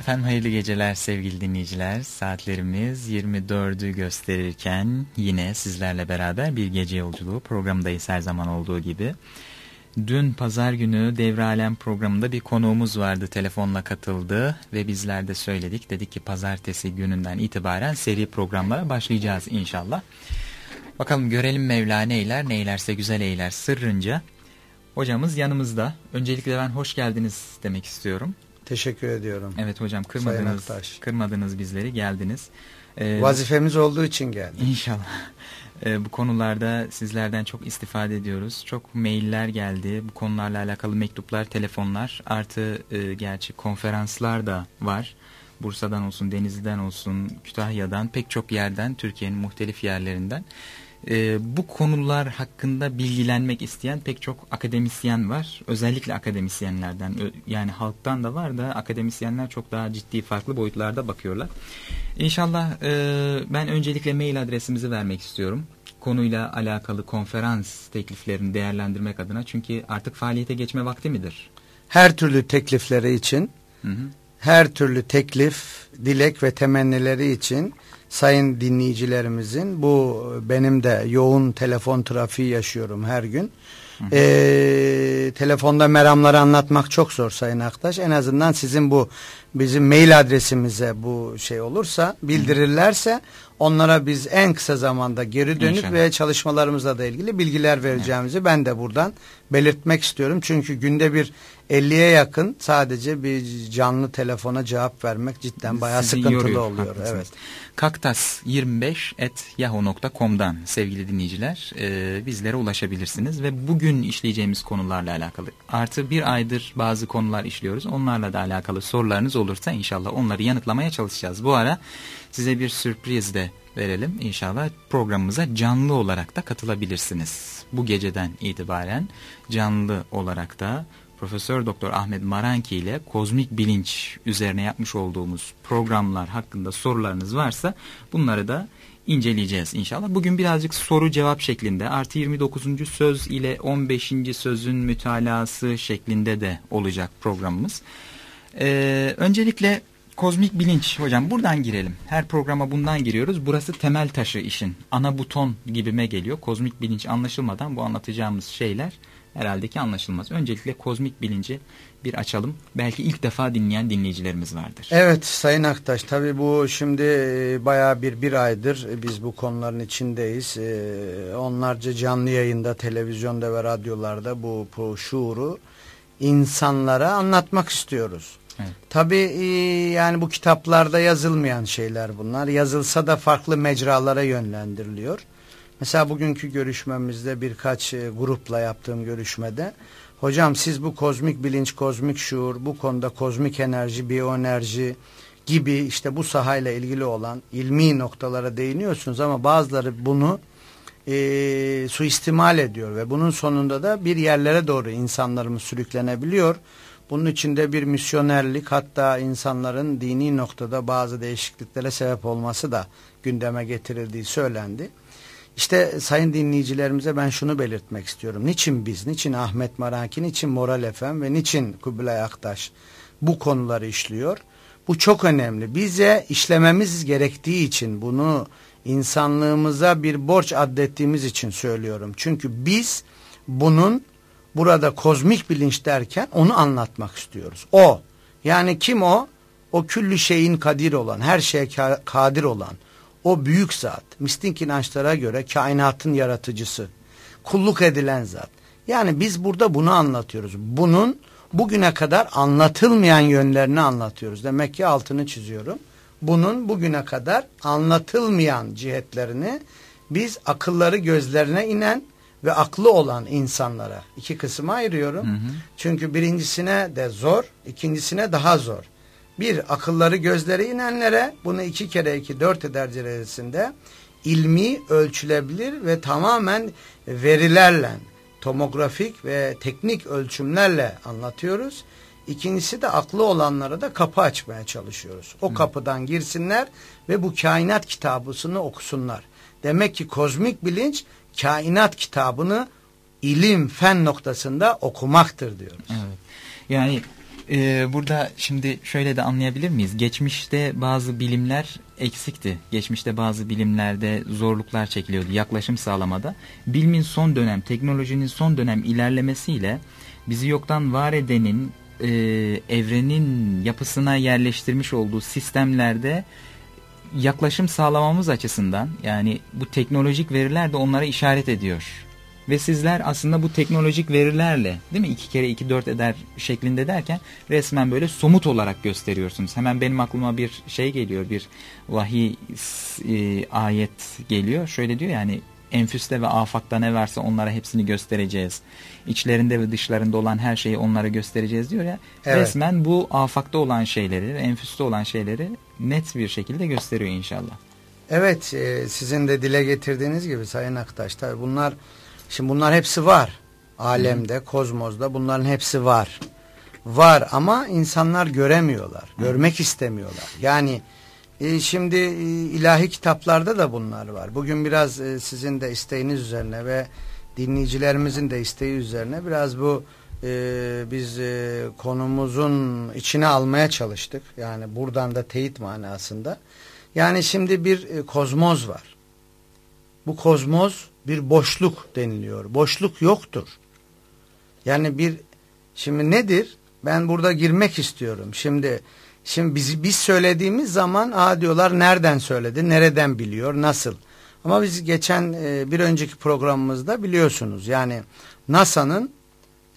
Efendim hayırlı geceler sevgili dinleyiciler. Saatlerimiz 24'ü gösterirken yine sizlerle beraber bir gece yolculuğu programındayız her zaman olduğu gibi. Dün pazar günü Devre Alem programında bir konuğumuz vardı telefonla katıldı ve bizler de söyledik. Dedik ki pazartesi gününden itibaren seri programlara başlayacağız inşallah. Bakalım görelim Mevla neyler neylerse güzel eyler sırrınca. Hocamız yanımızda. Öncelikle ben hoş geldiniz demek istiyorum. Teşekkür ediyorum. Evet hocam kırmadınız, kırmadınız bizleri geldiniz. Ee, Vazifemiz olduğu için geldik. İnşallah. Ee, bu konularda sizlerden çok istifade ediyoruz. Çok mailler geldi. Bu konularla alakalı mektuplar, telefonlar artı e, gerçi konferanslar da var. Bursa'dan olsun, Denizli'den olsun, Kütahya'dan pek çok yerden, Türkiye'nin muhtelif yerlerinden e, bu konular hakkında bilgilenmek isteyen pek çok akademisyen var. Özellikle akademisyenlerden yani halktan da var da akademisyenler çok daha ciddi farklı boyutlarda bakıyorlar. İnşallah e, ben öncelikle mail adresimizi vermek istiyorum. Konuyla alakalı konferans tekliflerini değerlendirmek adına. Çünkü artık faaliyete geçme vakti midir? Her türlü teklifleri için, hı hı. her türlü teklif, dilek ve temennileri için sayın dinleyicilerimizin bu benim de yoğun telefon trafiği yaşıyorum her gün. Hı hı. E, telefonda meramları anlatmak çok zor Sayın Aktaş. En azından sizin bu bizim mail adresimize bu şey olursa bildirirlerse onlara biz en kısa zamanda geri dönüp İnşallah. ve çalışmalarımızla da ilgili bilgiler vereceğimizi ben de buradan belirtmek istiyorum. Çünkü günde bir 50'ye yakın sadece bir canlı telefona cevap vermek cidden bayağı Sizi sıkıntılı yoruyor, oluyor. Haklısınız. Evet. kaktas25.yahoo.com'dan sevgili dinleyiciler e, bizlere ulaşabilirsiniz ve bugün işleyeceğimiz konularla alakalı artı bir aydır bazı konular işliyoruz. Onlarla da alakalı sorularınız olursa inşallah onları yanıtlamaya çalışacağız. Bu ara size bir sürpriz de verelim. İnşallah programımıza canlı olarak da katılabilirsiniz. Bu geceden itibaren canlı olarak da Profesör Doktor Ahmet Maranki ile kozmik bilinç üzerine yapmış olduğumuz programlar hakkında sorularınız varsa bunları da inceleyeceğiz inşallah. Bugün birazcık soru cevap şeklinde artı 29. söz ile 15. sözün mütalası şeklinde de olacak programımız. Ee, öncelikle kozmik bilinç hocam buradan girelim. Her programa bundan giriyoruz. Burası temel taşı işin. Ana buton gibime geliyor. Kozmik bilinç anlaşılmadan bu anlatacağımız şeyler herhalde ki anlaşılmaz. Öncelikle kozmik bilinci bir açalım. Belki ilk defa dinleyen dinleyicilerimiz vardır. Evet Sayın Aktaş tabii bu şimdi e, baya bir bir aydır biz bu konuların içindeyiz. E, onlarca canlı yayında, televizyonda ve radyolarda bu, bu şuuru insanlara anlatmak istiyoruz. Evet. Tabii e, yani bu kitaplarda yazılmayan şeyler bunlar. Yazılsa da farklı mecralara yönlendiriliyor. Mesela bugünkü görüşmemizde birkaç e, grupla yaptığım görüşmede hocam siz bu kozmik bilinç, kozmik şuur, bu konuda kozmik enerji, biyoenerji gibi işte bu sahayla ilgili olan ilmi noktalara değiniyorsunuz ama bazıları bunu e, suistimal ediyor ve bunun sonunda da bir yerlere doğru insanlarımız sürüklenebiliyor. Bunun içinde bir misyonerlik hatta insanların dini noktada bazı değişikliklere sebep olması da gündeme getirildiği söylendi. İşte sayın dinleyicilerimize ben şunu belirtmek istiyorum. Niçin biz, niçin Ahmet Maraki, niçin Moral Efem ve niçin Kubilay Aktaş bu konuları işliyor? Bu çok önemli. Bize işlememiz gerektiği için bunu insanlığımıza bir borç addettiğimiz için söylüyorum. Çünkü biz bunun burada kozmik bilinç derken onu anlatmak istiyoruz. O yani kim o? O küllü şeyin kadir olan, her şeye kadir olan, o büyük zat, mistik inançlara göre kainatın yaratıcısı, kulluk edilen zat. Yani biz burada bunu anlatıyoruz. Bunun bugüne kadar anlatılmayan yönlerini anlatıyoruz. Demek ki altını çiziyorum. Bunun bugüne kadar anlatılmayan cihetlerini biz akılları gözlerine inen ve aklı olan insanlara iki kısma ayırıyorum. Hı hı. Çünkü birincisine de zor, ikincisine daha zor. Bir, akılları gözleri inenlere bunu iki kere iki dört eder derecesinde ilmi ölçülebilir ve tamamen verilerle, tomografik ve teknik ölçümlerle anlatıyoruz. İkincisi de aklı olanlara da kapı açmaya çalışıyoruz. O Hı. kapıdan girsinler ve bu kainat kitabısını okusunlar. Demek ki kozmik bilinç kainat kitabını ilim, fen noktasında okumaktır diyoruz. Evet. Yani Ee, burada şimdi şöyle de anlayabilir miyiz? Geçmişte bazı bilimler eksikti. Geçmişte bazı bilimlerde zorluklar çekiliyordu yaklaşım sağlamada. Bilimin son dönem, teknolojinin son dönem ilerlemesiyle bizi yoktan var edenin e, evrenin yapısına yerleştirmiş olduğu sistemlerde yaklaşım sağlamamız açısından yani bu teknolojik veriler de onlara işaret ediyor. Ve sizler aslında bu teknolojik verilerle değil mi iki kere iki dört eder şeklinde derken resmen böyle somut olarak gösteriyorsunuz. Hemen benim aklıma bir şey geliyor bir vahiy e, ayet geliyor. Şöyle diyor yani enfüste ve afakta ne varsa onlara hepsini göstereceğiz. İçlerinde ve dışlarında olan her şeyi onlara göstereceğiz diyor ya. Evet. Resmen bu afakta olan şeyleri, enfüste olan şeyleri net bir şekilde gösteriyor inşallah. Evet, e, sizin de dile getirdiğiniz gibi Sayın Aktaş, tabii bunlar Şimdi bunlar hepsi var. Alemde, Hı. kozmozda bunların hepsi var. Var ama insanlar göremiyorlar. Hı. Görmek istemiyorlar. Yani e, şimdi e, ilahi kitaplarda da bunlar var. Bugün biraz e, sizin de isteğiniz üzerine ve dinleyicilerimizin de isteği üzerine biraz bu e, biz konumuzun içine almaya çalıştık. Yani buradan da teyit manasında. Yani şimdi bir e, kozmoz var. Bu kozmoz bir boşluk deniliyor. Boşluk yoktur. Yani bir şimdi nedir? Ben burada girmek istiyorum. Şimdi şimdi biz biz söylediğimiz zaman a diyorlar nereden söyledi? Nereden biliyor? Nasıl? Ama biz geçen e, bir önceki programımızda biliyorsunuz yani NASA'nın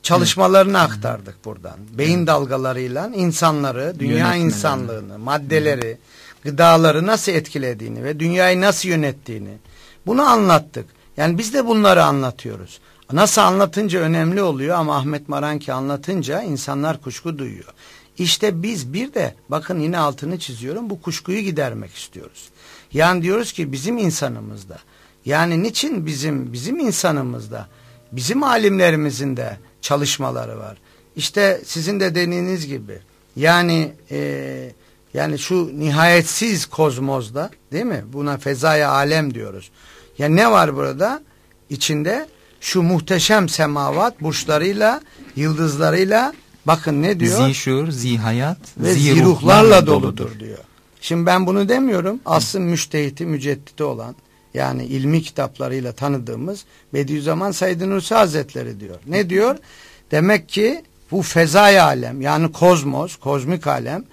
çalışmalarını Hı. aktardık buradan. Beyin Hı. dalgalarıyla insanları, dünya insanlığını, maddeleri, Hı. gıdaları nasıl etkilediğini ve dünyayı nasıl yönettiğini bunu anlattık. Yani biz de bunları anlatıyoruz. Nasıl anlatınca önemli oluyor ama Ahmet Maranki anlatınca insanlar kuşku duyuyor. İşte biz bir de bakın yine altını çiziyorum bu kuşkuyu gidermek istiyoruz. Yani diyoruz ki bizim insanımızda yani niçin bizim bizim insanımızda bizim alimlerimizin de çalışmaları var. İşte sizin de dediğiniz gibi yani e, yani şu nihayetsiz kozmozda değil mi? Buna fezaya alem diyoruz. Ya ne var burada? İçinde şu muhteşem semavat burçlarıyla, yıldızlarıyla bakın ne diyor? Zişur, zihayat, ve ziruhlarla doludur diyor. Şimdi ben bunu demiyorum. Aslın müştehiti, müceddidi olan yani ilmi kitaplarıyla tanıdığımız Bediüzzaman Said Nursi Hazretleri diyor. Ne diyor? Demek ki bu fezai alem yani kozmos, kozmik alem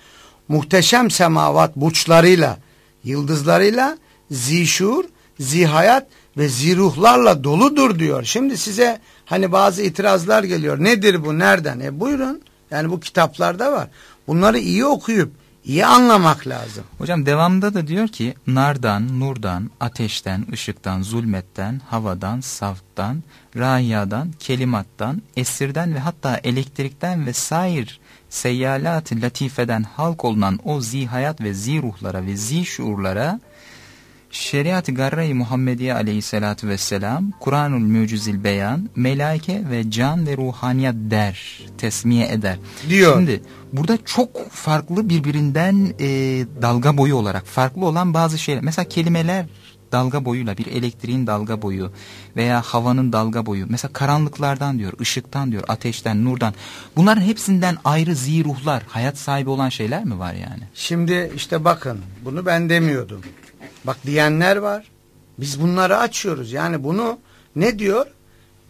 muhteşem semavat burçlarıyla, yıldızlarıyla zişur zihayat ve ziruhlarla doludur diyor. Şimdi size hani bazı itirazlar geliyor. Nedir bu? Nereden? E buyurun. Yani bu kitaplarda var. Bunları iyi okuyup iyi anlamak lazım. Hocam devamında da diyor ki nardan, nurdan, ateşten, ışıktan, zulmetten, havadan, saftan, rahiyadan, kelimattan, esirden ve hatta elektrikten ve sair seyyalat latifeden halk olunan o zihayat ve ziruhlara ve zişuurlara Şeriat-ı Garra-i Muhammediye aleyhissalatü vesselam, Kur'anul Mucizil Beyan, melaike ve can ve ruhaniyat der, tesmiye eder. Diyor. Şimdi burada çok farklı birbirinden e, dalga boyu olarak farklı olan bazı şeyler. Mesela kelimeler dalga boyuyla bir elektriğin dalga boyu veya havanın dalga boyu. Mesela karanlıklardan diyor, ışıktan diyor, ateşten, nurdan. Bunların hepsinden ayrı ziruhlar, hayat sahibi olan şeyler mi var yani? Şimdi işte bakın bunu ben demiyordum. Bak diyenler var. Biz bunları açıyoruz. Yani bunu ne diyor?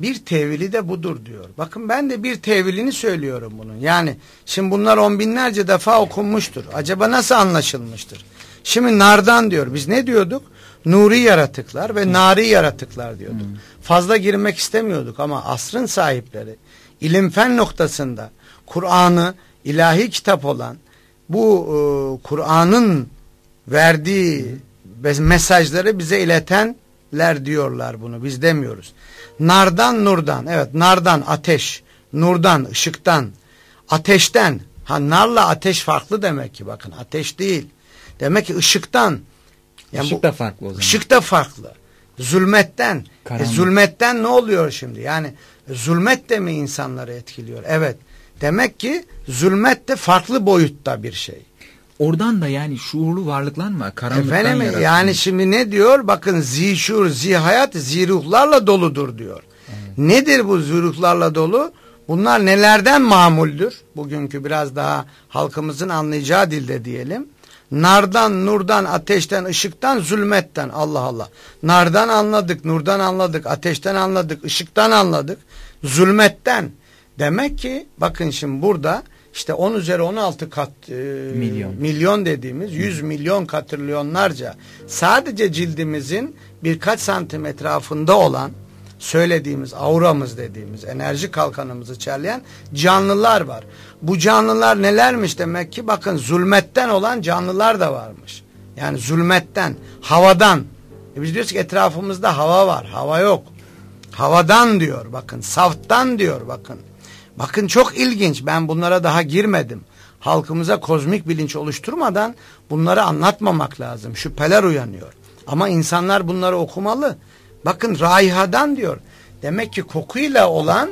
Bir tevili de budur diyor. Bakın ben de bir tevilini söylüyorum bunun. Yani şimdi bunlar on binlerce defa okunmuştur. Acaba nasıl anlaşılmıştır? Şimdi nardan diyor. Biz ne diyorduk? Nuri yaratıklar ve nari yaratıklar diyorduk. Hmm. Fazla girmek istemiyorduk ama asrın sahipleri ilim fen noktasında Kur'an'ı ilahi kitap olan bu e, Kur'an'ın verdiği hmm mesajları bize iletenler diyorlar bunu. Biz demiyoruz. Nardan nurdan. Evet nardan ateş. Nurdan ışıktan. Ateşten. Ha narla ateş farklı demek ki bakın. Ateş değil. Demek ki ışıktan. Yani Işık bu, da farklı o zaman. Işık da farklı. Zulmetten. E, zulmetten ne oluyor şimdi? Yani zulmet de mi insanları etkiliyor? Evet. Demek ki zulmet de farklı boyutta bir şey. Oradan da yani şuurlu varlıklar mı? Karanlıktan Efendim yaratılmış. yani şimdi ne diyor? Bakın zişur, zihayat, ziruhlarla doludur diyor. Evet. Nedir bu ziruhlarla dolu? Bunlar nelerden mamuldür? Bugünkü biraz daha halkımızın anlayacağı dilde diyelim. Nardan, nurdan, ateşten, ışıktan, zulmetten. Allah Allah. Nardan anladık, nurdan anladık, ateşten anladık, ışıktan anladık. Zulmetten. Demek ki bakın şimdi burada işte 10 üzeri 16 kat e, milyon. milyon dediğimiz 100 milyon katrilyonlarca sadece cildimizin birkaç santim etrafında olan söylediğimiz auramız dediğimiz enerji kalkanımızı içerleyen canlılar var. Bu canlılar nelermiş demek ki bakın zulmetten olan canlılar da varmış. Yani zulmetten, havadan. E biz diyoruz ki etrafımızda hava var. Hava yok. Havadan diyor bakın. Saftan diyor bakın. Bakın çok ilginç. Ben bunlara daha girmedim. Halkımıza kozmik bilinç oluşturmadan bunları anlatmamak lazım. Şüpheler uyanıyor. Ama insanlar bunları okumalı. Bakın raihadan diyor. Demek ki kokuyla olan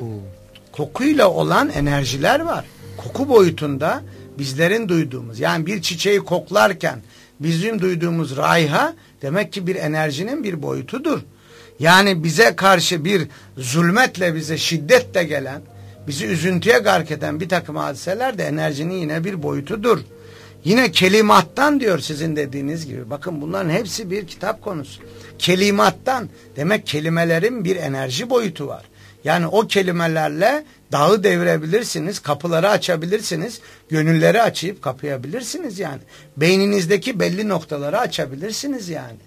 kokuyla olan enerjiler var. Koku boyutunda bizlerin duyduğumuz yani bir çiçeği koklarken bizim duyduğumuz raiha demek ki bir enerjinin bir boyutudur. Yani bize karşı bir zulmetle bize şiddetle gelen bizi üzüntüye gark eden bir takım hadiseler de enerjinin yine bir boyutudur. Yine kelimattan diyor sizin dediğiniz gibi. Bakın bunların hepsi bir kitap konusu. Kelimattan demek kelimelerin bir enerji boyutu var. Yani o kelimelerle dağı devirebilirsiniz, kapıları açabilirsiniz, gönülleri açıp kapayabilirsiniz yani. Beyninizdeki belli noktaları açabilirsiniz yani.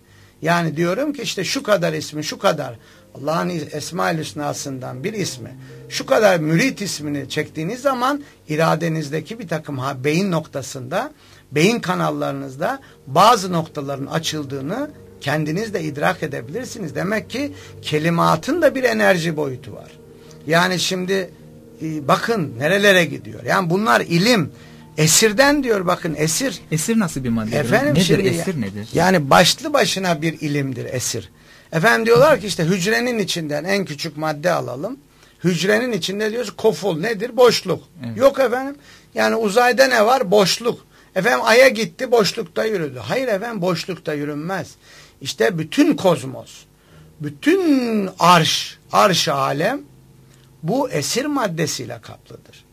Yani diyorum ki işte şu kadar ismi, şu kadar Allah'ın Esma-ül Hüsna'sından bir ismi şu kadar mürit ismini çektiğiniz zaman iradenizdeki bir takım ha, beyin noktasında beyin kanallarınızda bazı noktaların açıldığını kendiniz de idrak edebilirsiniz. Demek ki kelimatın da bir enerji boyutu var. Yani şimdi e, bakın nerelere gidiyor. Yani bunlar ilim. Esirden diyor bakın esir. Esir nasıl bir madde? Efendim nedir şimdi, esir nedir? Yani başlı başına bir ilimdir esir. Efendim diyorlar ki işte hücrenin içinden en küçük madde alalım. Hücrenin içinde diyoruz koful nedir? Boşluk. Evet. Yok efendim. Yani uzayda ne var? Boşluk. Efendim aya gitti boşlukta yürüdü. Hayır efendim boşlukta yürünmez. İşte bütün kozmos, bütün arş, arş alem bu esir maddesiyle kaplıdır.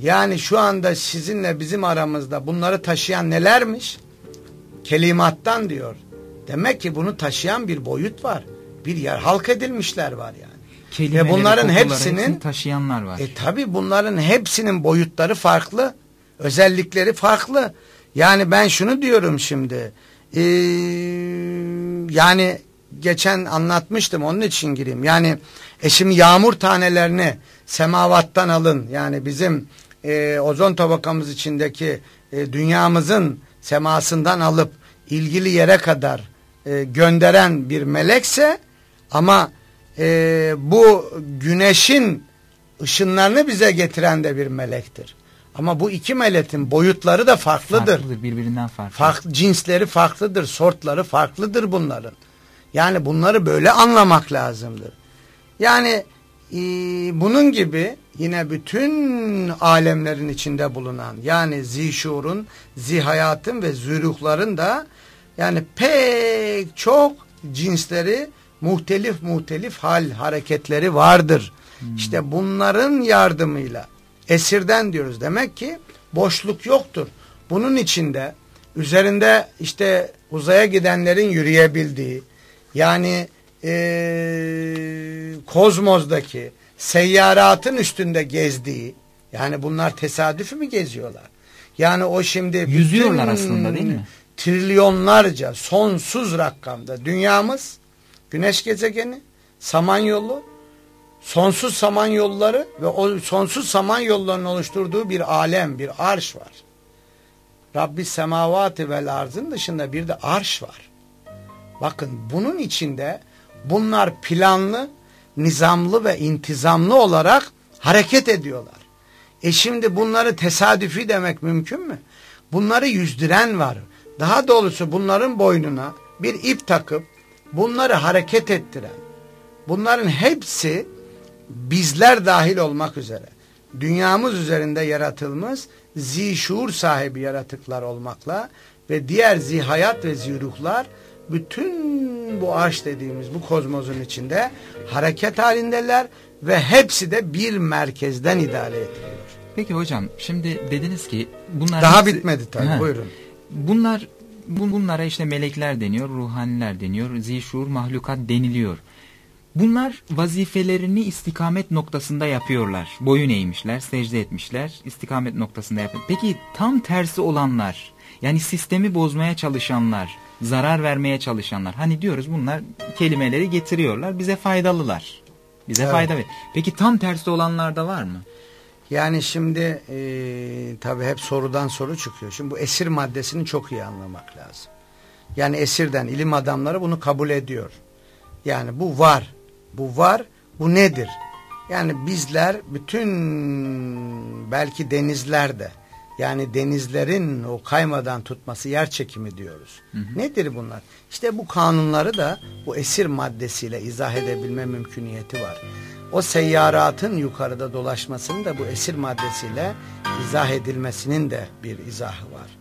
Yani şu anda sizinle bizim aramızda bunları taşıyan nelermiş? Kelimattan diyor. Demek ki bunu taşıyan bir boyut var. Bir yer halk edilmişler var yani. Kelimeleri, Ve bunların hepsinin taşıyanlar var. E tabi bunların hepsinin boyutları farklı. Özellikleri farklı. Yani ben şunu diyorum şimdi. Ee, yani geçen anlatmıştım onun için gireyim. Yani eşim yağmur tanelerini semavattan alın. Yani bizim e, ozon tabakamız içindeki e, dünyamızın semasından alıp ilgili yere kadar e, gönderen bir melekse ama e, bu güneşin ışınlarını bize getiren de bir melektir. Ama bu iki meletin boyutları da farklıdır. Farklıdır, birbirinden farklı. Farklı cinsleri farklıdır, sortları farklıdır bunların. Yani bunları böyle anlamak lazımdır. Yani e, bunun gibi yine bütün alemlerin içinde bulunan yani zişurun, zihayatın ve züruhların da yani pek çok cinsleri muhtelif muhtelif hal hareketleri vardır. Hmm. İşte bunların yardımıyla esirden diyoruz. Demek ki boşluk yoktur. Bunun içinde üzerinde işte uzaya gidenlerin yürüyebildiği yani e, kozmozdaki seyyaratın üstünde gezdiği yani bunlar tesadüf mü geziyorlar? Yani o şimdi yüzüyorlar aslında değil mi? Trilyonlarca sonsuz rakamda dünyamız güneş gezegeni samanyolu sonsuz samanyolları ve o sonsuz samanyollarının oluşturduğu bir alem, bir arş var. Rabbi semavati vel arzın dışında bir de arş var. Bakın bunun içinde bunlar planlı, nizamlı ve intizamlı olarak hareket ediyorlar. E şimdi bunları tesadüfi demek mümkün mü? Bunları yüzdüren var. Daha doğrusu bunların boynuna bir ip takıp bunları hareket ettiren. Bunların hepsi bizler dahil olmak üzere dünyamız üzerinde yaratılmış zişuur sahibi yaratıklar olmakla ve diğer zihayat ve ziruhlar bütün bu arş dediğimiz bu kozmosun içinde hareket halindeler ve hepsi de bir merkezden idare ediliyor. Peki hocam şimdi dediniz ki bunlar daha hepsi, bitmedi tabii he, buyurun. Bunlar bunlara işte melekler deniyor, ruhaniler deniyor, zişur mahlukat deniliyor. Bunlar vazifelerini istikamet noktasında yapıyorlar. Boyun eğmişler, secde etmişler, istikamet noktasında yapıyor. Peki tam tersi olanlar, yani sistemi bozmaya çalışanlar, zarar vermeye çalışanlar. Hani diyoruz bunlar kelimeleri getiriyorlar, bize faydalılar. Bize evet. fayda ver. Peki tam tersi olanlar da var mı? Yani şimdi e, tabii hep sorudan soru çıkıyor. Şimdi bu esir maddesini çok iyi anlamak lazım. Yani esirden ilim adamları bunu kabul ediyor. Yani bu var. Bu var. Bu nedir? Yani bizler bütün belki denizlerde yani denizlerin o kaymadan tutması yer çekimi diyoruz. Hı hı. Nedir bunlar? İşte bu kanunları da bu esir maddesiyle izah edebilme mümküniyeti var. O seyyaratın yukarıda dolaşmasının da bu esir maddesiyle izah edilmesinin de bir izahı var.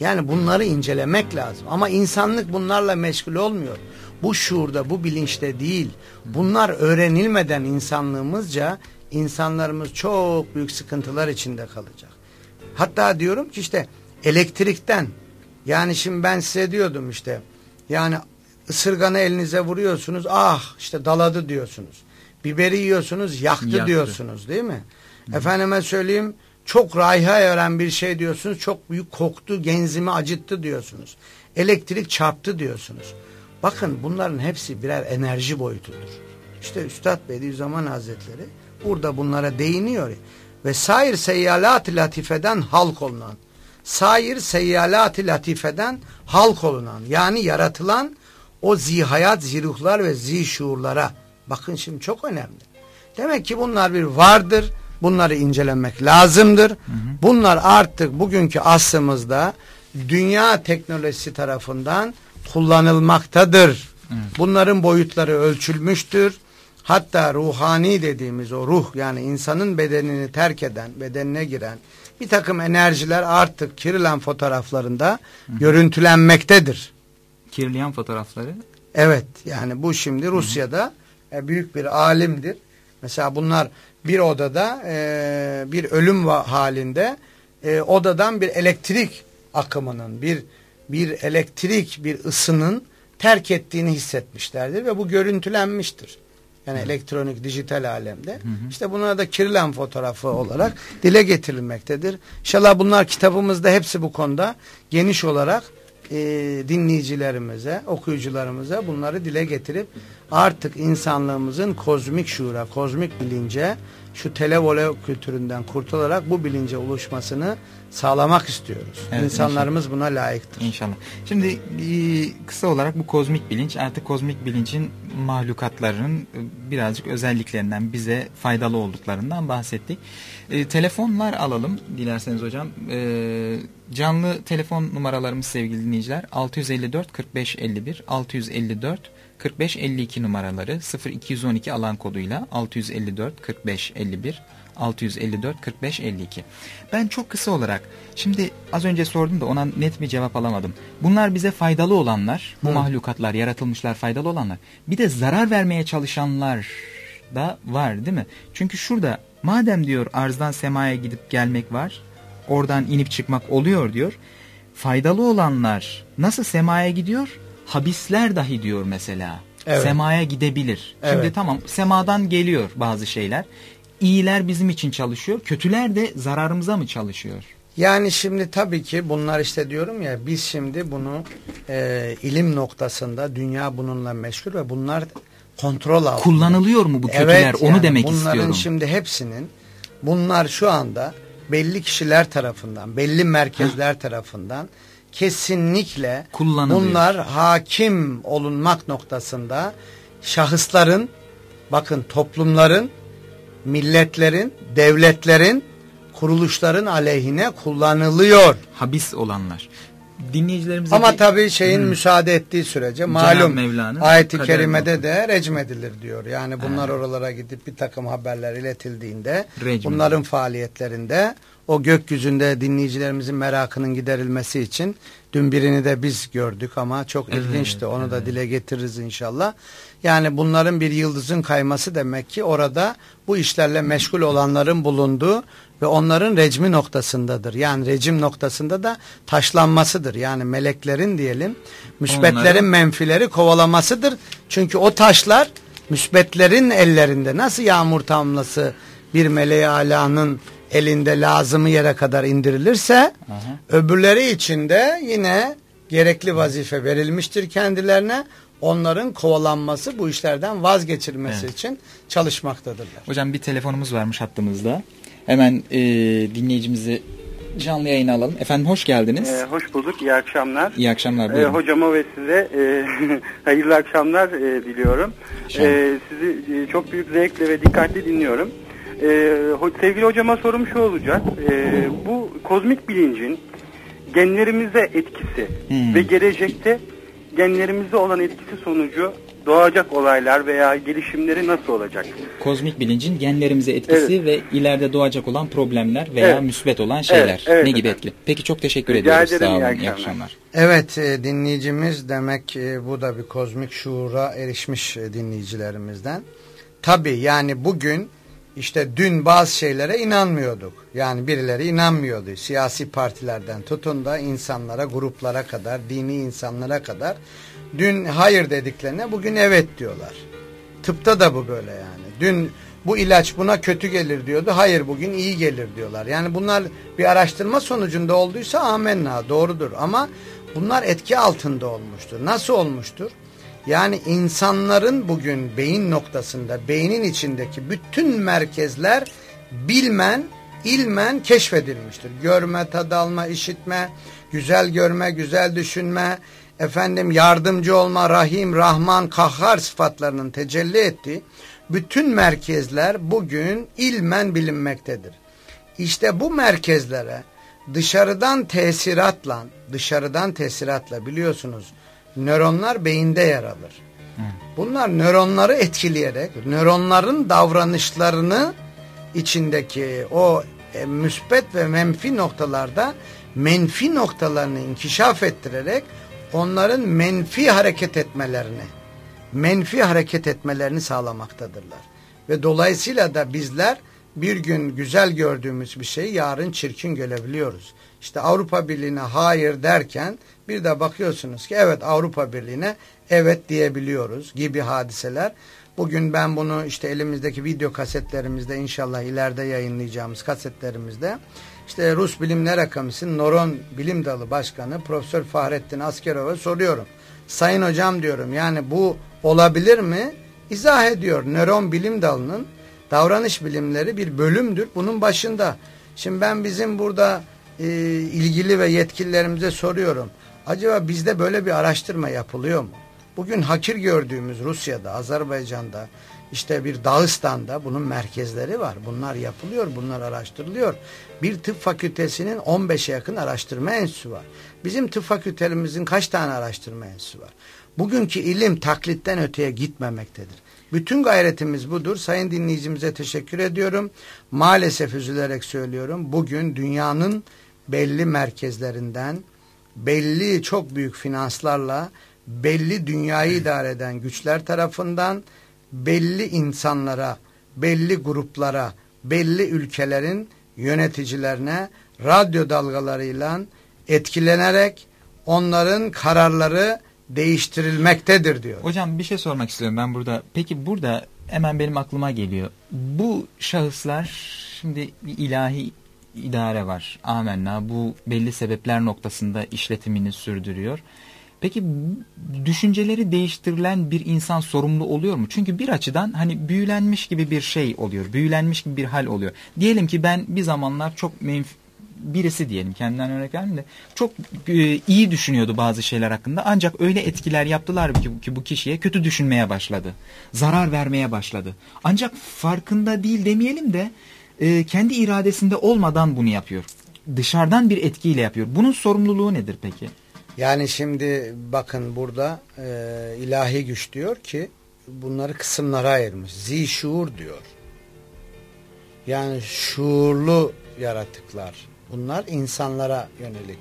Yani bunları incelemek lazım. Ama insanlık bunlarla meşgul olmuyor. Bu şuurda, bu bilinçte değil. Bunlar öğrenilmeden insanlığımızca insanlarımız çok büyük sıkıntılar içinde kalacak. Hatta diyorum ki işte elektrikten yani şimdi ben size diyordum işte yani ısırganı elinize vuruyorsunuz ah işte daladı diyorsunuz. Biberi yiyorsunuz yaktı, yaktı. diyorsunuz değil mi? Hı. Efendime söyleyeyim çok rayha veren bir şey diyorsunuz. Çok büyük koktu, genzimi acıttı diyorsunuz. Elektrik çarptı diyorsunuz. Bakın bunların hepsi birer enerji boyutudur. İşte Üstad Bediüzzaman Hazretleri burada bunlara değiniyor. Ve sair seyyalat-ı latifeden halk olunan, sair seyyalat-ı latifeden halk olunan, yani yaratılan o zihayat, ziruhlar ve zişuurlara. Bakın şimdi çok önemli. Demek ki bunlar bir vardır, Bunları incelemek lazımdır. Hı hı. Bunlar artık bugünkü asrımızda dünya teknolojisi tarafından kullanılmaktadır. Evet. Bunların boyutları ölçülmüştür. Hatta ruhani dediğimiz o ruh yani insanın bedenini terk eden, bedenine giren bir takım enerjiler artık kirilen fotoğraflarında Hı. görüntülenmektedir. Kirleyen fotoğrafları? Evet yani bu şimdi Rusya'da Hı. büyük bir alimdir. Mesela bunlar bir odada e, bir ölüm halinde e, odadan bir elektrik akımının bir bir elektrik bir ısının terk ettiğini hissetmişlerdir ve bu görüntülenmiştir. Yani hı. elektronik dijital alemde. Hı hı. İşte buna da kirilen fotoğrafı olarak dile getirilmektedir. İnşallah bunlar kitabımızda hepsi bu konuda geniş olarak e, dinleyicilerimize, okuyucularımıza bunları dile getirip artık insanlığımızın kozmik şuura, kozmik bilince şu televole kültüründen kurtularak bu bilince ulaşmasını sağlamak istiyoruz. Evet, İnsanlarımız inşallah. buna layıktır. İnşallah. Şimdi e, kısa olarak bu kozmik bilinç artık kozmik bilincin mahlukatlarının e, birazcık özelliklerinden bize faydalı olduklarından bahsettik. E, telefonlar alalım dilerseniz hocam. E, canlı telefon numaralarımız sevgili dinleyiciler 654 45 51 654 4552 numaraları 0212 alan koduyla 654 45 51 654 45 52. Ben çok kısa olarak şimdi az önce sordum da ona net bir cevap alamadım. Bunlar bize faydalı olanlar, bu Hı. mahlukatlar, yaratılmışlar faydalı olanlar. Bir de zarar vermeye çalışanlar da var değil mi? Çünkü şurada madem diyor arzdan semaya gidip gelmek var, oradan inip çıkmak oluyor diyor. Faydalı olanlar nasıl semaya gidiyor? Habisler dahi diyor mesela. Evet. Semaya gidebilir. Evet. Şimdi tamam semadan geliyor bazı şeyler. İyiler bizim için çalışıyor. Kötüler de zararımıza mı çalışıyor? Yani şimdi tabii ki bunlar işte diyorum ya biz şimdi bunu e, ilim noktasında dünya bununla meşgul ve bunlar kontrol altında. Kullanılıyor mu bu kötüler? Evet, Onu yani demek bunların istiyorum. Bunların şimdi hepsinin bunlar şu anda belli kişiler tarafından, belli merkezler Heh. tarafından kesinlikle bunlar hakim olunmak noktasında şahısların, bakın toplumların, milletlerin, devletlerin, kuruluşların aleyhine kullanılıyor. Habis olanlar. dinleyicilerimize Ama tabii şeyin hmm. müsaade ettiği sürece malum ayet-i kerimede de recm edilir diyor. Yani bunlar evet. oralara gidip bir takım haberler iletildiğinde recm bunların faaliyetlerinde o gökyüzünde dinleyicilerimizin merakının giderilmesi için dün birini de biz gördük ama çok evet, ilginçti. Onu evet. da dile getiririz inşallah. Yani bunların bir yıldızın kayması demek ki orada bu işlerle meşgul olanların bulunduğu ve onların recmi noktasındadır. Yani recim noktasında da taşlanmasıdır. Yani meleklerin diyelim müsbetlerin Onları... menfileri kovalamasıdır. Çünkü o taşlar müsbetlerin ellerinde nasıl yağmur tamlası bir meleği alanın elinde lazımı yere kadar indirilirse Aha. öbürleri için de yine gerekli vazife verilmiştir kendilerine. Onların kovalanması bu işlerden vazgeçirmesi evet. için çalışmaktadırlar. Hocam bir telefonumuz varmış hattımızda. Hemen e, dinleyicimizi canlı yayına alalım. Efendim hoş geldiniz. Ee, hoş bulduk. İyi akşamlar. İyi akşamlar. Ee, hocama ve size e, hayırlı akşamlar e, diliyorum. E, sizi e, çok büyük zevkle ve dikkatli dinliyorum. E, sevgili hocama sorum şu olacak. E, bu kozmik bilincin genlerimize etkisi hmm. ve gelecekte genlerimizde olan etkisi sonucu doğacak olaylar veya gelişimleri nasıl olacak? Kozmik bilincin genlerimize etkisi evet. ve ileride doğacak olan problemler veya evet. müsbet olan şeyler. Evet, evet, ne gibi etkili? Peki çok teşekkür Rica ediyoruz. Ederim, Sağ olun. İyi akşamlar. Evet e, dinleyicimiz demek e, bu da bir kozmik şuura erişmiş e, dinleyicilerimizden. Tabii yani bugün işte dün bazı şeylere inanmıyorduk. Yani birileri inanmıyordu. Siyasi partilerden tutun da insanlara, gruplara kadar, dini insanlara kadar Dün hayır dediklerine bugün evet diyorlar. Tıpta da bu böyle yani. Dün bu ilaç buna kötü gelir diyordu. Hayır bugün iyi gelir diyorlar. Yani bunlar bir araştırma sonucunda olduysa amenna doğrudur. Ama bunlar etki altında olmuştur. Nasıl olmuştur? Yani insanların bugün beyin noktasında, beynin içindeki bütün merkezler bilmen, ilmen keşfedilmiştir. Görme, tad alma, işitme, güzel görme, güzel düşünme, efendim yardımcı olma, rahim, rahman, kahhar sıfatlarının tecelli ettiği bütün merkezler bugün ilmen bilinmektedir. İşte bu merkezlere dışarıdan tesiratla, dışarıdan tesiratla biliyorsunuz nöronlar beyinde yer alır. Bunlar nöronları etkileyerek, nöronların davranışlarını içindeki o e, müspet ve menfi noktalarda menfi noktalarını inkişaf ettirerek onların menfi hareket etmelerini, menfi hareket etmelerini sağlamaktadırlar. Ve dolayısıyla da bizler bir gün güzel gördüğümüz bir şeyi yarın çirkin görebiliyoruz. İşte Avrupa Birliği'ne hayır derken bir de bakıyorsunuz ki evet Avrupa Birliği'ne evet diyebiliyoruz gibi hadiseler. Bugün ben bunu işte elimizdeki video kasetlerimizde inşallah ileride yayınlayacağımız kasetlerimizde işte Rus Bilimler Akademisi'nin Noron Bilim Dalı Başkanı Profesör Fahrettin Askerov'a soruyorum. Sayın hocam diyorum yani bu olabilir mi? İzah ediyor. Nöron Bilim Dalı'nın davranış bilimleri bir bölümdür. Bunun başında. Şimdi ben bizim burada e, ilgili ve yetkililerimize soruyorum. Acaba bizde böyle bir araştırma yapılıyor mu? Bugün hakir gördüğümüz Rusya'da, Azerbaycan'da, işte bir Dağıstan'da bunun merkezleri var. Bunlar yapılıyor, bunlar araştırılıyor. Bir tıp fakültesinin 15'e yakın araştırma enstitüsü var. Bizim tıp fakültelerimizin kaç tane araştırma enstitüsü var? Bugünkü ilim taklitten öteye gitmemektedir. Bütün gayretimiz budur. Sayın dinleyicimize teşekkür ediyorum. Maalesef üzülerek söylüyorum. Bugün dünyanın belli merkezlerinden, belli çok büyük finanslarla, belli dünyayı idare eden güçler tarafından belli insanlara, belli gruplara, belli ülkelerin yöneticilerine radyo dalgalarıyla etkilenerek onların kararları değiştirilmektedir diyor. Hocam bir şey sormak istiyorum ben burada. Peki burada hemen benim aklıma geliyor. Bu şahıslar şimdi ilahi idare var. Amenna bu belli sebepler noktasında işletimini sürdürüyor. Peki düşünceleri değiştirilen bir insan sorumlu oluyor mu? Çünkü bir açıdan hani büyülenmiş gibi bir şey oluyor. Büyülenmiş gibi bir hal oluyor. Diyelim ki ben bir zamanlar çok menf birisi diyelim kendinden örnek vermeyeyim de çok e, iyi düşünüyordu bazı şeyler hakkında ancak öyle etkiler yaptılar ki, ki bu kişiye kötü düşünmeye başladı. Zarar vermeye başladı. Ancak farkında değil demeyelim de e, kendi iradesinde olmadan bunu yapıyor. Dışarıdan bir etkiyle yapıyor. Bunun sorumluluğu nedir peki? Yani şimdi bakın burada e, ilahi güç diyor ki bunları kısımlara ayırmış. Zişuur diyor. Yani şuurlu yaratıklar. Bunlar insanlara yönelik.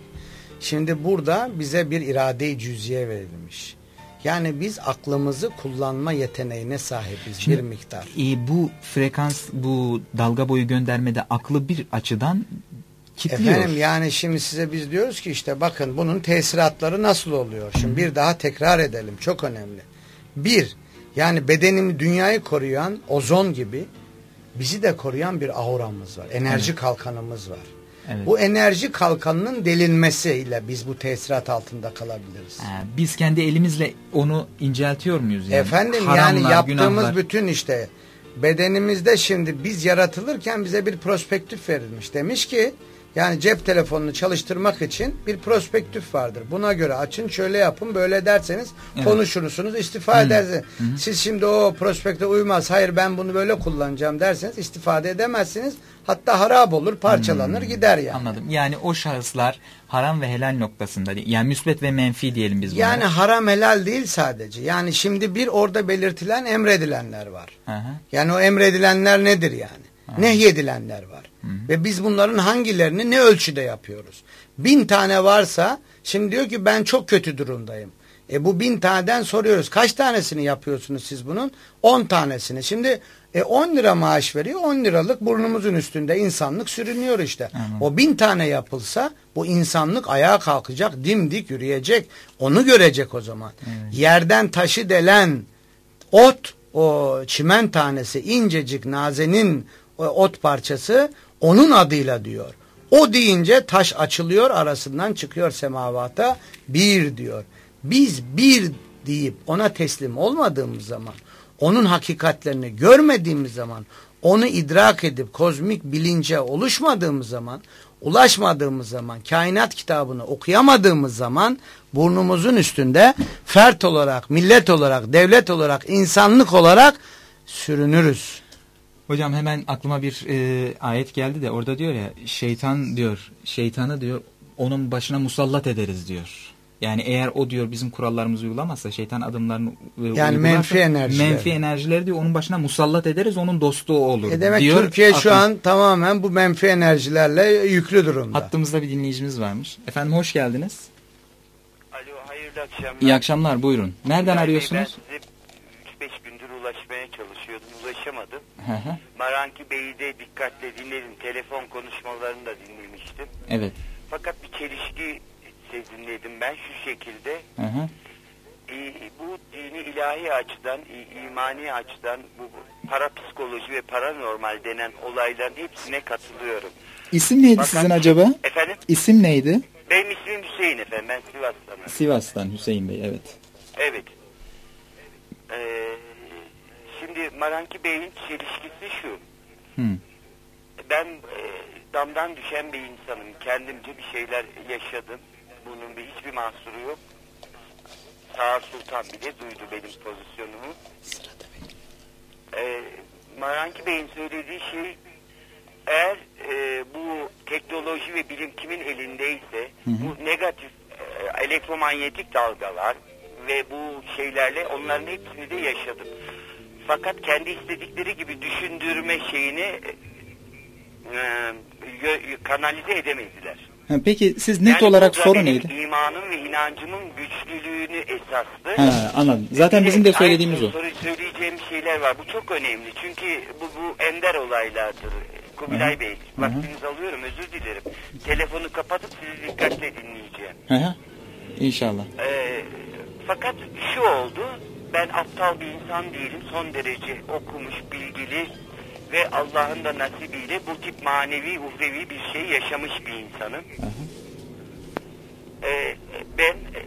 Şimdi burada bize bir irade-i cüziye verilmiş. Yani biz aklımızı kullanma yeteneğine sahibiz Şimdi, bir miktar. E, bu frekans, bu dalga boyu göndermede aklı bir açıdan kitliyor. Efendim yani şimdi size biz diyoruz ki işte bakın bunun tesiratları nasıl oluyor? Şimdi bir daha tekrar edelim çok önemli. Bir, yani bedenimi dünyayı koruyan ozon gibi bizi de koruyan bir auramız var. Enerji evet. kalkanımız var. Evet. Bu enerji kalkanının delinmesiyle biz bu tesirat altında kalabiliriz. Ha, biz kendi elimizle onu inceltiyor muyuz? Yani? Efendim Haramlar, yani yaptığımız günahlar. bütün işte bedenimizde şimdi biz yaratılırken bize bir prospektif verilmiş. Demiş ki yani cep telefonunu çalıştırmak için bir prospektif vardır. Buna göre açın şöyle yapın böyle derseniz evet. konuşursunuz istifa Hı. edersiniz. Hı. Siz şimdi o prospekte uymaz hayır ben bunu böyle kullanacağım derseniz istifade edemezsiniz. Hatta harap olur parçalanır hmm, gider yani. Anladım. Yani o şahıslar haram ve helal noktasında yani müsbet ve menfi diyelim biz bunlara. Yani haram helal değil sadece. Yani şimdi bir orada belirtilen emredilenler var. Aha. Yani o emredilenler nedir yani? Aha. Nehyedilenler var. Hı hı. Ve biz bunların hangilerini ne ölçüde yapıyoruz? Bin tane varsa şimdi diyor ki ben çok kötü durumdayım. E bu bin taneden soruyoruz. Kaç tanesini yapıyorsunuz siz bunun? On tanesini. Şimdi e 10 lira maaş veriyor. 10 liralık burnumuzun üstünde insanlık sürünüyor işte. Anladım. O bin tane yapılsa bu insanlık ayağa kalkacak, dimdik yürüyecek. Onu görecek o zaman. Evet. Yerden taşı delen ot, o çimen tanesi, incecik nazenin o ot parçası onun adıyla diyor. O deyince taş açılıyor arasından çıkıyor semavata bir diyor. Biz bir deyip ona teslim olmadığımız zaman onun hakikatlerini görmediğimiz zaman onu idrak edip kozmik bilince oluşmadığımız zaman ulaşmadığımız zaman kainat kitabını okuyamadığımız zaman burnumuzun üstünde fert olarak millet olarak devlet olarak insanlık olarak sürünürüz. Hocam hemen aklıma bir e, ayet geldi de orada diyor ya şeytan diyor şeytanı diyor onun başına musallat ederiz diyor. Yani eğer o diyor bizim kurallarımızı uygulamazsa şeytan adımlarını e, yani menfi enerjiler. Menfi enerjileri diyor onun başına musallat ederiz onun dostu o olur. E demek diyor, Türkiye şu an tamamen bu menfi enerjilerle yüklü durumda. Hattımızda bir dinleyicimiz varmış. Efendim hoş geldiniz. Alo hayırlı akşamlar. İyi akşamlar buyurun. Nereden ben arıyorsunuz? Ben Hı hı. Maranki Bey'i de dikkatle dinledim. Telefon konuşmalarını da dinlemiştim. Evet. Fakat bir çelişki sezinledim ben şu şekilde. Hı hı. E, bu dini ilahi açıdan, e, imani açıdan bu parapsikoloji ve paranormal denen olayların hepsine katılıyorum. İsim neydi Fakat, sizin acaba? Efendim? İsim neydi? Benim ismim Hüseyin efendim. Ben Sivas'tanım. Sivas'tan Hüseyin Bey evet. Evet. Ee, şimdi Maranki Bey'in çelişkisi şu. Hı. Ben e, damdan düşen bir insanım. Kendimce bir şeyler yaşadım bunun bir hiçbir mahsuru yok. Sağ Sultan bile duydu benim pozisyonumu. Ee, Maranki Bey'in söylediği şey eğer e, bu teknoloji ve bilim kimin elindeyse hı hı. bu negatif e, elektromanyetik dalgalar ve bu şeylerle onların hepsini de yaşadım. Fakat kendi istedikleri gibi düşündürme şeyini e, kanalize edemediler. Peki siz net yani olarak soru neydi? İmanın ve inancımın güçlülüğünü esaslı. Ha, anladım. Zaten bizim de söylediğimiz o. Söyleyeceğim şeyler var. Bu çok önemli. Çünkü bu, bu ender olaylardır. Kubilay Hı -hı. Bey, vaktinizi alıyorum özür dilerim. Telefonu kapatıp sizi dikkatle dinleyeceğim. Hı -hı. İnşallah. Ee, fakat şu oldu, ben aptal bir insan değilim. Son derece okumuş, bilgili, ve Allah'ın da nasibiyle bu tip manevi, uhrevi bir şey yaşamış bir insanım. Ee, ben e,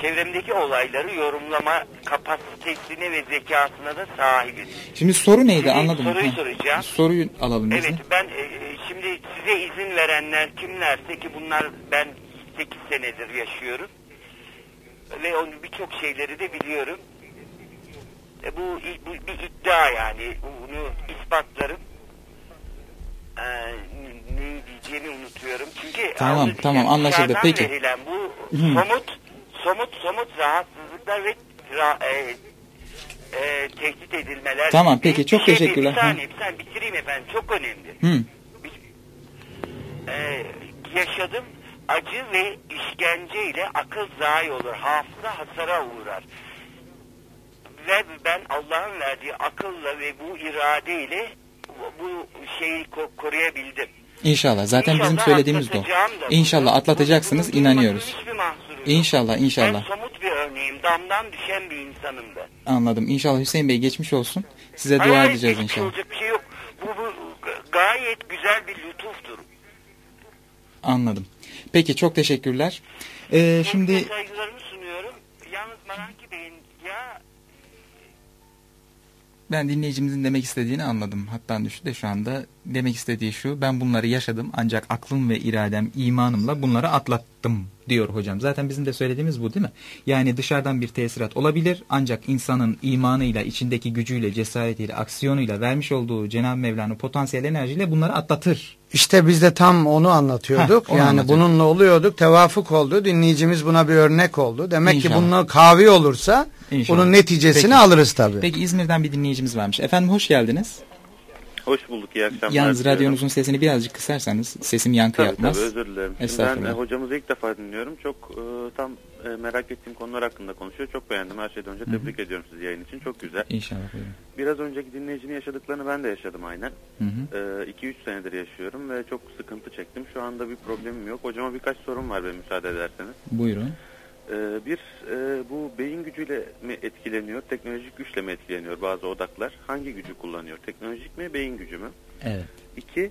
çevremdeki olayları yorumlama kapasitesine ve zekasına da sahibim. Şimdi soru neydi şimdi anladım. Soruyu ha. soracağım. Soruyu alalım Evet bize. ben e, şimdi size izin verenler kimlerse ki bunlar ben 8 senedir yaşıyorum. Ve onu birçok şeyleri de biliyorum. E, bu, bu bir iddia yani bunu ispatlarım. E, ne diyeceğimi unutuyorum. Çünkü tamam tamam anlaşıldı. Peki. verilen bu somut somut somut rahatsızlıklar ve ra, e, e, tehdit edilmeler. Tamam peki çok şey, teşekkürler. Bir saniye bir saniye bitireyim efendim çok önemli. Hı. E, yaşadım acı ve işkenceyle akıl zayi olur. Hafıza hasara uğrar. Ve ben Allah'ın verdiği akılla ve bu iradeyle bu şeyi koruyabildim. İnşallah. Zaten İnşallah bizim söylediğimiz de o. İnşallah atlatacaksınız. Bunun, inanıyoruz. İnşallah, inşallah. Ben somut bir örneğim. Damdan düşen bir insanım ben. Anladım. İnşallah Hüseyin Bey geçmiş olsun. Size Hayır, dua edeceğiz inşallah. Olacak bir şey yok. Bu, bu gayet güzel bir lütuftur. Anladım. Peki çok teşekkürler. Ee, şimdi saygılarımı sunuyorum. Yalnız Maranki Bey'in ya ben dinleyicimizin demek istediğini anladım. Hatta düştü de şu anda demek istediği şu. Ben bunları yaşadım ancak aklım ve iradem, imanımla bunları atlattım diyor hocam. Zaten bizim de söylediğimiz bu değil mi? Yani dışarıdan bir tesirat olabilir ancak insanın imanıyla, içindeki gücüyle, cesaretiyle, aksiyonuyla vermiş olduğu Cenab-ı Mevla'nın potansiyel enerjiyle bunları atlatır. İşte biz de tam onu anlatıyorduk. Heh, onu yani anlatıyorduk. bununla oluyorduk. Tevafuk oldu. Dinleyicimiz buna bir örnek oldu. Demek İnşallah. ki bunun kavi olursa İnşallah. bunun neticesini Peki. alırız tabii. Peki İzmir'den bir dinleyicimiz varmış. Efendim hoş geldiniz. Hoş bulduk, iyi akşamlar. Yalnız radyonuzun sesini birazcık kısarsanız sesim yankı tabii, yapmaz. Tabii özür dilerim. ben e, hocamızı ilk defa dinliyorum. Çok e, tam e, merak ettiğim konular hakkında konuşuyor. Çok beğendim. Her şeyden önce tebrik Hı -hı. ediyorum sizi yayın için. Çok güzel. İnşallah. Buyurun. Biraz önceki dinleyicinin yaşadıklarını ben de yaşadım aynen. 2-3 e, senedir yaşıyorum ve çok sıkıntı çektim. Şu anda bir problemim yok. Hocama birkaç sorum var be müsaade ederseniz. Buyurun. Ee, bir e, bu beyin gücüyle mi etkileniyor, teknolojik güçle mi etkileniyor bazı odaklar? Hangi gücü kullanıyor? Teknolojik mi, beyin gücü mü? Evet. İki,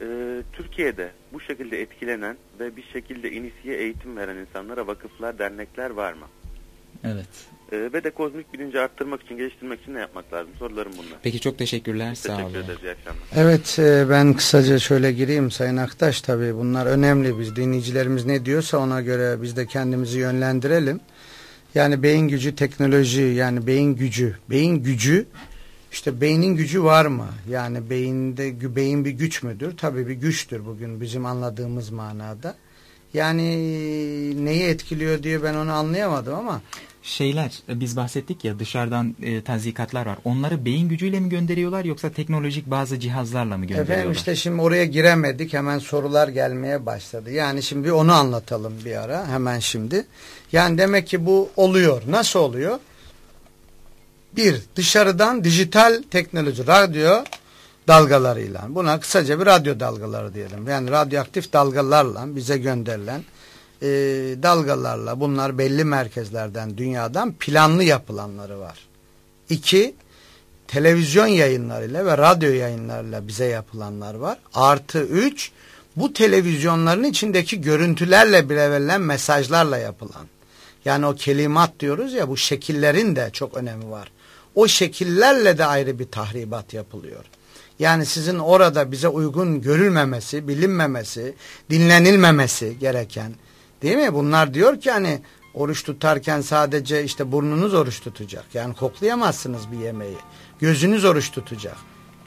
e, Türkiye'de bu şekilde etkilenen ve bir şekilde inisiye eğitim veren insanlara vakıflar, dernekler var mı? Evet. Ee, ve de kozmik bilinci arttırmak için, geliştirmek için ne yapmak lazım? Sorularım bunlar. Peki çok teşekkürler. Sağ Teşekkür olun. ederiz. İyi akşamlar. Evet e, ben kısaca şöyle gireyim Sayın Aktaş tabii bunlar önemli. Biz dinleyicilerimiz ne diyorsa ona göre biz de kendimizi yönlendirelim. Yani beyin gücü teknoloji yani beyin gücü. Beyin gücü işte beynin gücü var mı? Yani beyinde beyin bir güç müdür? Tabii bir güçtür bugün bizim anladığımız manada. Yani neyi etkiliyor diye ben onu anlayamadım ama şeyler e, biz bahsettik ya dışarıdan e, tazikatlar var. Onları beyin gücüyle mi gönderiyorlar yoksa teknolojik bazı cihazlarla mı gönderiyorlar? Efendim işte şimdi oraya giremedik. Hemen sorular gelmeye başladı. Yani şimdi onu anlatalım bir ara hemen şimdi. Yani demek ki bu oluyor. Nasıl oluyor? Bir, dışarıdan dijital teknoloji, radyo dalgalarıyla. Buna kısaca bir radyo dalgaları diyelim. Yani radyoaktif dalgalarla bize gönderilen e, dalgalarla bunlar belli merkezlerden dünyadan planlı yapılanları var. İki, televizyon yayınlarıyla ve radyo yayınlarıyla bize yapılanlar var. Artı üç, bu televizyonların içindeki görüntülerle bile verilen mesajlarla yapılan. Yani o kelimat diyoruz ya bu şekillerin de çok önemi var. O şekillerle de ayrı bir tahribat yapılıyor. Yani sizin orada bize uygun görülmemesi, bilinmemesi, dinlenilmemesi gereken Değil mi? Bunlar diyor ki hani oruç tutarken sadece işte burnunuz oruç tutacak. Yani koklayamazsınız bir yemeği. Gözünüz oruç tutacak.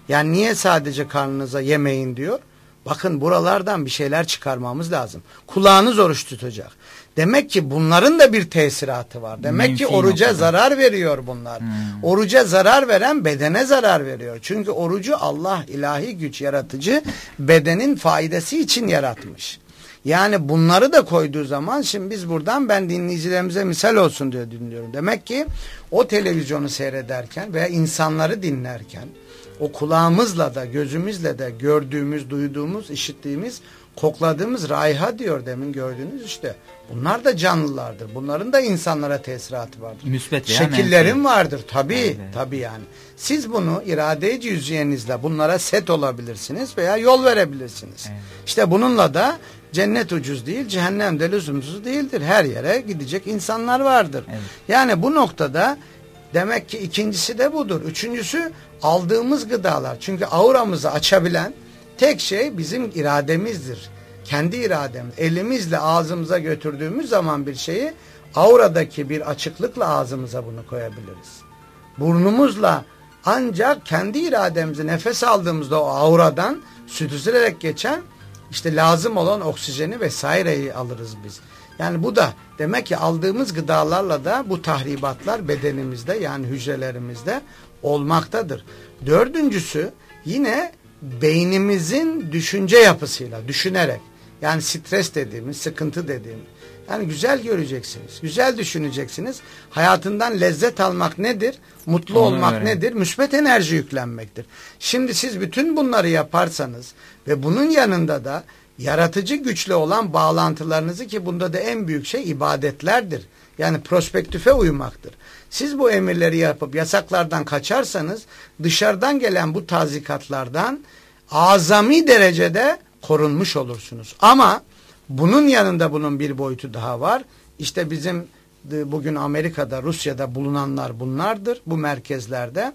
Yani niye sadece karnınıza yemeyin diyor? Bakın buralardan bir şeyler çıkarmamız lazım. Kulağınız oruç tutacak. Demek ki bunların da bir tesiratı var. Demek Mümkün ki oruca noktada. zarar veriyor bunlar. Hmm. Oruca zarar veren bedene zarar veriyor. Çünkü orucu Allah ilahi güç yaratıcı bedenin faydası için yaratmış. Yani bunları da koyduğu zaman şimdi biz buradan ben dinleyicilerimize misal olsun diye dinliyorum. Demek ki o televizyonu seyrederken veya insanları dinlerken o kulağımızla da gözümüzle de gördüğümüz, duyduğumuz, işittiğimiz, kokladığımız raiha diyor demin gördüğünüz işte. Bunlar da canlılardır. Bunların da insanlara tesiratı vardır. Müsbet Şekillerin vardır. Tabii, evet. tabii yani. Siz bunu irade cüz'iyenizle bunlara set olabilirsiniz veya yol verebilirsiniz. Evet. İşte bununla da Cennet ucuz değil, cehennem de lüzumsuz değildir. Her yere gidecek insanlar vardır. Evet. Yani bu noktada demek ki ikincisi de budur. Üçüncüsü aldığımız gıdalar. Çünkü auramızı açabilen tek şey bizim irademizdir. Kendi irademiz. Elimizle ağzımıza götürdüğümüz zaman bir şeyi auradaki bir açıklıkla ağzımıza bunu koyabiliriz. Burnumuzla ancak kendi irademizi nefes aldığımızda o auradan süt geçen işte lazım olan oksijeni vesaireyi alırız biz. Yani bu da demek ki aldığımız gıdalarla da bu tahribatlar bedenimizde yani hücrelerimizde olmaktadır. Dördüncüsü yine beynimizin düşünce yapısıyla düşünerek yani stres dediğimiz sıkıntı dediğimiz yani güzel göreceksiniz. Güzel düşüneceksiniz. Hayatından lezzet almak nedir? Mutlu Onu olmak öğren. nedir? Müsbet enerji yüklenmektir. Şimdi siz bütün bunları yaparsanız ve bunun yanında da yaratıcı güçle olan bağlantılarınızı ki bunda da en büyük şey ibadetlerdir. Yani prospektife uymaktır. Siz bu emirleri yapıp yasaklardan kaçarsanız dışarıdan gelen bu tazikatlardan azami derecede korunmuş olursunuz. Ama bunun yanında bunun bir boyutu daha var. İşte bizim bugün Amerika'da, Rusya'da bulunanlar bunlardır. Bu merkezlerde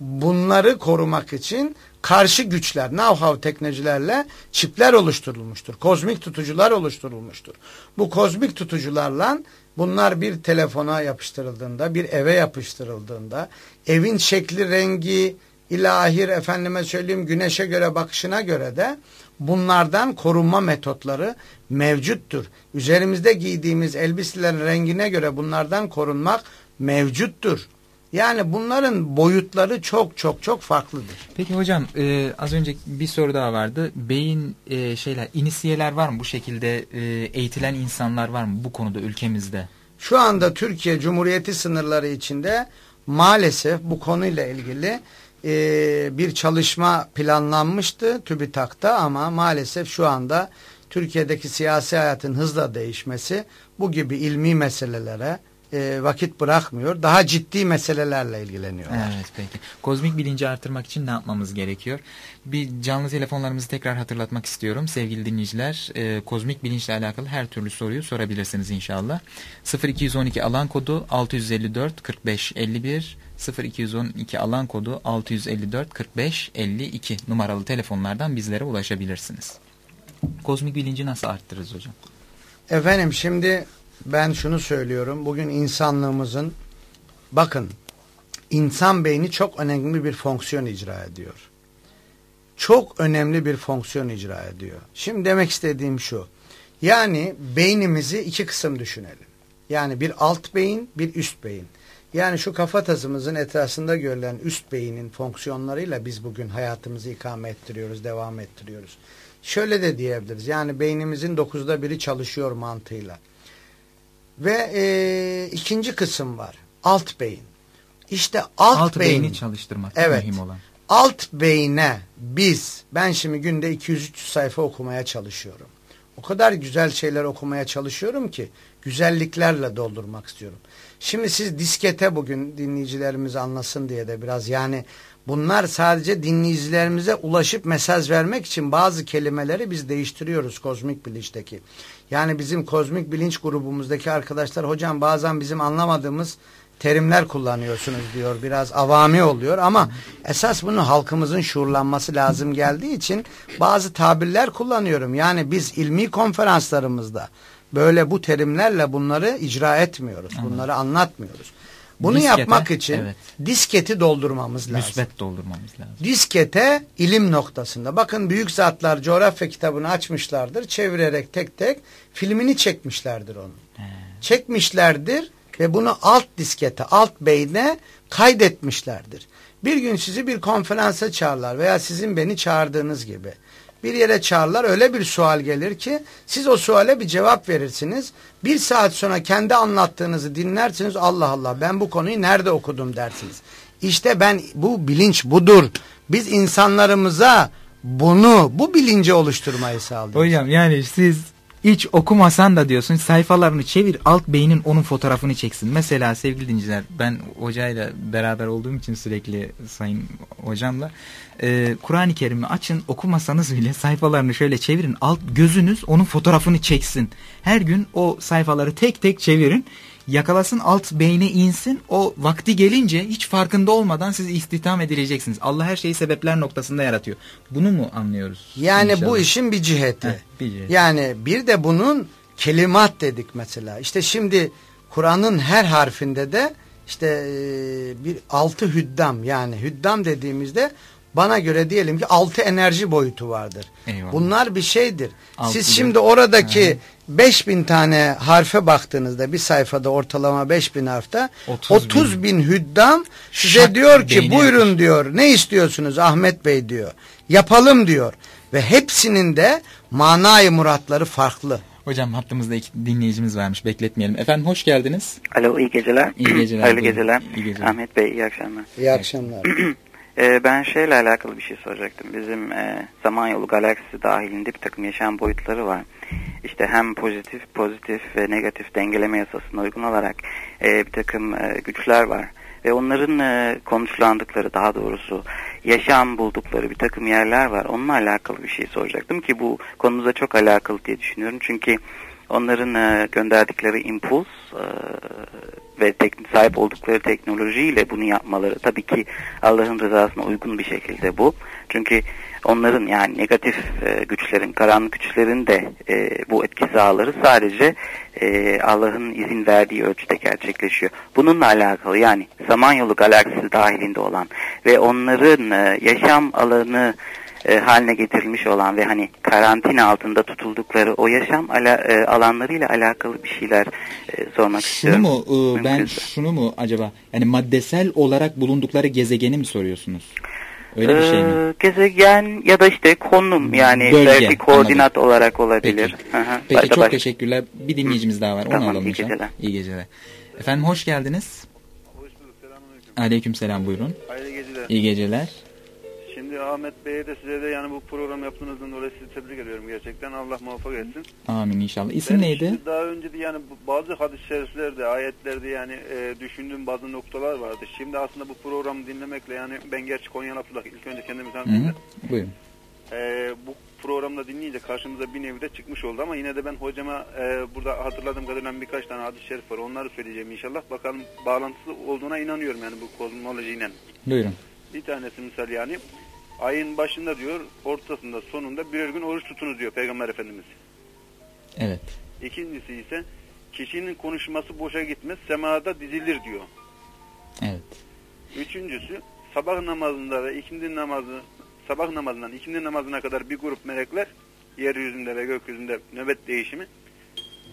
bunları korumak için karşı güçler, know-how teknolojilerle çipler oluşturulmuştur. Kozmik tutucular oluşturulmuştur. Bu kozmik tutucularla bunlar bir telefona yapıştırıldığında, bir eve yapıştırıldığında, evin şekli, rengi, ilahir efendime söyleyeyim güneşe göre bakışına göre de bunlardan korunma metotları mevcuttur. Üzerimizde giydiğimiz elbiselerin rengine göre bunlardan korunmak mevcuttur. Yani bunların boyutları çok çok çok farklıdır. Peki hocam e, az önce bir soru daha vardı. Beyin e, şeyler inisiyeler var mı bu şekilde e, eğitilen insanlar var mı bu konuda ülkemizde? Şu anda Türkiye Cumhuriyeti sınırları içinde maalesef bu konuyla ilgili e, bir çalışma planlanmıştı TÜBİTAK'ta ama maalesef şu anda Türkiye'deki siyasi hayatın hızla değişmesi bu gibi ilmi meselelere e, vakit bırakmıyor. Daha ciddi meselelerle ilgileniyorlar. Evet peki. Kozmik bilinci artırmak için ne yapmamız gerekiyor? Bir canlı telefonlarımızı tekrar hatırlatmak istiyorum. Sevgili dinleyiciler e, kozmik bilinçle alakalı her türlü soruyu sorabilirsiniz inşallah. 0212 alan kodu 654 45 51 0212 alan kodu 654 45 52 numaralı telefonlardan bizlere ulaşabilirsiniz. Kozmik bilinci nasıl arttırırız hocam? Efendim şimdi ben şunu söylüyorum. Bugün insanlığımızın bakın insan beyni çok önemli bir fonksiyon icra ediyor. Çok önemli bir fonksiyon icra ediyor. Şimdi demek istediğim şu. Yani beynimizi iki kısım düşünelim. Yani bir alt beyin, bir üst beyin. Yani şu kafatasımızın etrafında görülen üst beynin fonksiyonlarıyla biz bugün hayatımızı ikame ettiriyoruz, devam ettiriyoruz. Şöyle de diyebiliriz. Yani beynimizin dokuzda biri çalışıyor mantığıyla. Ve e, ikinci kısım var. Alt beyin. İşte alt, alt beyin, beyni çalıştırmak evet, mühim olan. Alt beyne biz, ben şimdi günde 200-300 sayfa okumaya çalışıyorum. O kadar güzel şeyler okumaya çalışıyorum ki güzelliklerle doldurmak istiyorum. Şimdi siz diskete bugün dinleyicilerimiz anlasın diye de biraz yani bunlar sadece dinleyicilerimize ulaşıp mesaj vermek için bazı kelimeleri biz değiştiriyoruz kozmik bilinçteki. Yani bizim kozmik bilinç grubumuzdaki arkadaşlar hocam bazen bizim anlamadığımız terimler kullanıyorsunuz diyor. Biraz avami oluyor ama esas bunu halkımızın şuurlanması lazım geldiği için bazı tabirler kullanıyorum. Yani biz ilmi konferanslarımızda böyle bu terimlerle bunları icra etmiyoruz. Bunları anlatmıyoruz. Bunu Diskete, yapmak için evet. disketi doldurmamız lazım. Müsbet doldurmamız lazım. Diskete ilim noktasında. Bakın büyük zatlar coğrafya kitabını açmışlardır. Çevirerek tek tek filmini çekmişlerdir onu. He. Çekmişlerdir ve bunu alt diskete, alt beyne kaydetmişlerdir. Bir gün sizi bir konferansa çağırlar veya sizin beni çağırdığınız gibi bir yere çağırlar öyle bir sual gelir ki siz o suale bir cevap verirsiniz. Bir saat sonra kendi anlattığınızı dinlersiniz Allah Allah ben bu konuyu nerede okudum dersiniz. İşte ben bu bilinç budur. Biz insanlarımıza bunu bu bilinci oluşturmayı sağlıyoruz. Hocam yani siz hiç okumasan da diyorsun sayfalarını çevir alt beynin onun fotoğrafını çeksin. Mesela sevgili dinciler ben hocayla beraber olduğum için sürekli sayın hocamla e, Kur'an-ı Kerim'i açın okumasanız bile sayfalarını şöyle çevirin alt gözünüz onun fotoğrafını çeksin. Her gün o sayfaları tek tek çevirin yakalasın alt beyne insin o vakti gelince hiç farkında olmadan siz istihdam edileceksiniz. Allah her şeyi sebepler noktasında yaratıyor. Bunu mu anlıyoruz? Yani inşallah? bu işin bir ciheti. Heh, bir ciheti. Yani bir de bunun kelimat dedik mesela. İşte şimdi Kur'an'ın her harfinde de işte bir altı hüddam yani hüddam dediğimizde bana göre diyelim ki altı enerji boyutu vardır. Eyvallah. Bunlar bir şeydir. Altı Siz şimdi oradaki Hı. 5000 tane harfe baktığınızda bir sayfada ortalama 5000 harfte 30, 30 bin. bin hüddam size Şak diyor ki buyurun yapmış. diyor ne istiyorsunuz Ahmet Bey diyor. Yapalım diyor. Ve hepsinin de manayı muratları farklı. Hocam hattımızda iki dinleyicimiz varmış bekletmeyelim. Efendim hoş geldiniz. Alo iyi geceler. İyi geceler. Hayırlı geceler. İyi geceler. Ahmet Bey iyi akşamlar. İyi akşamlar. ee, ben şeyle alakalı bir şey soracaktım. Bizim e, Samanyolu galaksisi dahilinde bir takım yaşam boyutları var. İşte hem pozitif, pozitif ve negatif dengeleme yasasına uygun olarak e, bir takım e, güçler var ve onların e, konuşlandıkları daha doğrusu yaşam buldukları bir takım yerler var. Onunla alakalı bir şey soracaktım ki bu konumuza çok alakalı diye düşünüyorum. Çünkü onların e, gönderdikleri impuls e, ve sahip oldukları teknolojiyle bunu yapmaları tabii ki Allah'ın rızasına uygun bir şekilde bu. Çünkü onların yani negatif e, güçlerin, karanlık güçlerin de e, bu etki sahaları sadece e, Allah'ın izin verdiği ölçüde gerçekleşiyor. Bununla alakalı yani Samanyolu galaksisi dahilinde olan ve onların e, yaşam alanı e, haline getirilmiş olan ve hani karantina altında tutuldukları o yaşam ala, e, alanlarıyla alakalı bir şeyler e, sormak şunu istiyorum. Mu, e, ben şunu mu acaba yani maddesel olarak bulundukları gezegeni mi soruyorsunuz? Öyle bir şey mi? Ee, gezegen ya da işte konum yani Bölge, belki koordinat anladım. olarak olabilir. Peki, Hı Peki çok baş... teşekkürler. Bir dinleyicimiz daha var. Onu tamam, alalım iyi geceler. İyi geceler. Efendim hoş geldiniz. Hoş bulduk. Selamünaleyküm. Aleyküm selam buyurun. Hayırlı geceler. İyi geceler. Şimdi Ahmet Bey'e de size de yani bu program yaptığınızdan dolayı sizi tebrik ediyorum gerçekten. Allah muvaffak etsin. Amin inşallah. İsim ben neydi? Daha önce de yani bazı hadis-i şeriflerde, ayetlerde yani e, düşündüğüm bazı noktalar vardı. Şimdi aslında bu programı dinlemekle yani ben gerçi Konya Abdullah ilk önce kendimi tanıtayım. Buyurun. E, bu programda dinleyince karşımıza bir nevde çıkmış oldu ama yine de ben hocama e, burada hatırladığım kadarıyla birkaç tane hadis-i şerif var. Onları söyleyeceğim inşallah. Bakalım bağlantısı olduğuna inanıyorum yani bu kozmolojiyle. Buyurun. Bir tanesi misal yani ayın başında diyor, ortasında, sonunda birer gün oruç tutunuz diyor Peygamber Efendimiz. Evet. İkincisi ise kişinin konuşması boşa gitmez, semada dizilir diyor. Evet. Üçüncüsü sabah namazında ve ikindi namazı sabah namazından ikindi namazına kadar bir grup melekler yeryüzünde ve gökyüzünde nöbet değişimi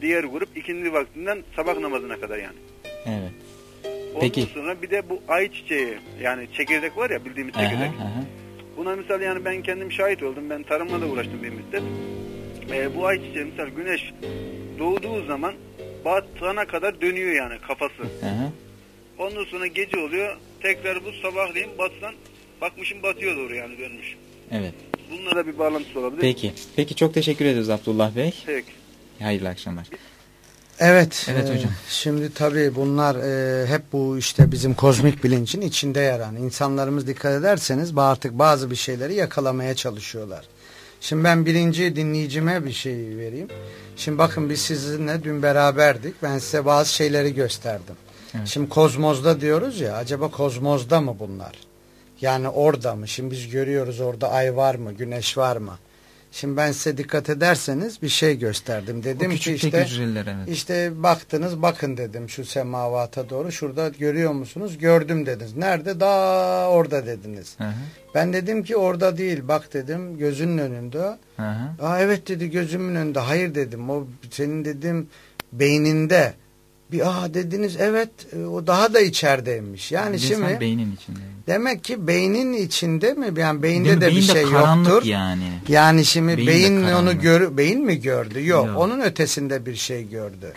diğer grup ikindi vaktinden sabah namazına kadar yani. Evet. Ondan Peki. sonra bir de bu ay çiçeği yani çekirdek var ya bildiğimiz çekirdek. Aha, aha. Buna misal yani ben kendim şahit oldum. Ben tarımla da uğraştım bir müddet. Ee, bu ay çiçeği misal güneş doğduğu zaman batana kadar dönüyor yani kafası. Hı Ondan sonra gece oluyor. Tekrar bu sabahleyin batıdan bakmışım batıyor doğru yani dönmüş. Evet. Bununla da bir bağlantısı olabilir. Peki. Peki çok teşekkür ederiz Abdullah Bey. Peki. Hayırlı akşamlar. Evet. Evet e, hocam. Şimdi tabii bunlar e, hep bu işte bizim kozmik bilincin içinde yer alan. İnsanlarımız dikkat ederseniz artık bazı bir şeyleri yakalamaya çalışıyorlar. Şimdi ben birinci dinleyicime bir şey vereyim. Şimdi bakın biz sizinle dün beraberdik. Ben size bazı şeyleri gösterdim. Evet. Şimdi kozmozda diyoruz ya acaba kozmozda mı bunlar? Yani orada mı? Şimdi biz görüyoruz orada ay var mı? Güneş var mı? Şimdi ben size dikkat ederseniz bir şey gösterdim. Dedim ki işte hücreler, evet. işte baktınız bakın dedim şu semavata doğru. Şurada görüyor musunuz? Gördüm dediniz. Nerede? Daha orada dediniz. Hı hı. Ben dedim ki orada değil. Bak dedim gözünün önünde. Hı hı. Aa evet dedi gözümün önünde. Hayır dedim. O senin dedim beyninde. Bir aa dediniz evet e, o daha da içerideymiş. Yani İnsan şimdi beynin içinde. Demek ki beynin içinde mi? Yani beyinde de beyin bir şey yoktur. yani. Yani şimdi beyin, beyin onu gör beyin mi gördü? Yok, Yok. Onun ötesinde bir şey gördü.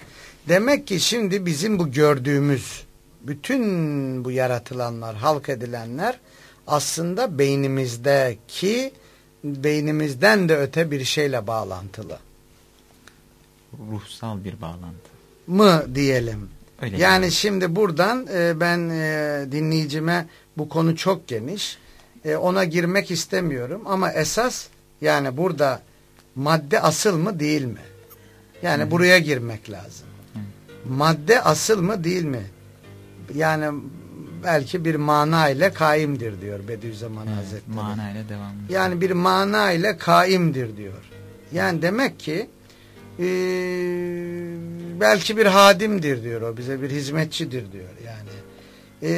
Demek ki şimdi bizim bu gördüğümüz bütün bu yaratılanlar, halk edilenler aslında beynimizdeki beynimizden de öte bir şeyle bağlantılı. Ruhsal bir bağlantı mı diyelim. Öyle yani mi? şimdi buradan e, ben e, dinleyicime bu konu çok geniş. E, ona girmek istemiyorum ama esas yani burada madde asıl mı değil mi? Yani Hı. buraya girmek lazım. Hı. Madde asıl mı değil mi? Yani belki bir mana ile kaimdir diyor Bediüzzaman evet, Hazretleri. Mana ile devam. Yani bir mana ile kaimdir diyor. Yani demek ki e, belki bir hadimdir diyor o bize bir hizmetçidir diyor yani e,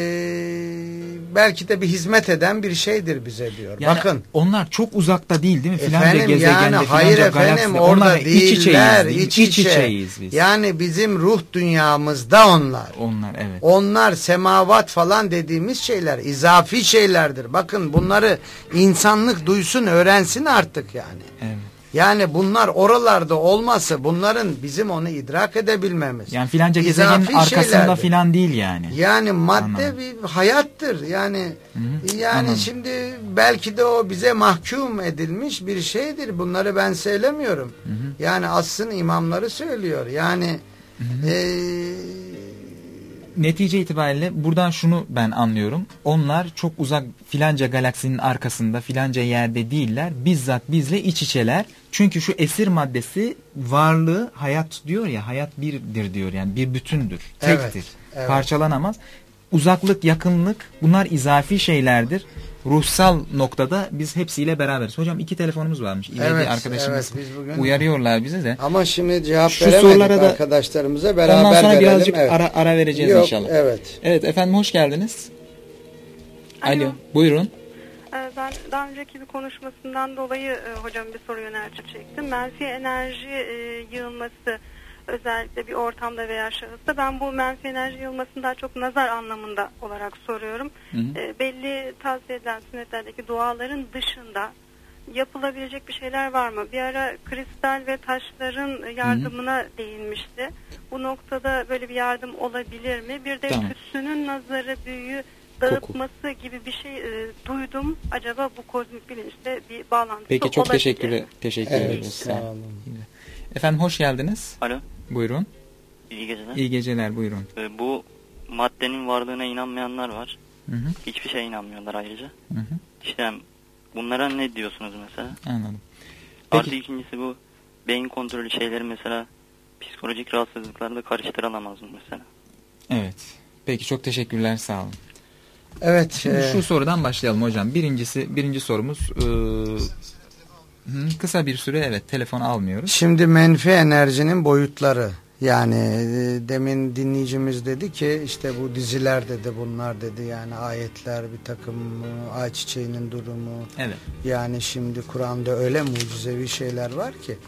belki de bir hizmet eden bir şeydir bize diyor. Yani Bakın. Onlar çok uzakta değil değil mi? Filanca efendim, gezegende, yani, hayır efendim orada onlar değiller. Iç, iç, iç içeyiz biz. Yani bizim ruh dünyamızda onlar. Onlar evet. Onlar semavat falan dediğimiz şeyler izafi şeylerdir. Bakın bunları insanlık duysun öğrensin artık yani. Evet. Yani bunlar oralarda olması bunların bizim onu idrak edebilmemiz. Yani filanca gezegenin arkasında şeylerdir. filan değil yani. Yani madde Anladım. bir hayattır. Yani hı hı. yani Anladım. şimdi belki de o bize mahkum edilmiş bir şeydir. Bunları ben söylemiyorum. Hı hı. Yani aslın imamları söylüyor. Yani hı hı. E, netice itibariyle buradan şunu ben anlıyorum. Onlar çok uzak filanca galaksinin arkasında filanca yerde değiller. Bizzat bizle iç içeler. Çünkü şu esir maddesi varlığı hayat diyor ya hayat birdir diyor yani bir bütündür. Tektir. Evet, evet. Parçalanamaz. Uzaklık, yakınlık bunlar izafi şeylerdir ruhsal noktada biz hepsiyle beraberiz. Hocam iki telefonumuz varmış. İleri evet, arkadaşımız evet, biz bugün... uyarıyorlar bize de. Ama şimdi cevap Şu veremedik da, arkadaşlarımıza beraber Ondan sonra verelim. birazcık evet. ara, ara vereceğiz Yok, inşallah. Evet. Evet efendim hoş geldiniz. Alo. Alo. Buyurun. Ee, ben daha önceki bir konuşmasından dolayı e, hocam bir soru yöneltecektim. Menfi enerji e, yığılması özellikle bir ortamda veya şahısta ben bu menfi enerji yılmasını daha çok nazar anlamında olarak soruyorum. Hı hı. E, belli tavsiye edilen sünnetlerdeki duaların dışında yapılabilecek bir şeyler var mı? Bir ara kristal ve taşların yardımına hı hı. değinmişti. Bu noktada böyle bir yardım olabilir mi? Bir de tamam. tütsünün nazarı büyüğü dağıtması Koku. gibi bir şey e, duydum. Acaba bu kozmik bilinçle bir bağlantısı Peki çok olabilir. teşekkür, teşekkür evet, ederiz. Sağ olun. Efendim hoş geldiniz. Alo. Buyurun. İyi geceler. İyi geceler buyurun. Ee, bu maddenin varlığına inanmayanlar var. Hı hı. Hiçbir şeye inanmıyorlar ayrıca. Hı hı. İşte bunlara ne diyorsunuz mesela? Anladım. Peki. Artı ikincisi bu beyin kontrolü şeyleri mesela psikolojik rahatsızlıklarda karıştırılamaz mı mesela? Evet. Peki çok teşekkürler sağ olun. Evet. Şimdi e... şu sorudan başlayalım hocam. Birincisi birinci sorumuz e, kısa bir süre evet telefon almıyoruz. Şimdi menfi enerjinin boyutları yani e, demin dinleyicimiz dedi ki işte bu diziler dedi bunlar dedi yani ayetler bir takım e, ayçiçeğinin durumu. Evet. Yani şimdi Kur'an'da öyle mucizevi şeyler var ki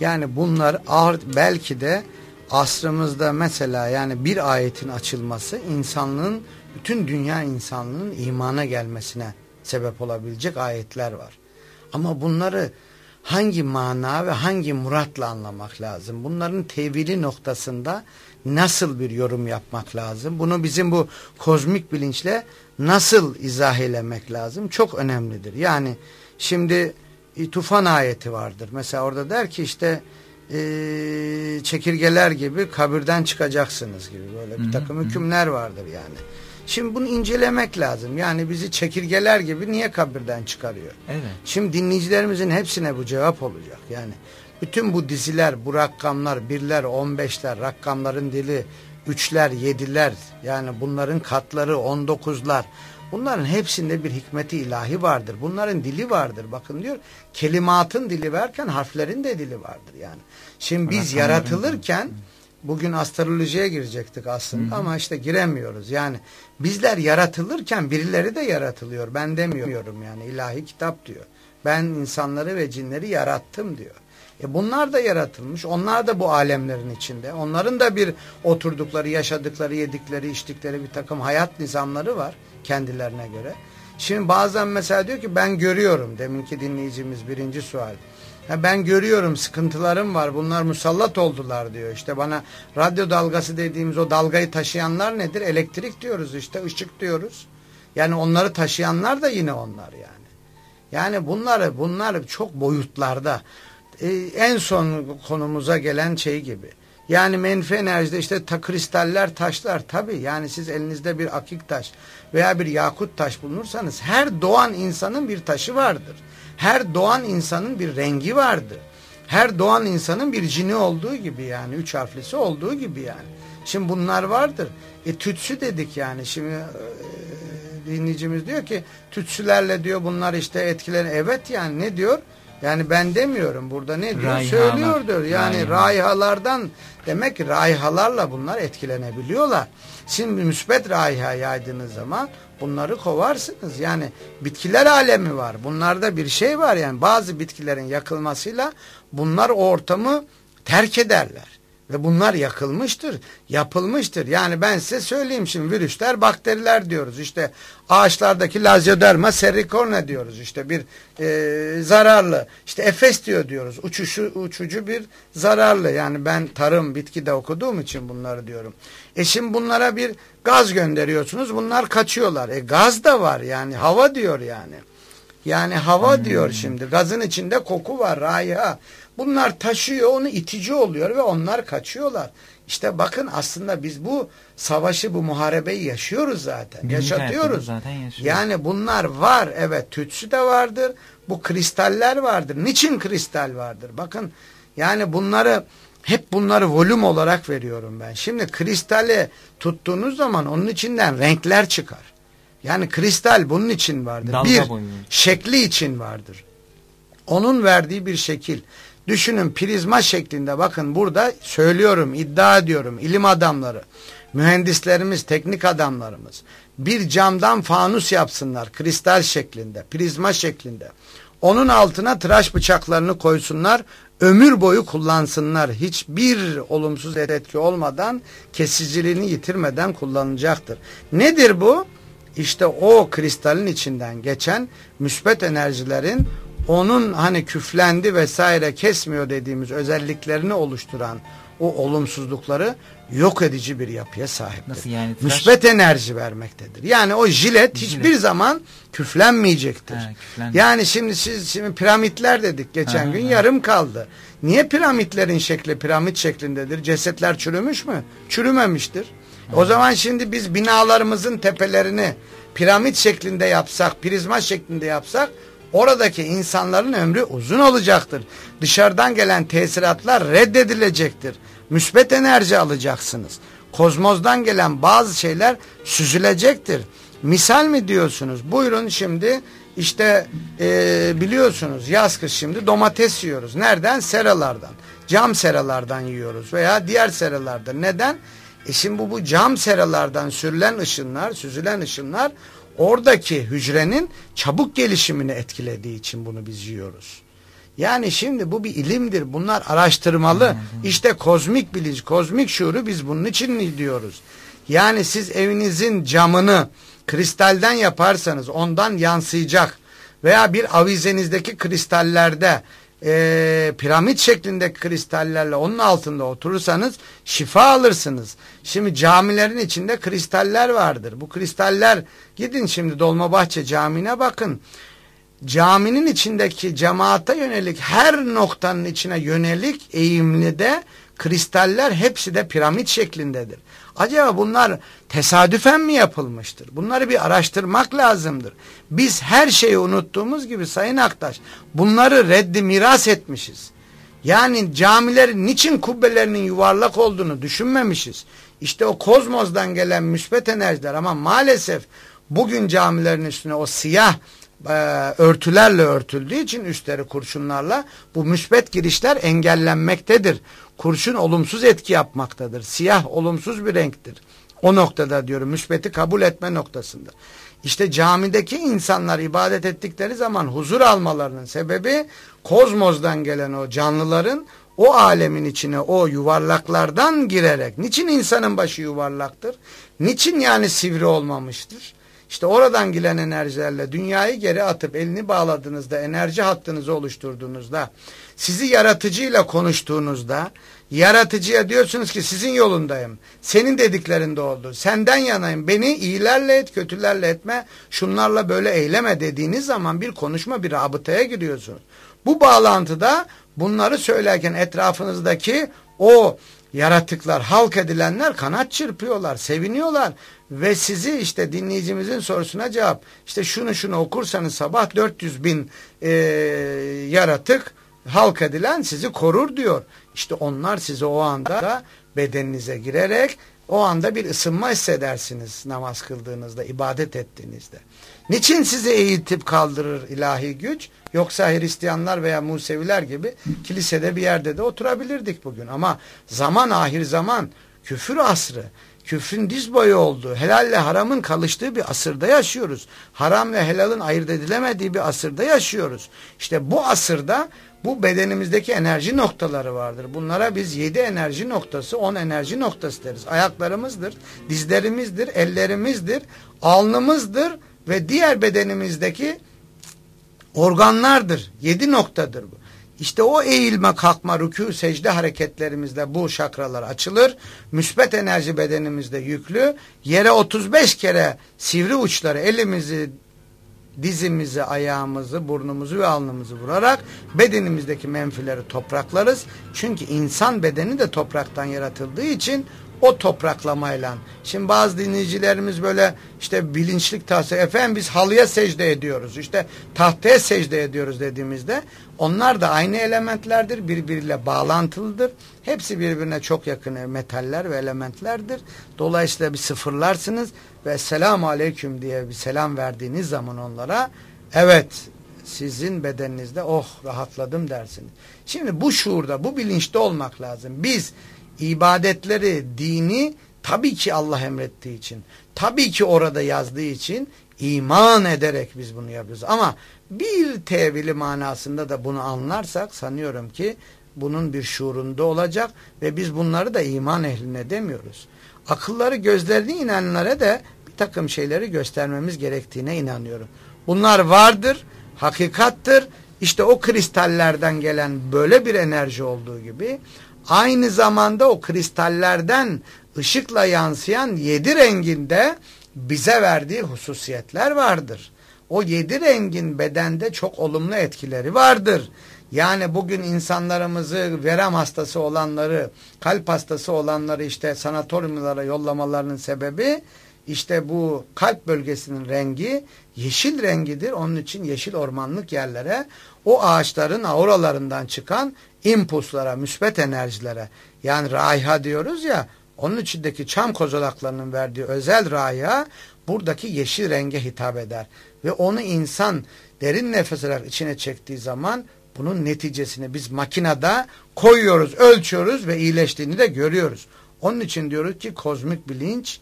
yani bunlar ağır, belki de asrımızda mesela yani bir ayetin açılması insanlığın bütün dünya insanlığının imana gelmesine sebep olabilecek ayetler var. Ama bunları hangi mana ve hangi muratla anlamak lazım? Bunların tevili noktasında nasıl bir yorum yapmak lazım? Bunu bizim bu kozmik bilinçle nasıl izah elemek lazım? Çok önemlidir. Yani şimdi e, tufan ayeti vardır. Mesela orada der ki işte e, çekirgeler gibi kabirden çıkacaksınız gibi böyle bir takım hükümler vardır yani. Şimdi bunu incelemek lazım. Yani bizi çekirgeler gibi niye kabirden çıkarıyor? Evet. Şimdi dinleyicilerimizin hepsine bu cevap olacak. Yani bütün bu diziler, bu rakamlar, birler, on beşler, rakamların dili, üçler, yediler, yani bunların katları, on dokuzlar. Bunların hepsinde bir hikmeti ilahi vardır. Bunların dili vardır. Bakın diyor kelimatın dili verken harflerin de dili vardır yani. Şimdi biz yaratılırken... Bugün astrolojiye girecektik aslında Hı -hı. ama işte giremiyoruz. Yani bizler yaratılırken birileri de yaratılıyor. Ben demiyorum yani ilahi kitap diyor. Ben insanları ve cinleri yarattım diyor. E bunlar da yaratılmış. Onlar da bu alemlerin içinde. Onların da bir oturdukları, yaşadıkları, yedikleri, içtikleri bir takım hayat nizamları var kendilerine göre. Şimdi bazen mesela diyor ki ben görüyorum. Deminki dinleyicimiz birinci sual. Ya ben görüyorum sıkıntılarım var bunlar musallat oldular diyor. İşte bana radyo dalgası dediğimiz o dalgayı taşıyanlar nedir? Elektrik diyoruz işte ışık diyoruz. Yani onları taşıyanlar da yine onlar yani. Yani bunları bunlar çok boyutlarda. Ee, en son konumuza gelen şey gibi. Yani menfi enerjide işte ta kristaller, taşlar tabii yani siz elinizde bir akik taş veya bir yakut taş bulunursanız her doğan insanın bir taşı vardır. Her doğan insanın bir rengi vardı. Her doğan insanın bir cini olduğu gibi yani üç harflisi olduğu gibi yani. Şimdi bunlar vardır. E tütsü dedik yani şimdi e, dinleyicimiz diyor ki tütsülerle diyor bunlar işte etkilen evet yani ne diyor? Yani ben demiyorum burada ne diyor Rayhalar. söylüyordur. Yani Rayhalar. rayhalardan demek ki rayhalarla bunlar etkilenebiliyorlar. Şimdi müspet rayha yaydığınız zaman bunları kovarsınız. Yani bitkiler alemi var. Bunlarda bir şey var yani bazı bitkilerin yakılmasıyla bunlar ortamı terk ederler. Ve bunlar yakılmıştır, yapılmıştır. Yani ben size söyleyeyim şimdi virüsler, bakteriler diyoruz. İşte ağaçlardaki lazyoderma serikorne diyoruz. İşte bir e, zararlı. İşte efes diyor diyoruz. Uçuşu, uçucu bir zararlı. Yani ben tarım, bitkide okuduğum için bunları diyorum. E şimdi bunlara bir gaz gönderiyorsunuz. Bunlar kaçıyorlar. E gaz da var yani. Hava diyor yani. Yani hava hmm. diyor şimdi. Gazın içinde koku var, raiha. Bunlar taşıyor, onu itici oluyor ve onlar kaçıyorlar. İşte bakın aslında biz bu savaşı, bu muharebeyi yaşıyoruz zaten. Günlük yaşatıyoruz. Zaten yani bunlar var. Evet tütsü de vardır. Bu kristaller vardır. Niçin kristal vardır? Bakın yani bunları hep bunları volüm olarak veriyorum ben. Şimdi kristali tuttuğunuz zaman onun içinden renkler çıkar. Yani kristal bunun için vardır. Dalga bir, boyu. şekli için vardır. Onun verdiği bir şekil. Düşünün prizma şeklinde bakın burada söylüyorum, iddia ediyorum ilim adamları, mühendislerimiz, teknik adamlarımız bir camdan fanus yapsınlar kristal şeklinde, prizma şeklinde. Onun altına tıraş bıçaklarını koysunlar, ömür boyu kullansınlar. Hiçbir olumsuz etki olmadan, kesiciliğini yitirmeden kullanılacaktır. Nedir bu? İşte o kristalin içinden geçen müsbet enerjilerin onun hani küflendi vesaire kesmiyor dediğimiz özelliklerini oluşturan o olumsuzlukları yok edici bir yapıya sahiptir. Nasıl yani? Tıraş... Müsbet enerji vermektedir. Yani o jilet, jilet. hiçbir zaman küflenmeyecektir. Ha, yani şimdi siz şimdi piramitler dedik geçen ha, gün ha. yarım kaldı. Niye piramitlerin şekli piramit şeklindedir? Cesetler çürümüş mü? Çürümemiştir. Ha. O zaman şimdi biz binalarımızın tepelerini piramit şeklinde yapsak, prizma şeklinde yapsak oradaki insanların ömrü uzun olacaktır. Dışarıdan gelen tesiratlar reddedilecektir. Müsbet enerji alacaksınız. Kozmozdan gelen bazı şeyler süzülecektir. Misal mi diyorsunuz? Buyurun şimdi işte e, biliyorsunuz yaz kış şimdi domates yiyoruz. Nereden? Seralardan. Cam seralardan yiyoruz veya diğer seralardan. Neden? E şimdi bu, bu cam seralardan sürülen ışınlar, süzülen ışınlar oradaki hücrenin çabuk gelişimini etkilediği için bunu biz yiyoruz. Yani şimdi bu bir ilimdir. Bunlar araştırmalı. İşte kozmik bilinç, kozmik şuuru biz bunun için diyoruz. Yani siz evinizin camını kristalden yaparsanız ondan yansıyacak veya bir avizenizdeki kristallerde e, piramit şeklinde kristallerle onun altında oturursanız şifa alırsınız. Şimdi camilerin içinde kristaller vardır. Bu kristaller gidin şimdi Dolmabahçe Camii'ne bakın. Caminin içindeki cemaate yönelik her noktanın içine yönelik eğimli de kristaller hepsi de piramit şeklindedir. Acaba bunlar tesadüfen mi yapılmıştır? Bunları bir araştırmak lazımdır. Biz her şeyi unuttuğumuz gibi Sayın Aktaş bunları reddi miras etmişiz. Yani camilerin niçin kubbelerinin yuvarlak olduğunu düşünmemişiz. İşte o kozmozdan gelen müsbet enerjiler ama maalesef bugün camilerin üstüne o siyah e, örtülerle örtüldüğü için üstleri kurşunlarla bu müsbet girişler engellenmektedir kurşun olumsuz etki yapmaktadır. Siyah olumsuz bir renktir. O noktada diyorum müsbeti kabul etme noktasında. İşte camideki insanlar ibadet ettikleri zaman huzur almalarının sebebi kozmozdan gelen o canlıların o alemin içine o yuvarlaklardan girerek niçin insanın başı yuvarlaktır? Niçin yani sivri olmamıştır? İşte oradan gelen enerjilerle dünyayı geri atıp elini bağladığınızda, enerji hattınızı oluşturduğunuzda, sizi yaratıcıyla konuştuğunuzda, yaratıcıya diyorsunuz ki sizin yolundayım. Senin dediklerinde oldu. Senden yanayım. Beni iyilerle et, kötülerle etme. Şunlarla böyle eyleme dediğiniz zaman bir konuşma, bir rabıtaya giriyorsunuz. Bu bağlantıda bunları söylerken etrafınızdaki o yaratıklar, halk edilenler kanat çırpıyorlar, seviniyorlar ve sizi işte dinleyicimizin sorusuna cevap işte şunu şunu okursanız sabah 400 bin e, yaratık halk edilen sizi korur diyor. İşte onlar sizi o anda bedeninize girerek O anda bir ısınma hissedersiniz namaz kıldığınızda, ibadet ettiğinizde. Niçin sizi eğitip kaldırır ilahi güç? Yoksa Hristiyanlar veya Museviler gibi kilisede bir yerde de oturabilirdik bugün. Ama zaman ahir zaman küfür asrı, küfrün diz boyu olduğu, helalle haramın kalıştığı bir asırda yaşıyoruz. Haram ve helalın ayırt edilemediği bir asırda yaşıyoruz. İşte bu asırda bu bedenimizdeki enerji noktaları vardır. Bunlara biz yedi enerji noktası, on enerji noktası deriz. Ayaklarımızdır, dizlerimizdir, ellerimizdir, alnımızdır ve diğer bedenimizdeki organlardır. Yedi noktadır bu. İşte o eğilme, kalkma, rükû, secde hareketlerimizde bu şakralar açılır. Müsbet enerji bedenimizde yüklü. Yere 35 kere sivri uçları elimizi, dizimizi, ayağımızı, burnumuzu ve alnımızı vurarak bedenimizdeki menfileri topraklarız. Çünkü insan bedeni de topraktan yaratıldığı için o topraklamayla. Şimdi bazı dinleyicilerimiz böyle işte bilinçlik tahsil efendim biz halıya secde ediyoruz işte tahtaya secde ediyoruz dediğimizde onlar da aynı elementlerdir birbiriyle bağlantılıdır. Hepsi birbirine çok yakın metaller ve elementlerdir. Dolayısıyla bir sıfırlarsınız ve selamu aleyküm diye bir selam verdiğiniz zaman onlara evet sizin bedeninizde oh rahatladım dersiniz. Şimdi bu şuurda bu bilinçte olmak lazım. Biz ibadetleri, dini tabii ki Allah emrettiği için, tabii ki orada yazdığı için iman ederek biz bunu yapıyoruz. Ama bir tevili manasında da bunu anlarsak sanıyorum ki bunun bir şuurunda olacak ve biz bunları da iman ehline demiyoruz. Akılları gözlerini inanlara da bir takım şeyleri göstermemiz gerektiğine inanıyorum. Bunlar vardır, hakikattır. İşte o kristallerden gelen böyle bir enerji olduğu gibi aynı zamanda o kristallerden ışıkla yansıyan yedi renginde bize verdiği hususiyetler vardır. O yedi rengin bedende çok olumlu etkileri vardır. Yani bugün insanlarımızı verem hastası olanları, kalp hastası olanları işte sanatoryumlara yollamalarının sebebi işte bu kalp bölgesinin rengi yeşil rengidir. Onun için yeşil ormanlık yerlere o ağaçların auralarından çıkan impulslara, müsbet enerjilere yani raiha diyoruz ya onun içindeki çam kozalaklarının verdiği özel raiha buradaki yeşil renge hitap eder. Ve onu insan derin nefes alarak içine çektiği zaman bunun neticesini biz makinede koyuyoruz, ölçüyoruz ve iyileştiğini de görüyoruz. Onun için diyoruz ki kozmik bilinç,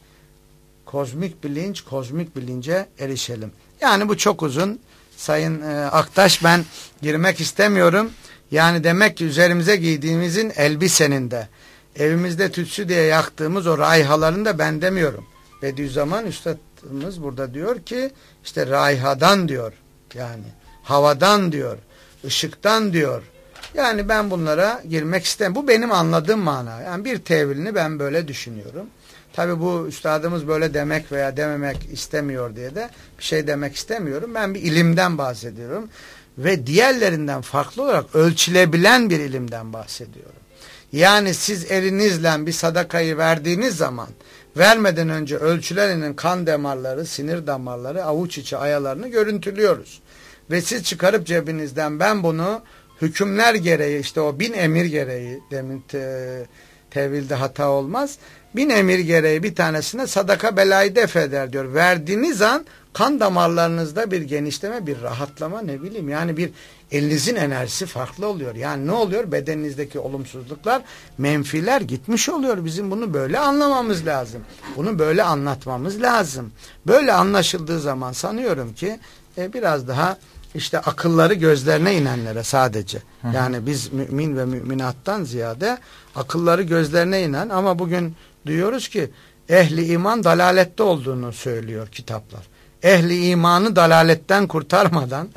kozmik bilinç, kozmik bilince erişelim. Yani bu çok uzun. Sayın e, Aktaş ben girmek istemiyorum. Yani demek ki üzerimize giydiğimizin elbisenin de evimizde tütsü diye yaktığımız o raihalarını da ben demiyorum. Bediüzzaman Üstadımız burada diyor ki işte raihadan diyor. Yani havadan diyor. ışıktan diyor. Yani ben bunlara girmek istem. Bu benim anladığım mana. Yani bir tevilini ben böyle düşünüyorum. Tabi bu üstadımız böyle demek veya dememek istemiyor diye de bir şey demek istemiyorum. Ben bir ilimden bahsediyorum ve diğerlerinden farklı olarak ölçülebilen bir ilimden bahsediyorum. Yani siz elinizle bir sadakayı verdiğiniz zaman vermeden önce ölçülerinin kan damarları, sinir damarları, avuç içi ayalarını görüntülüyoruz. Ve siz çıkarıp cebinizden ben bunu hükümler gereği işte o bin emir gereği demin te, tevilde hata olmaz. Bin emir gereği bir tanesine sadaka belayı def eder diyor. Verdiğiniz an kan damarlarınızda bir genişleme, bir rahatlama ne bileyim yani bir elinizin enerjisi farklı oluyor. Yani ne oluyor? Bedeninizdeki olumsuzluklar, menfiler gitmiş oluyor. Bizim bunu böyle anlamamız lazım. Bunu böyle anlatmamız lazım. Böyle anlaşıldığı zaman sanıyorum ki e, biraz daha işte akılları gözlerine inenlere sadece. Yani biz mümin ve müminattan ziyade akılları gözlerine inen ama bugün diyoruz ki ehli iman dalalette olduğunu söylüyor kitaplar ehli imanı dalaletten kurtarmadan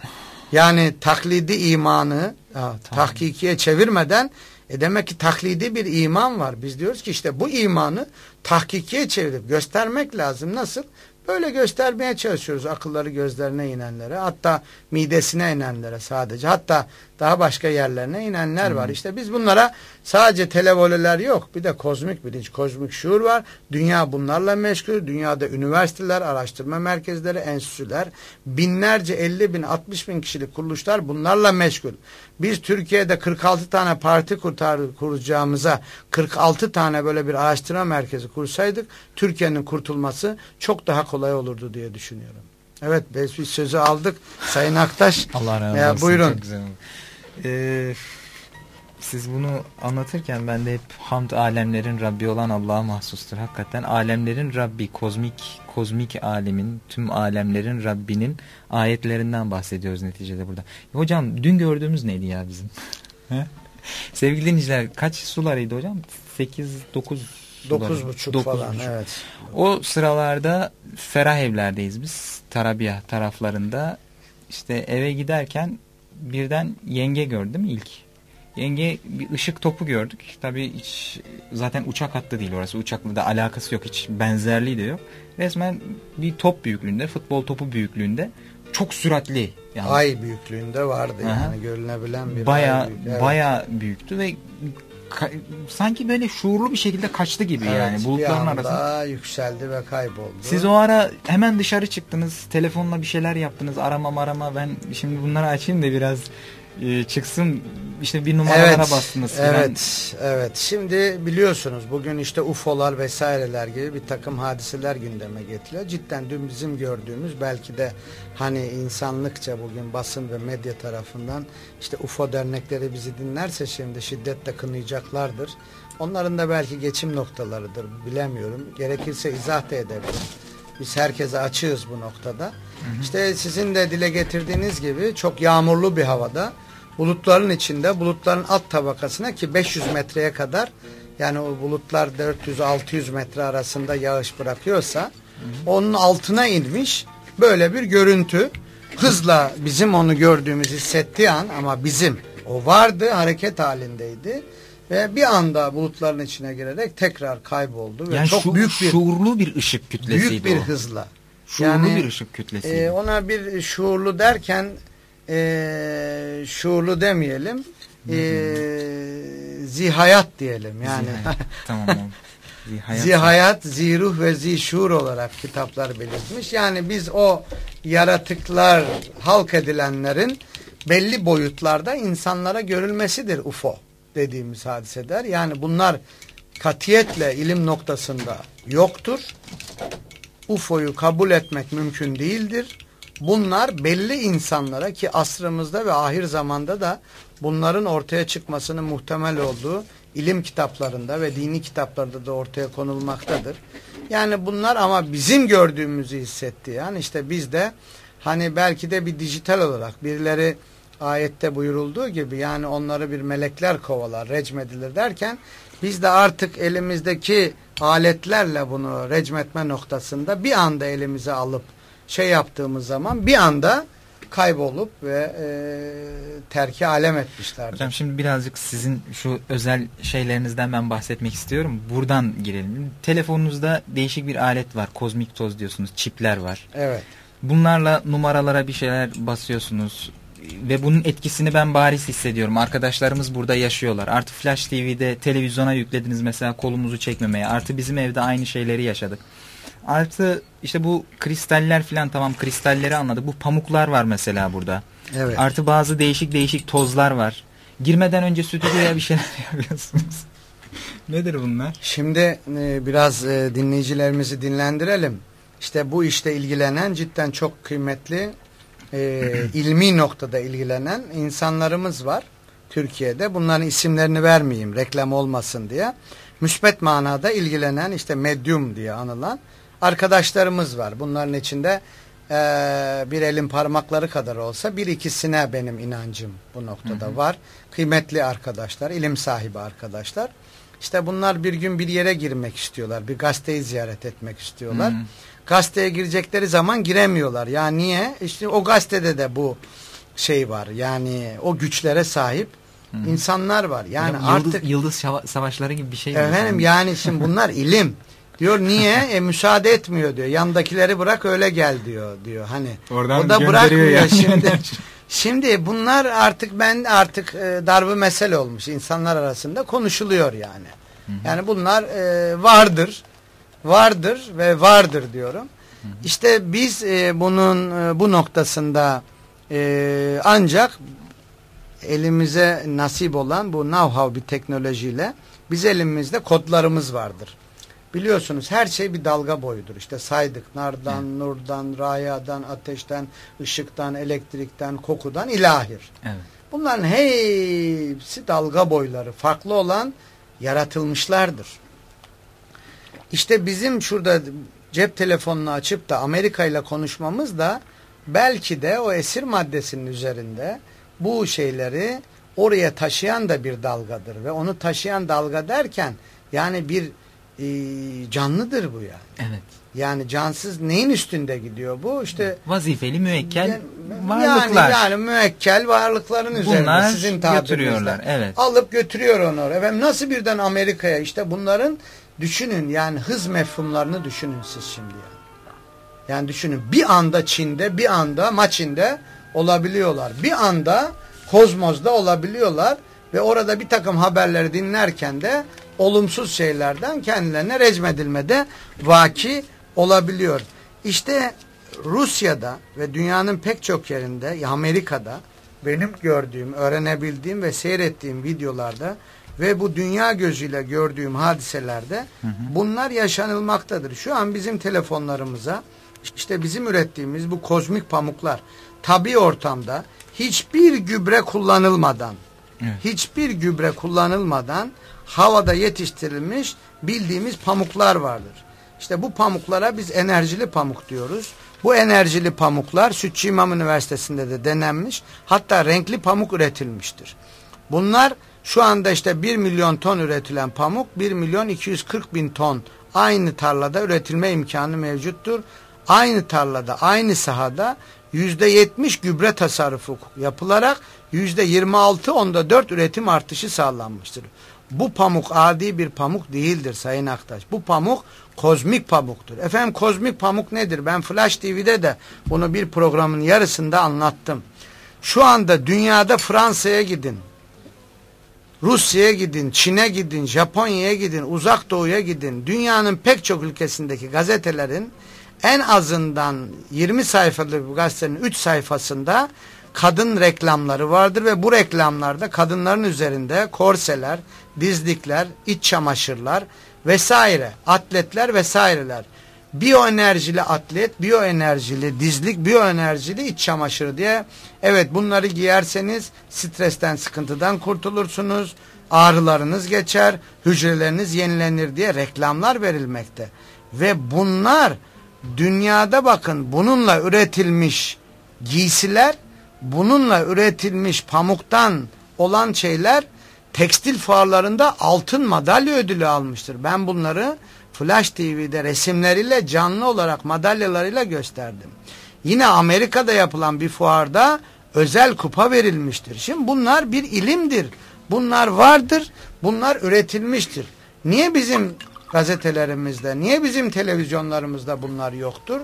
yani taklidi imanı ya, tahkikiye çevirmeden e demek ki taklidi bir iman var. Biz diyoruz ki işte bu imanı tahkikiye çevirip göstermek lazım. Nasıl? Böyle göstermeye çalışıyoruz akılları gözlerine inenlere. Hatta midesine inenlere sadece. Hatta daha başka yerlerine inenler hmm. var. İşte biz bunlara sadece televoleler yok. Bir de kozmik bilinç, kozmik şuur var. Dünya bunlarla meşgul. Dünyada üniversiteler, araştırma merkezleri, enstitüler, binlerce, 50 bin, 60 bin kişilik kuruluşlar bunlarla meşgul. Biz Türkiye'de 46 tane parti kurtar, kuracağımıza 46 tane böyle bir araştırma merkezi kursaydık Türkiye'nin kurtulması çok daha kolay olurdu diye düşünüyorum. Evet biz sözü aldık. Sayın Aktaş. Allah razı olsun. Buyurun. Çok güzel Ee, siz bunu anlatırken ben de hep hamd alemlerin Rabbi olan Allah'a mahsustur. Hakikaten alemlerin Rabbi, kozmik kozmik alemin, tüm alemlerin Rabbinin ayetlerinden bahsediyoruz neticede burada. Hocam dün gördüğümüz neydi ya bizim? Sevgili dinleyiciler kaç sularıydı hocam? 8 9 Dokuz buçuk falan evet. O sıralarda ferah evlerdeyiz biz. Tarabiya taraflarında. İşte eve giderken birden yenge gördüm ilk. Yenge bir ışık topu gördük. Tabii hiç zaten uçak hattı değil orası. Uçakla da alakası yok. Hiç benzerliği de yok. Resmen bir top büyüklüğünde, futbol topu büyüklüğünde çok süratli. Yani. Ay büyüklüğünde vardı Aha. yani görülebilen bir baya, ay büyük. Evet. Baya büyüktü ve sanki böyle şuurlu bir şekilde kaçtı gibi evet, yani bulutların arasında. yükseldi ve kayboldu. Siz o ara hemen dışarı çıktınız. Telefonla bir şeyler yaptınız. Arama arama ben şimdi bunları açayım da biraz e, çıksın işte bir numaralara evet, bastınız. Evet, evet. Şimdi biliyorsunuz bugün işte UFO'lar vesaireler gibi bir takım hadiseler gündeme getiriyor. Cidden dün bizim gördüğümüz belki de hani insanlıkça bugün basın ve medya tarafından işte UFO dernekleri bizi dinlerse şimdi şiddetle kınayacaklardır. Onların da belki geçim noktalarıdır bilemiyorum. Gerekirse izah da edebilirim. Biz herkese açığız bu noktada. Hı hı. İşte sizin de dile getirdiğiniz gibi çok yağmurlu bir havada bulutların içinde bulutların alt tabakasına ki 500 metreye kadar yani o bulutlar 400-600 metre arasında yağış bırakıyorsa hı hı. onun altına inmiş böyle bir görüntü hızla bizim onu gördüğümüz hissettiği an ama bizim o vardı hareket halindeydi ve bir anda bulutların içine girerek tekrar kayboldu ve yani çok şu, büyük bir şuurlu bir ışık kütlesiydi büyük bir o. hızla şuurlu yani, bir ışık kütlesiydi. E, ona bir şuurlu derken e, şuurlu demeyelim e, zihayat diyelim yani zihayat. tamam Zihayat, zihayat, ziruh ve zişur olarak kitaplar belirtmiş. Yani biz o yaratıklar halk edilenlerin belli boyutlarda insanlara görülmesidir UFO dediğimiz hadiseler. Yani bunlar katiyetle ilim noktasında yoktur. UFO'yu kabul etmek mümkün değildir. Bunlar belli insanlara ki asrımızda ve ahir zamanda da bunların ortaya çıkmasının muhtemel olduğu ilim kitaplarında ve dini kitaplarda da ortaya konulmaktadır. Yani bunlar ama bizim gördüğümüzü hissetti. Yani işte biz de hani belki de bir dijital olarak birileri ayette buyurulduğu gibi yani onları bir melekler kovalar, recmedilir derken biz de artık elimizdeki aletlerle bunu recmetme noktasında bir anda elimize alıp şey yaptığımız zaman bir anda kaybolup ve e, terki alem etmişler. Hocam şimdi birazcık sizin şu özel şeylerinizden ben bahsetmek istiyorum. Buradan girelim. Telefonunuzda değişik bir alet var. Kozmik toz diyorsunuz. Çipler var. Evet. Bunlarla numaralara bir şeyler basıyorsunuz. Ve bunun etkisini ben bariz hissediyorum. Arkadaşlarımız burada yaşıyorlar. Artı Flash TV'de televizyona yüklediniz mesela kolumuzu çekmemeye. Artı bizim evde aynı şeyleri yaşadık. Artı işte bu kristaller falan tamam kristalleri anladık. Bu pamuklar var mesela burada. Evet. Artı bazı değişik değişik tozlar var. Girmeden önce stüdyoya bir şeyler yapıyorsunuz. Nedir bunlar? Şimdi e, biraz e, dinleyicilerimizi dinlendirelim. İşte bu işte ilgilenen cidden çok kıymetli e, ilmi noktada ilgilenen insanlarımız var Türkiye'de. Bunların isimlerini vermeyeyim reklam olmasın diye. Müsbet manada ilgilenen işte medyum diye anılan arkadaşlarımız var. Bunların içinde e, bir elin parmakları kadar olsa bir ikisine benim inancım bu noktada hı hı. var. Kıymetli arkadaşlar, ilim sahibi arkadaşlar. İşte bunlar bir gün bir yere girmek istiyorlar. Bir gazeteyi ziyaret etmek istiyorlar. Hı hı. Gazeteye girecekleri zaman giremiyorlar. Ya niye? İşte o gazetede de bu şey var. Yani o güçlere sahip hı hı. insanlar var. Yani Hocam, artık yıldız, yıldız savaşları gibi bir şey. Efendim yani şimdi bunlar ilim Diyor niye? E müsaade etmiyor diyor. Yandakileri bırak öyle gel diyor diyor. Hani Oradan o da bırakmıyor yani. şimdi. Şimdi bunlar artık ben artık e, darbe mesele olmuş insanlar arasında konuşuluyor yani. Hı hı. Yani bunlar e, vardır. Vardır ve vardır diyorum. Hı hı. İşte biz e, bunun e, bu noktasında e, ancak elimize nasip olan bu know-how bir teknolojiyle biz elimizde kodlarımız vardır. Biliyorsunuz her şey bir dalga boyudur. İşte saydık nardan, evet. nurdan, rayadan, ateşten, ışıktan, elektrikten, kokudan, ilahir. Evet. Bunların hepsi dalga boyları. Farklı olan yaratılmışlardır. İşte bizim şurada cep telefonunu açıp da Amerika ile konuşmamız da belki de o esir maddesinin üzerinde bu şeyleri oraya taşıyan da bir dalgadır. Ve onu taşıyan dalga derken yani bir e, canlıdır bu yani. Evet. Yani cansız neyin üstünde gidiyor bu? İşte vazifeli müekkel yani, varlıklar. Yani, yani müekkel varlıkların üzerinde Bunlar sizin götürüyorlar. Evet. Alıp götürüyor onu. Efendim nasıl birden Amerika'ya işte bunların düşünün yani hız mefhumlarını düşünün siz şimdi yani. Yani düşünün bir anda Çin'de bir anda Maçin'de olabiliyorlar. Bir anda Kozmos'da olabiliyorlar ve orada bir takım haberleri dinlerken de olumsuz şeylerden kendilerine recmedilmede vaki olabiliyor. İşte Rusya'da ve dünyanın pek çok yerinde Amerika'da benim gördüğüm, öğrenebildiğim ve seyrettiğim videolarda ve bu dünya gözüyle gördüğüm hadiselerde hı hı. bunlar yaşanılmaktadır. Şu an bizim telefonlarımıza işte bizim ürettiğimiz bu kozmik pamuklar tabi ortamda hiçbir gübre kullanılmadan evet. hiçbir gübre kullanılmadan havada yetiştirilmiş bildiğimiz pamuklar vardır. İşte bu pamuklara biz enerjili pamuk diyoruz. Bu enerjili pamuklar Sütçü İmam Üniversitesi'nde de denenmiş. Hatta renkli pamuk üretilmiştir. Bunlar şu anda işte 1 milyon ton üretilen pamuk 1 milyon 240 bin ton aynı tarlada üretilme imkanı mevcuttur. Aynı tarlada aynı sahada yüzde yetmiş gübre tasarrufu yapılarak yüzde yirmi altı onda dört üretim artışı sağlanmıştır. Bu pamuk adi bir pamuk değildir Sayın Aktaş. Bu pamuk kozmik pamuktur. Efendim kozmik pamuk nedir? Ben Flash TV'de de bunu bir programın yarısında anlattım. Şu anda dünyada Fransa'ya gidin. Rusya'ya gidin, Çin'e gidin, Japonya'ya gidin, Uzak Doğu'ya gidin. Dünyanın pek çok ülkesindeki gazetelerin en azından 20 sayfalık bir gazetenin 3 sayfasında kadın reklamları vardır ve bu reklamlarda kadınların üzerinde korseler, dizlikler, iç çamaşırlar vesaire, atletler vesaireler. Biyoenerjili atlet, biyoenerjili dizlik, biyoenerjili iç çamaşırı diye evet bunları giyerseniz stresten, sıkıntıdan kurtulursunuz, ağrılarınız geçer, hücreleriniz yenilenir diye reklamlar verilmekte. Ve bunlar dünyada bakın bununla üretilmiş giysiler, bununla üretilmiş pamuktan olan şeyler tekstil fuarlarında altın madalya ödülü almıştır. Ben bunları Flash TV'de resimleriyle canlı olarak madalyalarıyla gösterdim. Yine Amerika'da yapılan bir fuarda özel kupa verilmiştir. Şimdi bunlar bir ilimdir. Bunlar vardır. Bunlar üretilmiştir. Niye bizim gazetelerimizde, niye bizim televizyonlarımızda bunlar yoktur?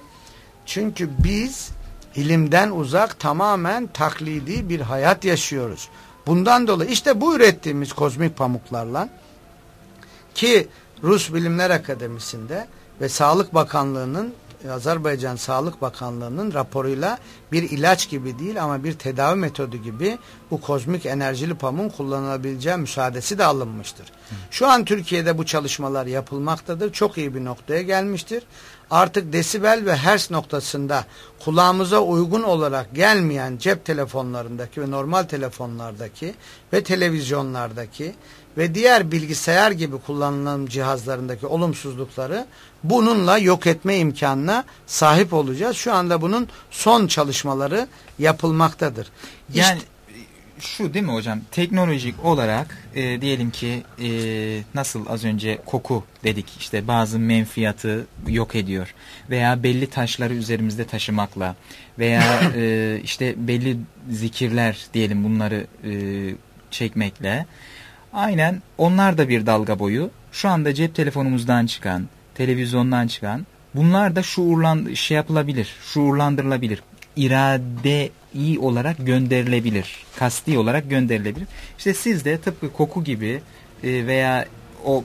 Çünkü biz ilimden uzak tamamen taklidi bir hayat yaşıyoruz. Bundan dolayı işte bu ürettiğimiz kozmik pamuklarla ki Rus Bilimler Akademisi'nde ve Sağlık Bakanlığı'nın Azerbaycan Sağlık Bakanlığı'nın raporuyla bir ilaç gibi değil ama bir tedavi metodu gibi bu kozmik enerjili pamuğun kullanılabileceği müsaadesi de alınmıştır. Hı. Şu an Türkiye'de bu çalışmalar yapılmaktadır. Çok iyi bir noktaya gelmiştir. Artık desibel ve hertz noktasında kulağımıza uygun olarak gelmeyen cep telefonlarındaki ve normal telefonlardaki ve televizyonlardaki ve diğer bilgisayar gibi kullanılan cihazlarındaki olumsuzlukları bununla yok etme imkanına sahip olacağız. Şu anda bunun son çalışmaları yapılmaktadır. Yani işte, şu değil mi hocam? Teknolojik olarak e, diyelim ki e, nasıl az önce koku dedik işte bazı menfiyatı yok ediyor veya belli taşları üzerimizde taşımakla veya e, işte belli zikirler diyelim bunları e, çekmekle aynen onlar da bir dalga boyu şu anda cep telefonumuzdan çıkan televizyondan çıkan bunlar da şuurlan şey yapılabilir, şuurlandırılabilir. İradeyi olarak gönderilebilir. Kasti olarak gönderilebilir. İşte siz de tıpkı koku gibi e, veya o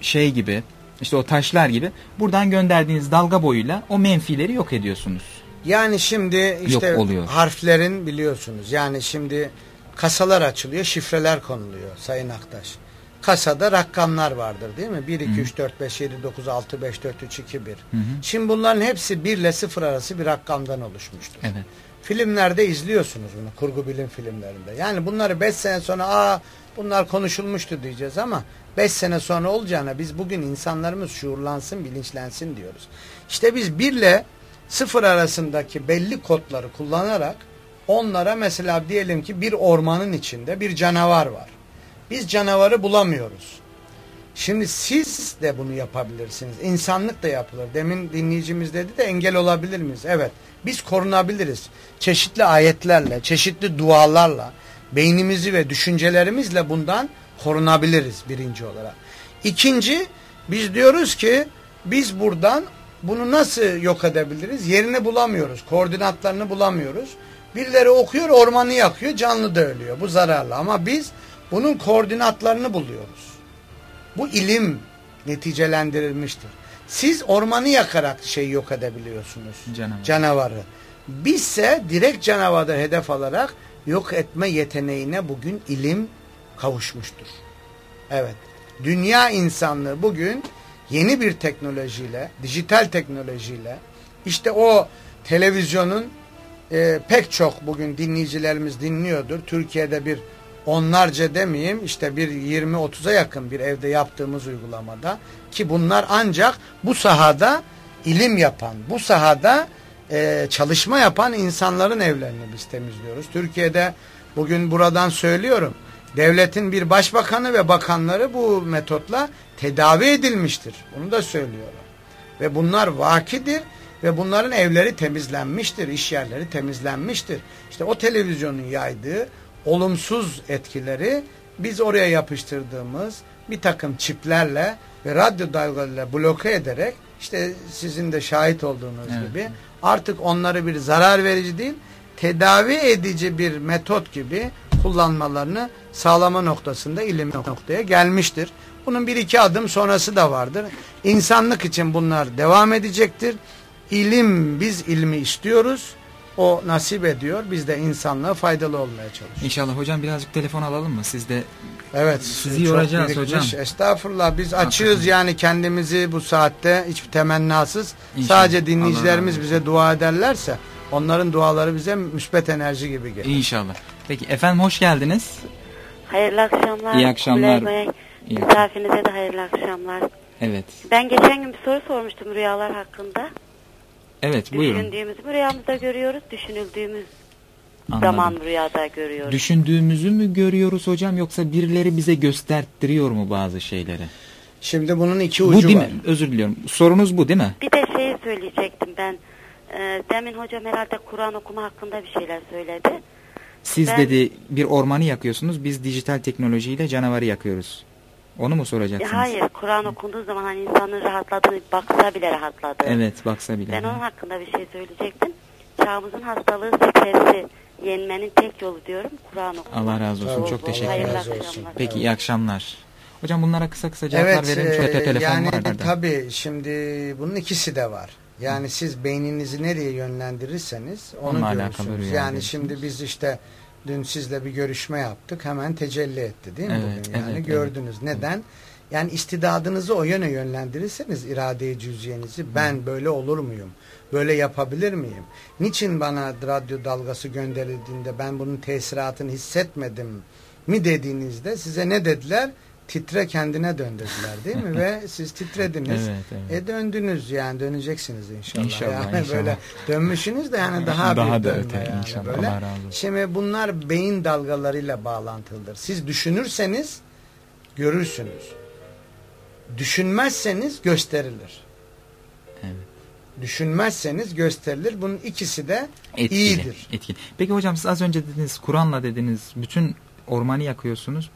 şey gibi işte o taşlar gibi buradan gönderdiğiniz dalga boyuyla o menfileri yok ediyorsunuz. Yani şimdi işte harflerin biliyorsunuz yani şimdi kasalar açılıyor şifreler konuluyor Sayın Aktaş. Kasada rakamlar vardır değil mi? 1, 2, Hı. 3, 4, 5, 7, 9, 6, 5, 4, 3, 2, 1. Hı. Şimdi bunların hepsi 1 ile 0 arası bir rakamdan oluşmuştur. Evet. Filmlerde izliyorsunuz bunu kurgu bilim filmlerinde. Yani bunları 5 sene sonra aa bunlar konuşulmuştu diyeceğiz ama 5 sene sonra olacağına biz bugün insanlarımız şuurlansın, bilinçlensin diyoruz. İşte biz 1 ile 0 arasındaki belli kodları kullanarak onlara mesela diyelim ki bir ormanın içinde bir canavar var. Biz canavarı bulamıyoruz. Şimdi siz de bunu yapabilirsiniz. İnsanlık da yapılır. Demin dinleyicimiz dedi de engel olabilir miyiz? Evet. Biz korunabiliriz. Çeşitli ayetlerle, çeşitli dualarla, beynimizi ve düşüncelerimizle bundan korunabiliriz birinci olarak. İkinci, biz diyoruz ki biz buradan bunu nasıl yok edebiliriz? Yerini bulamıyoruz. Koordinatlarını bulamıyoruz. Birileri okuyor ormanı yakıyor canlı da ölüyor. Bu zararlı ama biz bunun koordinatlarını buluyoruz. Bu ilim neticelendirilmiştir. Siz ormanı yakarak şey yok edebiliyorsunuz. Canavar. Canavarı. Bizse direkt canavarı hedef alarak yok etme yeteneğine bugün ilim kavuşmuştur. Evet. Dünya insanlığı bugün yeni bir teknolojiyle, dijital teknolojiyle işte o televizyonun e, pek çok bugün dinleyicilerimiz dinliyordur. Türkiye'de bir onlarca demeyeyim işte bir 20-30'a yakın bir evde yaptığımız uygulamada ki bunlar ancak bu sahada ilim yapan, bu sahada e, çalışma yapan insanların evlerini biz temizliyoruz. Türkiye'de bugün buradan söylüyorum devletin bir başbakanı ve bakanları bu metotla tedavi edilmiştir. Bunu da söylüyorum. Ve bunlar vakidir ve bunların evleri temizlenmiştir, iş yerleri temizlenmiştir. İşte o televizyonun yaydığı olumsuz etkileri biz oraya yapıştırdığımız bir takım çiplerle ve radyo dalgalarıyla bloke ederek işte sizin de şahit olduğunuz evet. gibi artık onları bir zarar verici değil tedavi edici bir metot gibi kullanmalarını sağlama noktasında ilim noktaya gelmiştir. Bunun bir iki adım sonrası da vardır. İnsanlık için bunlar devam edecektir. İlim, biz ilmi istiyoruz. O nasip ediyor. Biz de insanlığa faydalı olmaya çalışıyoruz. İnşallah hocam birazcık telefon alalım mı? Siz de Evet. Sizi yoracağız birikmiş. hocam. Estağfurullah. Biz açığız yani kendimizi bu saatte hiçbir temennasız. İnşallah. Sadece dinleyicilerimiz bize dua ederlerse onların duaları bize müspet enerji gibi gelir. İnşallah. Peki efendim hoş geldiniz. Hayırlı akşamlar. İyi akşamlar. Bey. Misafirinize de hayırlı akşamlar. Evet. Ben geçen gün bir soru sormuştum rüyalar hakkında. Evet buyurun. Düşündüğümüzü mü rüyamızda görüyoruz, düşünüldüğümüz Anladım. zaman rüyada görüyoruz. Düşündüğümüzü mü görüyoruz hocam yoksa birileri bize gösterttiriyor mu bazı şeyleri? Şimdi bunun iki ucu bu değil var. Mi? Özür diliyorum. Sorunuz bu değil mi? Bir de şey söyleyecektim ben. E, demin hocam herhalde Kur'an okuma hakkında bir şeyler söyledi. Siz ben, dedi bir ormanı yakıyorsunuz biz dijital teknolojiyle canavarı yakıyoruz. Onu mu soracaksınız? Hayır, Kur'an okunduğu zaman hani insanın rahatladığını baksa bile rahatladı. Evet, baksa bile. Ben onun hakkında bir şey söyleyecektim. Çağımızın hastalığı stresi yenmenin tek yolu diyorum Kur'an okumak. Allah razı olsun. Çok, teşekkür ederim. Peki iyi akşamlar. Hocam bunlara kısa kısa cevaplar evet, verelim. Şöyle e, telefon yani var. Yani tabii şimdi bunun ikisi de var. Yani Hı. siz beyninizi nereye yönlendirirseniz onu Onunla görürsünüz. Yani şimdi biz işte dün sizle bir görüşme yaptık. Hemen tecelli etti değil mi evet, bugün? Yani evet, gördünüz. Evet. Neden? Yani istidadınızı o yöne yönlendirirseniz iradeyi cüziyenizi ben böyle olur muyum? Böyle yapabilir miyim? Niçin bana radyo dalgası gönderildiğinde ben bunun tesiratını hissetmedim mi dediğinizde size ne dediler? Titre kendine döndürdüler değil mi? Ve siz titrediniz. Evet, evet. E döndünüz yani döneceksiniz inşallah. İnşallah, yani inşallah. böyle dönmüşsünüz de yani daha, daha bir da öte, yani inşallah. böyle. Şimdi bunlar beyin dalgalarıyla bağlantılıdır. Siz düşünürseniz görürsünüz. Düşünmezseniz gösterilir. Evet. Düşünmezseniz gösterilir. Bunun ikisi de etkili, iyidir. Etkili. Peki hocam siz az önce dediniz Kur'an'la dediniz bütün ormanı yakıyorsunuz.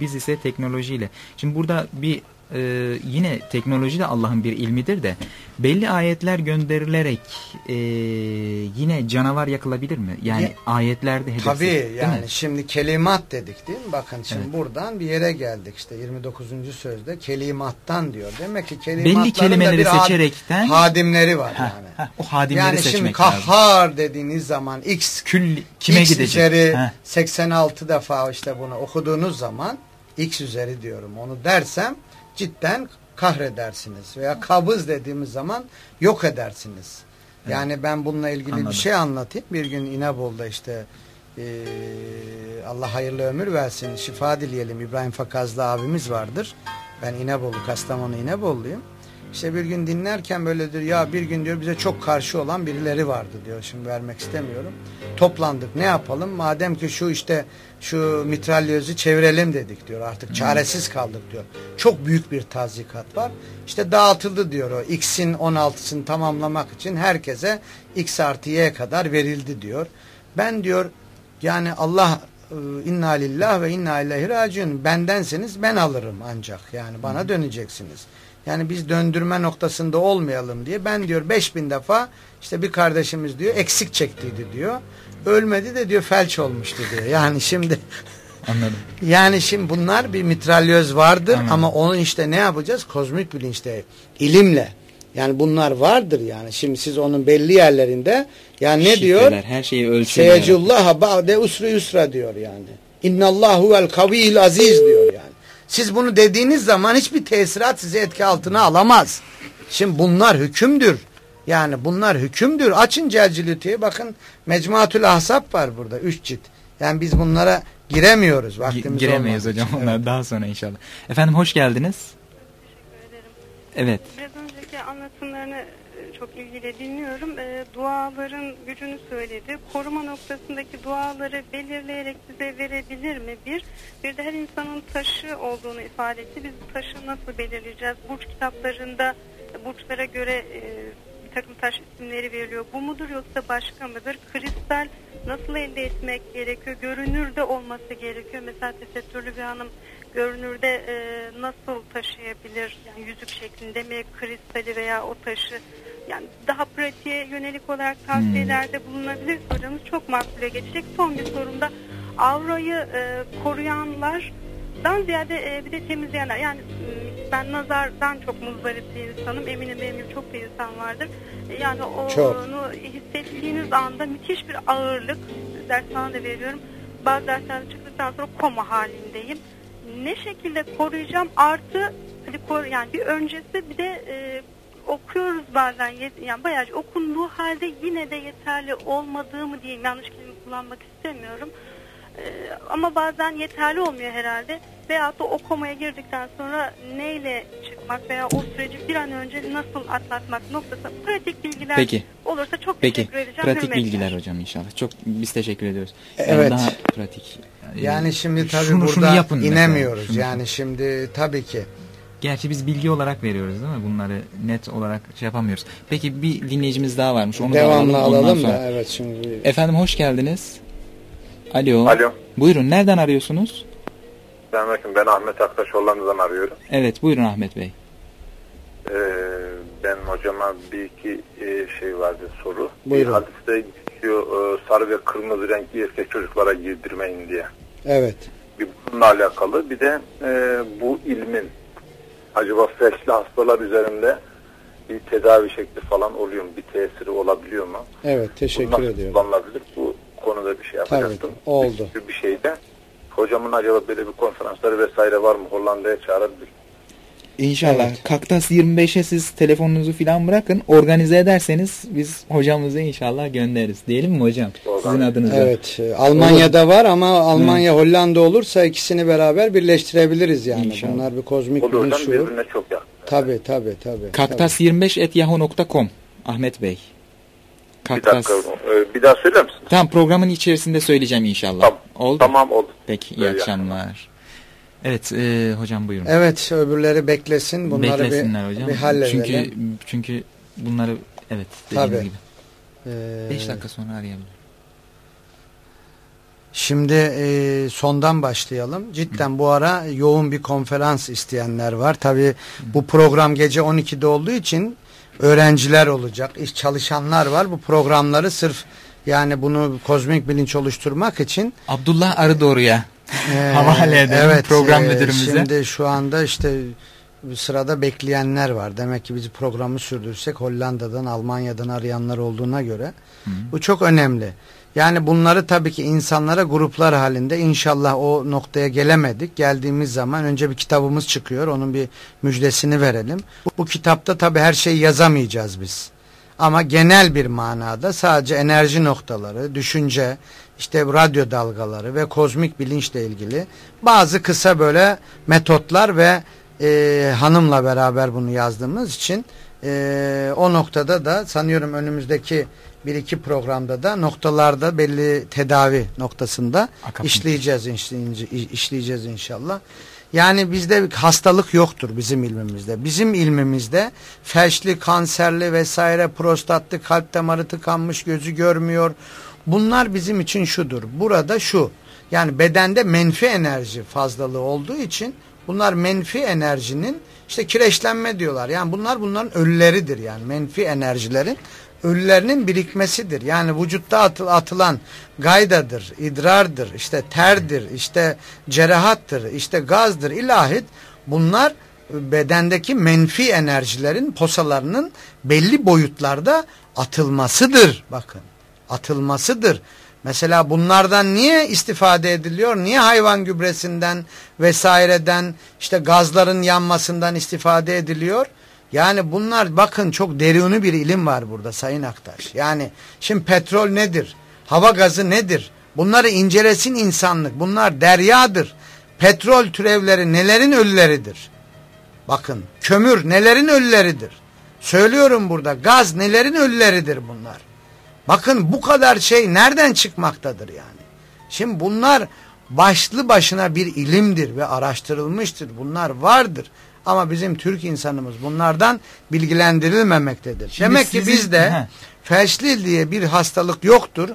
Biz ise teknolojiyle. Şimdi burada bir e, yine teknoloji de Allah'ın bir ilmidir de belli ayetler gönderilerek e, yine canavar yakılabilir mi? Yani ya, ayetlerde hedefsiz. Tabii yani şimdi kelimat dedik değil mi? Bakın şimdi evet. buradan bir yere geldik işte 29. sözde kelimattan diyor. Demek ki kelimatların belli kelimeleri bir seçerekten hadimleri var ha, yani. Ha, o hadimleri yani seçmek şimdi kahhar lazım. dediğiniz zaman x Kül, kime x gidecek? üzeri ha. 86 defa işte bunu okuduğunuz zaman x üzeri diyorum. Onu dersem cidden kahredersiniz veya kabız dediğimiz zaman yok edersiniz. Yani ben bununla ilgili Anladım. bir şey anlatayım. Bir gün İnebolu'da işte e, Allah hayırlı ömür versin şifa dileyelim İbrahim Fakazlı abimiz vardır. Ben İnebolu, Kastamonu İnebolu'yum. İşte bir gün dinlerken böyle diyor ya bir gün diyor bize çok karşı olan birileri vardı diyor. Şimdi vermek istemiyorum. Toplandık ne yapalım? Madem ki şu işte şu mitralyözü çevirelim dedik diyor. Artık çaresiz kaldık diyor. Çok büyük bir tazikat var. İşte dağıtıldı diyor o. X'in 16'sını tamamlamak için herkese X artı Y kadar verildi diyor. Ben diyor yani Allah e, inna lillah ve inna ileyhi raciun bendenseniz ben alırım ancak yani bana döneceksiniz. Yani biz döndürme noktasında olmayalım diye ben diyor 5000 defa işte bir kardeşimiz diyor eksik çektiydi diyor. Ölmedi de diyor felç olmuştu diyor. Yani şimdi Anladım. Yani şimdi bunlar bir mitralyöz vardır Anladım. ama onu işte ne yapacağız? Kozmik bilinçte ilimle. Yani bunlar vardır yani. Şimdi siz onun belli yerlerinde yani ne Şifreler, diyor? Her şeyi ölçüyor. Seyecullah ba'de usru yusra diyor yani. İnnallahu vel kaviyil aziz diyor yani. Siz bunu dediğiniz zaman hiçbir tesirat sizi etki altına alamaz. Şimdi bunlar hükümdür. Yani bunlar hükümdür. Açın Celcilütü'ye bakın Mecmuatül Ahsap var burada. Üç cilt. Yani biz bunlara giremiyoruz. Vaktimiz Giremeyiz hocam evet. onlar daha sonra inşallah. Efendim hoş geldiniz. Teşekkür ederim. Evet. Biraz önceki anlatımlarını ilgili dinliyorum. E, duaların gücünü söyledi. Koruma noktasındaki duaları belirleyerek size verebilir mi? Bir, bir de her insanın taşı olduğunu ifade etti. Biz taşı nasıl belirleyeceğiz? Burç kitaplarında burçlara göre e, bir takım taş isimleri veriliyor. Bu mudur yoksa başka mıdır? Kristal nasıl elde etmek gerekiyor? Görünürde olması gerekiyor. Mesela tesettürlü bir hanım görünürde e, nasıl taşıyabilir? Yani yüzük şeklinde mi kristali veya o taşı yani daha pratiğe yönelik olarak tavsiyelerde hmm. bulunabilir hocamız çok makbule geçecek. Son bir sorumda avrayı e, koruyanlardan ziyade e, bir de temizleyenler. Yani e, ben nazardan çok muzdarip bir insanım. Eminim benim gibi çok bir insan vardır. E, yani onu hissettiğiniz anda müthiş bir ağırlık ders falan da veriyorum. Bazı derslerde çıktıktan sonra koma halindeyim. Ne şekilde koruyacağım? Artı yani bir öncesi bir de e, okuyoruz bazen yani bayağı okunduğu halde yine de yeterli olmadığı mı diyeyim yanlış kelime kullanmak istemiyorum. Ee, ama bazen yeterli olmuyor herhalde. Veyahut da okumaya girdikten sonra neyle çıkmak veya o süreci bir an önce nasıl atlatmak noktası pratik bilgiler Peki. olursa çok Peki. teşekkür edeceğim. Pratik Hürmetler. bilgiler hocam inşallah. Çok biz teşekkür ediyoruz. Evet. Yani daha pratik. Yani şimdi tabii şunu, burada şunu yapın inemiyoruz. Şunu. Yani şimdi tabii ki Gerçi biz bilgi olarak veriyoruz değil mi? Bunları net olarak şey yapamıyoruz. Peki bir dinleyicimiz daha varmış. Onu Devamlı da alalım, alalım da. Evet şimdi. Efendim hoş geldiniz. Alo. Alo. Buyurun nereden arıyorsunuz? Ben bakın ben Ahmet Aktaş Hollanda'dan arıyorum. Evet buyurun Ahmet Bey. Ee, ben hocama bir iki e, şey vardı soru. Buyurun. Bir hadiste diyor e, sarı ve kırmızı renkli erkek çocuklara girdirmeyin diye. Evet. Bir bununla alakalı bir de e, bu ilmin acaba felçli hastalar üzerinde bir tedavi şekli falan oluyor mu? Bir tesiri olabiliyor mu? Evet teşekkür Bunlar ediyorum. kullanılabilir. Bu konuda bir şey yapacaktım. Tabii, oldu. Bir, bir şeyde hocamın acaba böyle bir konferansları vesaire var mı? Hollanda'ya çağırabilir. İnşallah. Evet. Kaktas 25'e siz telefonunuzu falan bırakın. Organize ederseniz biz hocamızı inşallah göndeririz. Diyelim mi hocam? Sizin adınıza. Evet. E, Almanya'da var ama Almanya Hı. Hollanda olursa ikisini beraber birleştirebiliriz yani. İnşallah. Bunlar bir kozmik bir şuur. birbirine çok yakın. Tabii tabii tabii. Kaktas25.yahoo.com Ahmet Bey. Kaktas. Bir dakika. E, bir daha söyler misin? Tamam programın içerisinde söyleyeceğim inşallah. Tamam. Oldu. Tamam oldu. Peki iyi Böyle akşamlar. Yakın. Evet e, hocam buyurun. Evet öbürleri beklesin. Bunları Beklesinler bir, hocam. bir halledelim. Çünkü, çünkü bunları evet dediğiniz Tabii. gibi. 5 ee... dakika sonra arayabilir. Şimdi e, sondan başlayalım. Cidden bu ara yoğun bir konferans isteyenler var. Tabii bu program gece 12'de olduğu için öğrenciler olacak, iş çalışanlar var. Bu programları sırf yani bunu kozmik bilinç oluşturmak için Abdullah Arıdoğru'ya e, havale edelim evet, program e, müdürümüze. Şimdi şu anda işte sırada bekleyenler var. Demek ki biz programı sürdürsek Hollanda'dan, Almanya'dan arayanlar olduğuna göre Hı. bu çok önemli. Yani bunları tabii ki insanlara gruplar halinde inşallah o noktaya gelemedik. Geldiğimiz zaman önce bir kitabımız çıkıyor. Onun bir müjdesini verelim. Bu, bu kitapta tabii her şeyi yazamayacağız biz. Ama genel bir manada sadece enerji noktaları, düşünce, işte radyo dalgaları ve kozmik bilinçle ilgili bazı kısa böyle metotlar ve e, hanımla beraber bunu yazdığımız için e, o noktada da sanıyorum önümüzdeki bir iki programda da noktalarda belli tedavi noktasında işleyeceğiz, işleyeceğiz inşallah. Yani bizde hastalık yoktur bizim ilmimizde. Bizim ilmimizde felçli, kanserli vesaire, prostatlı, kalp damarı tıkanmış, gözü görmüyor. Bunlar bizim için şudur. Burada şu. Yani bedende menfi enerji fazlalığı olduğu için bunlar menfi enerjinin işte kireçlenme diyorlar. Yani bunlar bunların ölüleridir yani menfi enerjilerin ölülerinin birikmesidir. Yani vücutta atıl, atılan gaydadır, idrardır, işte terdir, işte cerahattır, işte gazdır, ilahit bunlar bedendeki menfi enerjilerin posalarının belli boyutlarda atılmasıdır. Bakın atılmasıdır. Mesela bunlardan niye istifade ediliyor? Niye hayvan gübresinden vesaireden işte gazların yanmasından istifade ediliyor? Yani bunlar bakın çok deruni bir ilim var burada Sayın Aktaş. Yani şimdi petrol nedir? Hava gazı nedir? Bunları incelesin insanlık. Bunlar deryadır. Petrol türevleri nelerin ölüleridir? Bakın kömür nelerin ölüleridir? Söylüyorum burada gaz nelerin ölüleridir bunlar? Bakın bu kadar şey nereden çıkmaktadır yani? Şimdi bunlar başlı başına bir ilimdir ve araştırılmıştır. Bunlar vardır. Ama bizim Türk insanımız bunlardan bilgilendirilmemektedir. Şimdi Demek sizin, ki bizde he. felçli diye bir hastalık yoktur.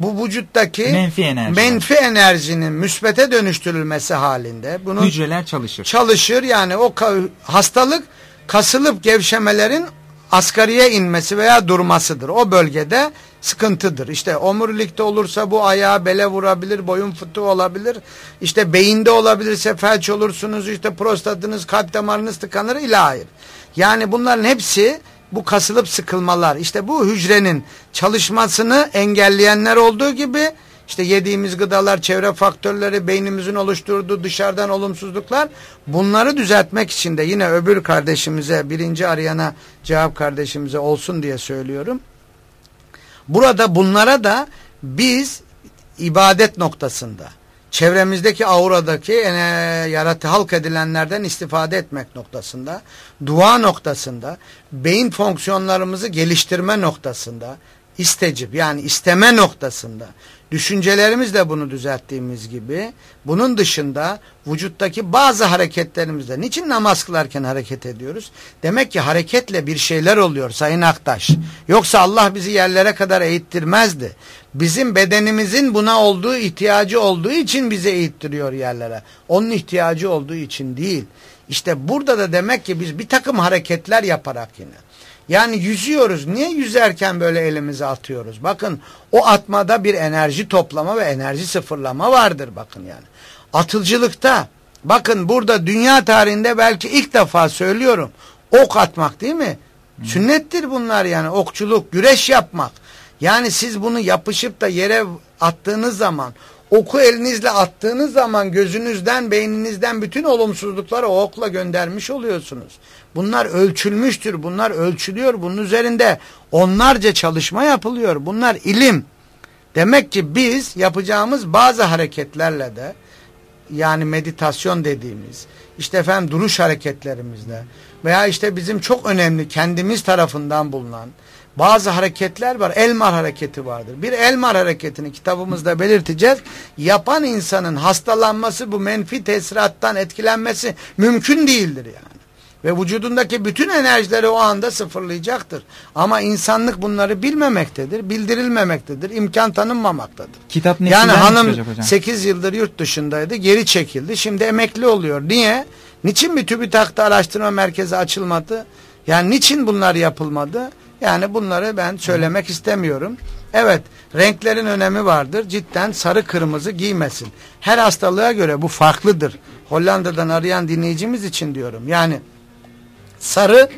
Bu vücuttaki menfi, enerji menfi enerjinin müsbete dönüştürülmesi halinde bunu hücreler çalışır. Çalışır yani o hastalık kasılıp gevşemelerin asgariye inmesi veya durmasıdır. O bölgede sıkıntıdır. İşte omurilikte olursa bu ayağa bele vurabilir, boyun fıtığı olabilir. İşte beyinde olabilirse felç olursunuz, işte prostatınız, kalp damarınız tıkanır ilahir. Yani bunların hepsi bu kasılıp sıkılmalar. İşte bu hücrenin çalışmasını engelleyenler olduğu gibi işte yediğimiz gıdalar, çevre faktörleri, beynimizin oluşturduğu dışarıdan olumsuzluklar bunları düzeltmek için de yine öbür kardeşimize, birinci arayana cevap kardeşimize olsun diye söylüyorum. Burada bunlara da biz ibadet noktasında çevremizdeki auradaki e, yaratı halk edilenlerden istifade etmek noktasında, dua noktasında, beyin fonksiyonlarımızı geliştirme noktasında, istecip yani isteme noktasında, Düşüncelerimiz de bunu düzelttiğimiz gibi bunun dışında vücuttaki bazı hareketlerimizde niçin namaz kılarken hareket ediyoruz? Demek ki hareketle bir şeyler oluyor Sayın Aktaş. Yoksa Allah bizi yerlere kadar eğittirmezdi. Bizim bedenimizin buna olduğu ihtiyacı olduğu için bize eğittiriyor yerlere. Onun ihtiyacı olduğu için değil. İşte burada da demek ki biz bir takım hareketler yaparak yine yani yüzüyoruz. Niye yüzerken böyle elimizi atıyoruz? Bakın o atmada bir enerji toplama ve enerji sıfırlama vardır bakın yani. Atılcılıkta bakın burada dünya tarihinde belki ilk defa söylüyorum. Ok atmak değil mi? Hmm. Sünnettir bunlar yani okçuluk, güreş yapmak. Yani siz bunu yapışıp da yere attığınız zaman oku elinizle attığınız zaman gözünüzden, beyninizden bütün olumsuzlukları o okla göndermiş oluyorsunuz. Bunlar ölçülmüştür, bunlar ölçülüyor, bunun üzerinde onlarca çalışma yapılıyor. Bunlar ilim. Demek ki biz yapacağımız bazı hareketlerle de yani meditasyon dediğimiz işte efendim duruş hareketlerimizde veya işte bizim çok önemli kendimiz tarafından bulunan bazı hareketler var. Elmar hareketi vardır. Bir elmar hareketini kitabımızda belirteceğiz. Yapan insanın hastalanması bu menfi tesirattan etkilenmesi mümkün değildir yani. Ve vücudundaki bütün enerjileri o anda sıfırlayacaktır. Ama insanlık bunları bilmemektedir, bildirilmemektedir, imkan tanınmamaktadır. Kitap yani hanım 8 yıldır yurt dışındaydı, geri çekildi. Şimdi emekli oluyor. Niye? Niçin bir TÜBİTAK'ta araştırma merkezi açılmadı? Yani niçin bunlar yapılmadı? Yani bunları ben söylemek istemiyorum. Evet, renklerin önemi vardır. Cidden sarı kırmızı giymesin. Her hastalığa göre bu farklıdır. Hollanda'dan arayan dinleyicimiz için diyorum. Yani sarı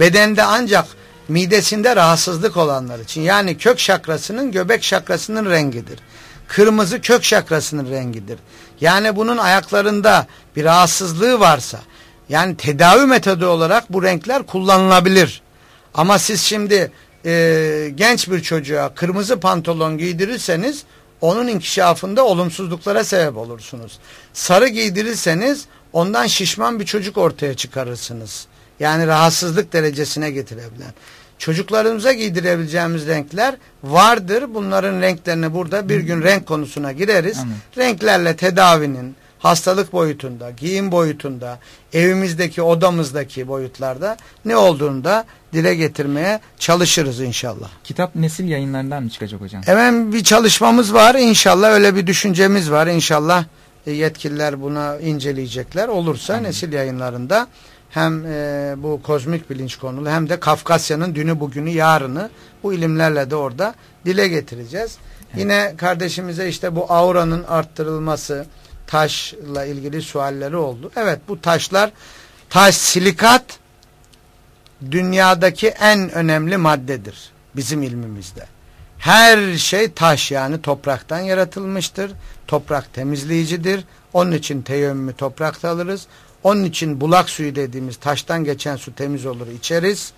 bedende ancak midesinde rahatsızlık olanlar için. Yani kök şakrasının göbek şakrasının rengidir. Kırmızı kök şakrasının rengidir. Yani bunun ayaklarında bir rahatsızlığı varsa yani tedavi metodu olarak bu renkler kullanılabilir. Ama siz şimdi e, genç bir çocuğa kırmızı pantolon giydirirseniz onun inkişafında olumsuzluklara sebep olursunuz. Sarı giydirirseniz ondan şişman bir çocuk ortaya çıkarırsınız. Yani rahatsızlık derecesine getirebilen. Çocuklarımıza giydirebileceğimiz renkler vardır. Bunların renklerini burada bir gün renk konusuna gireriz. Anladım. Renklerle tedavinin hastalık boyutunda, giyim boyutunda, evimizdeki, odamızdaki boyutlarda ne olduğunu da dile getirmeye çalışırız inşallah. Kitap nesil yayınlarından mı çıkacak hocam? Hemen bir çalışmamız var. İnşallah öyle bir düşüncemiz var. İnşallah yetkililer buna inceleyecekler. Olursa Anladım. nesil yayınlarında hem e, bu kozmik bilinç konulu hem de Kafkasya'nın dünü bugünü yarını bu ilimlerle de orada dile getireceğiz. Evet. Yine kardeşimize işte bu auranın arttırılması taşla ilgili sualleri oldu. Evet bu taşlar taş silikat dünyadaki en önemli maddedir bizim ilmimizde. Her şey taş yani topraktan yaratılmıştır. Toprak temizleyicidir. Onun için teyemmü toprakta alırız. Onun için bulak suyu dediğimiz taştan geçen su temiz olur içeriz.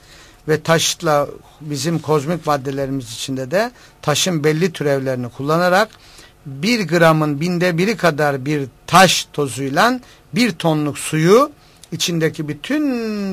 Ve taşla bizim kozmik maddelerimiz içinde de taşın belli türevlerini kullanarak bir gramın binde biri kadar bir taş tozuyla bir tonluk suyu içindeki bütün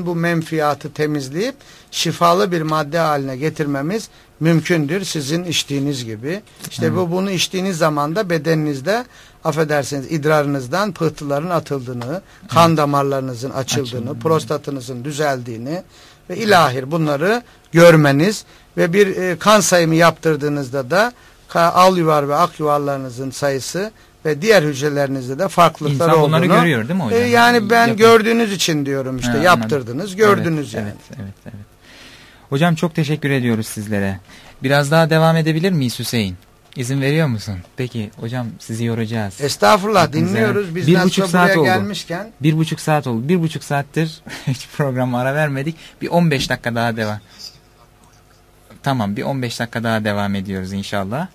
bu menfiatı temizleyip şifalı bir madde haline getirmemiz mümkündür sizin içtiğiniz gibi. İşte bu bunu içtiğiniz zaman da bedeninizde affedersiniz idrarınızdan pıhtıların atıldığını, kan damarlarınızın açıldığını, Açıldı. prostatınızın düzeldiğini ve ilahir bunları görmeniz ve bir e, kan sayımı yaptırdığınızda da al yuvar ve ak yuvarlarınızın sayısı ve diğer hücrelerinizde de farklılıklar İnsan olduğunu. bunları görüyor değil mi hocam? E, yani ben Yapın. gördüğünüz için diyorum işte ha, yaptırdınız, gördünüz evet, yani. Evet, evet, evet. Hocam çok teşekkür ediyoruz sizlere. Biraz daha devam edebilir miyiz Hüseyin? İzin veriyor musun? Peki hocam sizi yoracağız. Estağfurullah Aklınıza dinliyoruz. Biz bir buçuk saat oldu. gelmişken. Bir buçuk saat oldu. Bir buçuk saattir hiç programa ara vermedik. Bir 15 dakika daha devam. Tamam bir 15 dakika daha devam ediyoruz inşallah.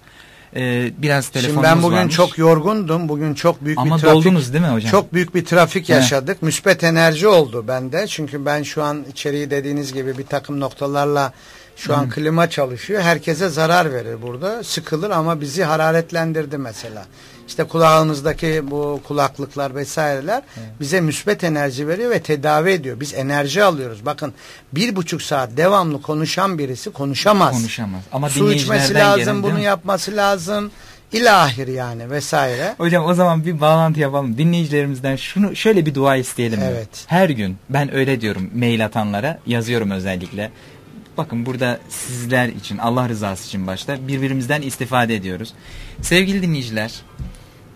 Ee, biraz telefonumuz Şimdi ben bugün varmış. çok yorgundum. Bugün çok büyük Ama bir trafik. doldunuz değil mi hocam? Çok büyük bir trafik yaşadık. He. Müspet enerji oldu bende. Çünkü ben şu an içeriği dediğiniz gibi bir takım noktalarla şu an klima çalışıyor. Herkese zarar verir burada. Sıkılır ama bizi hararetlendirdi mesela. İşte kulağımızdaki bu kulaklıklar vesaireler evet. bize müsbet enerji veriyor ve tedavi ediyor. Biz enerji alıyoruz. Bakın bir buçuk saat devamlı konuşan birisi konuşamaz. Konuşamaz. Ama Su içmesi lazım, gelen, bunu yapması lazım. İlahir yani vesaire. Hocam o zaman bir bağlantı yapalım. Dinleyicilerimizden şunu şöyle bir dua isteyelim. Evet. Mi? Her gün ben öyle diyorum mail atanlara yazıyorum özellikle. Bakın burada sizler için Allah rızası için başta birbirimizden istifade ediyoruz. Sevgili dinleyiciler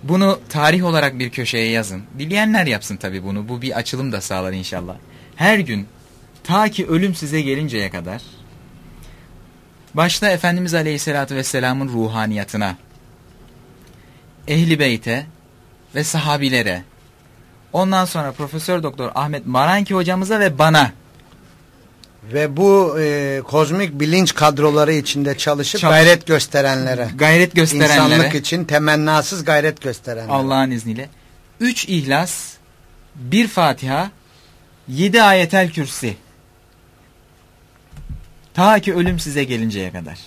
bunu tarih olarak bir köşeye yazın. Dileyenler yapsın tabii bunu. Bu bir açılım da sağlar inşallah. Her gün ta ki ölüm size gelinceye kadar başta Efendimiz Aleyhisselatü Vesselam'ın ruhaniyatına Ehli Beyt'e ve sahabilere ondan sonra Profesör Doktor Ahmet Maranki hocamıza ve bana ve bu e, kozmik bilinç kadroları içinde çalışıp Çalış gayret gösterenlere, gayret gösterenlere, insanlık için temennasız gayret gösterenlere. Allah'ın izniyle. Üç ihlas, bir Fatiha, yedi ayetel kürsi. Ta ki ölüm size gelinceye kadar.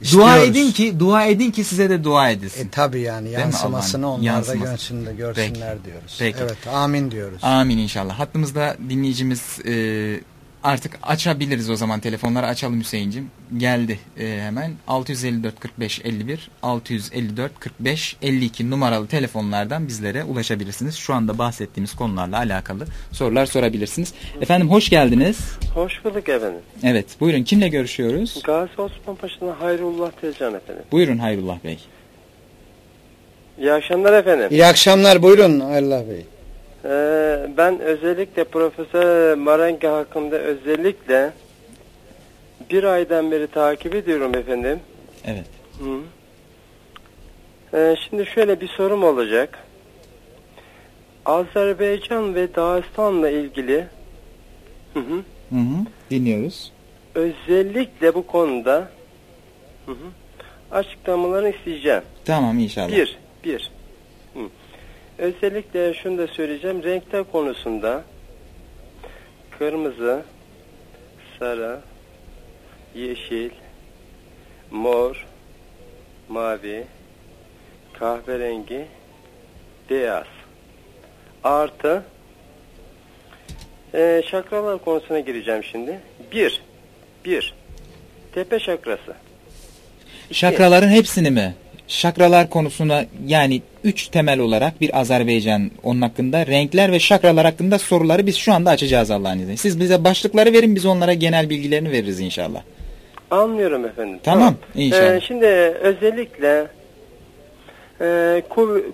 İstiyoruz. Dua edin ki dua edin ki size de dua edilsin. E tabi yani yansımasını onlar Yansıması. da görsün de görsünler Peki. diyoruz. Peki. Evet amin diyoruz. Amin inşallah. Hattımızda dinleyicimiz e, artık açabiliriz o zaman telefonları açalım Hüseyin'cim. Geldi e, hemen 654 45 51 654 45 52 numaralı telefonlardan bizlere ulaşabilirsiniz. Şu anda bahsettiğimiz konularla alakalı sorular sorabilirsiniz. Efendim hoş geldiniz. Hoş bulduk efendim. Evet buyurun kimle görüşüyoruz? Gazi Osman Paşa'dan Hayrullah Tezcan efendim. Buyurun Hayrullah Bey. İyi akşamlar efendim. İyi akşamlar buyurun Allah Bey. Ee, ben özellikle Profesör Marenge hakkında özellikle bir aydan beri takip ediyorum efendim. Evet. Hı. Ee, şimdi şöyle bir sorum olacak. Azerbaycan ve Dağıstan'la ilgili hı hı, Hı hı, dinliyoruz. özellikle bu konuda hı hı, açıklamalarını isteyeceğim. Tamam inşallah. Bir, bir. Özellikle şunu da söyleyeceğim. Renkler konusunda kırmızı, sarı, yeşil, mor, mavi, kahverengi, beyaz. Artı e, şakralar konusuna gireceğim şimdi. Bir, bir. Tepe şakrası. Şakraların hepsini mi? Şakralar konusuna yani üç temel olarak bir Azerbaycan onun hakkında renkler ve şakralar hakkında soruları biz şu anda açacağız Allah'ın izniyle. Siz bize başlıkları verin biz onlara genel bilgilerini veririz inşallah. Anlıyorum efendim. Tamam, inşallah. Ee, şimdi özellikle e,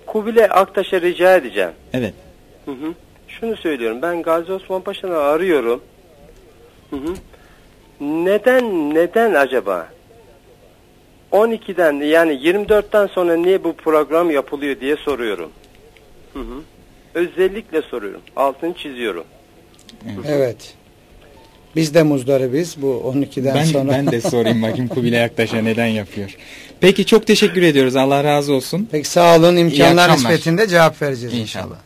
Kubilay Aktaş'a rica edeceğim. Evet. Hı hı. Şunu söylüyorum. Ben Gazi Osman Paşa'nı arıyorum. Hı hı. Neden neden acaba? 12'den yani 24'ten sonra niye bu program yapılıyor diye soruyorum. Hı hı. Özellikle soruyorum. Altını çiziyorum. Evet. Biz de muzdaribiz bu 12'den Ben, sonra. ben de sorayım bakayım Kubilay Aktaş'a neden yapıyor. Peki çok teşekkür ediyoruz. Allah razı olsun. Peki sağ olun imkanlar nispetinde cevap vereceğiz inşallah. İnşallah.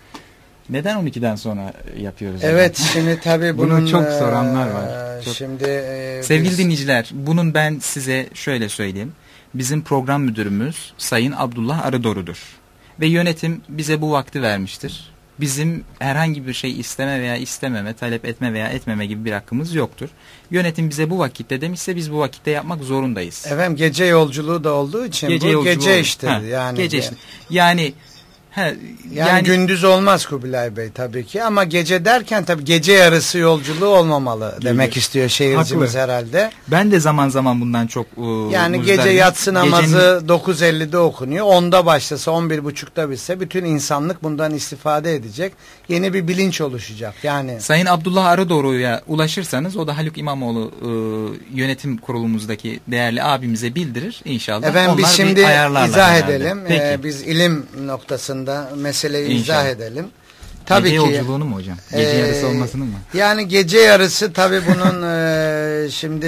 Neden 12'den sonra yapıyoruz? Evet hocam? şimdi tabii Bunu bunun çok eee, soranlar var. Çok- Şimdi eee, Sevgili biz- dinleyiciler, bunun ben size şöyle söyleyeyim. Bizim program müdürümüz Sayın Abdullah Arıdoru'dur. Ve yönetim bize bu vakti vermiştir. Bizim herhangi bir şey isteme veya istememe, talep etme veya etmeme gibi bir hakkımız yoktur. Yönetim bize bu vakitte demişse biz bu vakitte yapmak zorundayız. Efendim gece yolculuğu da olduğu için bu yolculuğu gece işte Ha, yani. Gece işte. Yani he, Yani, yani gündüz olmaz Kubilay Bey tabii ki ama gece derken tabii gece yarısı yolculuğu olmamalı demek istiyor şehircimiz Haklı. herhalde. ben de zaman zaman bundan çok e, Yani gece yatsı Gecenin- namazı 9.50'de okunuyor. 10'da başlasa 11.30'da bitse bütün insanlık bundan istifade edecek. Yeni bir bilinç oluşacak. Yani Sayın Abdullah Arıdoru'ya ulaşırsanız o da Haluk İmamoğlu e, yönetim kurulumuzdaki değerli abimize bildirir inşallah. Efendim biz Onlar bir şimdi izah herhalde. edelim. Peki. Ee, biz ilim noktasında meseleyi İnşallah. izah edelim. Tabii Gece ki. yolculuğunu mu hocam? Gece Ee, yarısı olmasını mı? Yani gece yarısı tabii bunun e, şimdi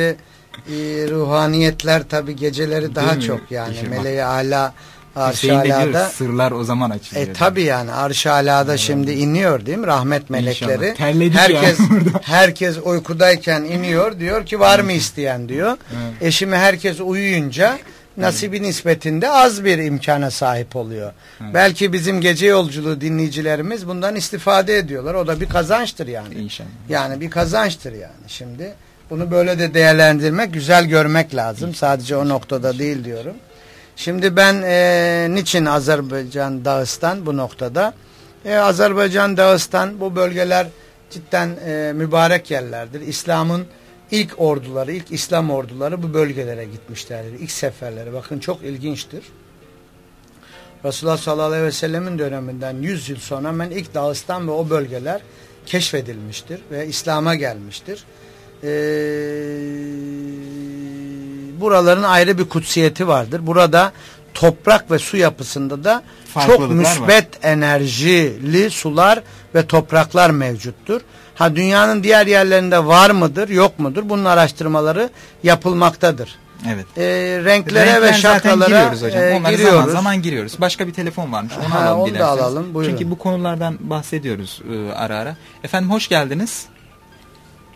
e, ruhaniyetler tabii geceleri daha mi? çok yani. İşte. Meleği ala arş Hüseyin de diyor alada. sırlar o zaman açılıyor. E tabi yani arş alada şimdi iniyor değil mi rahmet melekleri. Herkes herkes uykudayken iniyor diyor ki var mı isteyen diyor. Evet. E şimdi herkes uyuyunca nasibi nispetinde az bir imkana sahip oluyor. Evet. Belki bizim gece yolculuğu dinleyicilerimiz bundan istifade ediyorlar. O da bir kazançtır yani. İnşallah. Yani bir kazançtır yani. Şimdi bunu böyle de değerlendirmek, güzel görmek lazım. Sadece o noktada değil diyorum. Şimdi ben e, niçin Azerbaycan, Dağıstan bu noktada? E, Azerbaycan, Dağıstan bu bölgeler cidden e, mübarek yerlerdir. İslam'ın ilk orduları, ilk İslam orduları bu bölgelere gitmişlerdir. İlk seferleri. Bakın çok ilginçtir. Resulullah sallallahu aleyhi ve sellemin döneminden 100 yıl sonra hemen ilk Dağıstan ve o bölgeler keşfedilmiştir ve İslam'a gelmiştir. Ee, buraların ayrı bir kutsiyeti vardır. Burada toprak ve su yapısında da çok müsbet enerjili sular ve topraklar mevcuttur. Ha dünyanın diğer yerlerinde var mıdır, yok mudur? Bunun araştırmaları yapılmaktadır. Evet. Ee, renklere Renkler ve zaten şakralara giriyoruz hocam. e, Onları giriyoruz. zaman zaman giriyoruz. Başka bir telefon varmış. Onu Ha, alalım onu da dilerseniz. alalım, buyurun. Çünkü bu konulardan bahsediyoruz e, ara ara. Efendim hoş geldiniz.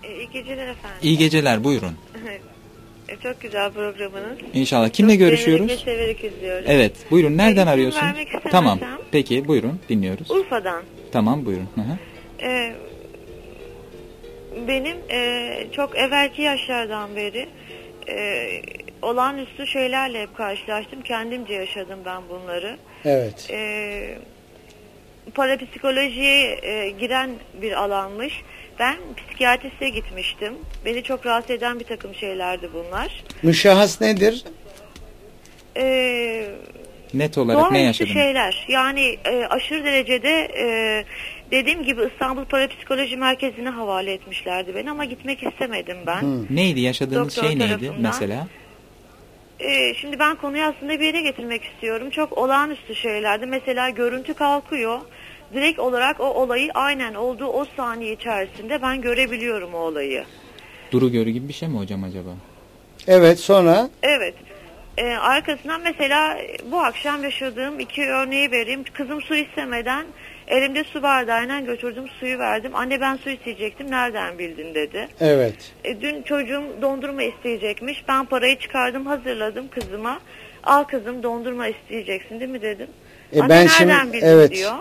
İyi geceler efendim. İyi geceler buyurun. E, Çok güzel programınız. İnşallah. Kimle görüşüyoruz? Çok severek izliyoruz. Evet buyurun. Nereden isim arıyorsunuz? vermek istemezsem- Tamam. Peki buyurun dinliyoruz. Urfa'dan. Tamam buyurun. Hı hı. E, benim e, çok evvelki yaşlardan beri e, olağanüstü şeylerle hep karşılaştım. Kendimce yaşadım ben bunları. Evet. E, parapsikolojiye e, giren bir alanmış. Ben psikiyatriste gitmiştim. Beni çok rahatsız eden bir takım şeylerdi bunlar. Müşahhas nedir? Eee Net olarak ne yaşadın? şeyler. Yani e, aşırı derecede e, dediğim gibi İstanbul Parapsikoloji Merkezi'ne havale etmişlerdi beni ama gitmek istemedim ben. Hmm. Neydi yaşadığınız Doktor şey neydi tarafından. mesela? E, şimdi ben konuyu aslında bir yere getirmek istiyorum. Çok olağanüstü şeylerdi. Mesela görüntü kalkıyor. Direkt olarak o olayı aynen olduğu o saniye içerisinde ben görebiliyorum o olayı. Duru görü gibi bir şey mi hocam acaba? Evet sonra? Evet. Ee, arkasından mesela bu akşam yaşadığım iki örneği vereyim. Kızım su istemeden elimde su bardağıyla götürdüm suyu verdim. Anne ben su isteyecektim nereden bildin dedi. Evet. E, dün çocuğum dondurma isteyecekmiş. Ben parayı çıkardım hazırladım kızıma. Al kızım dondurma isteyeceksin değil mi dedim. E, Anne ben nereden şimdi- bildin evet. diyor.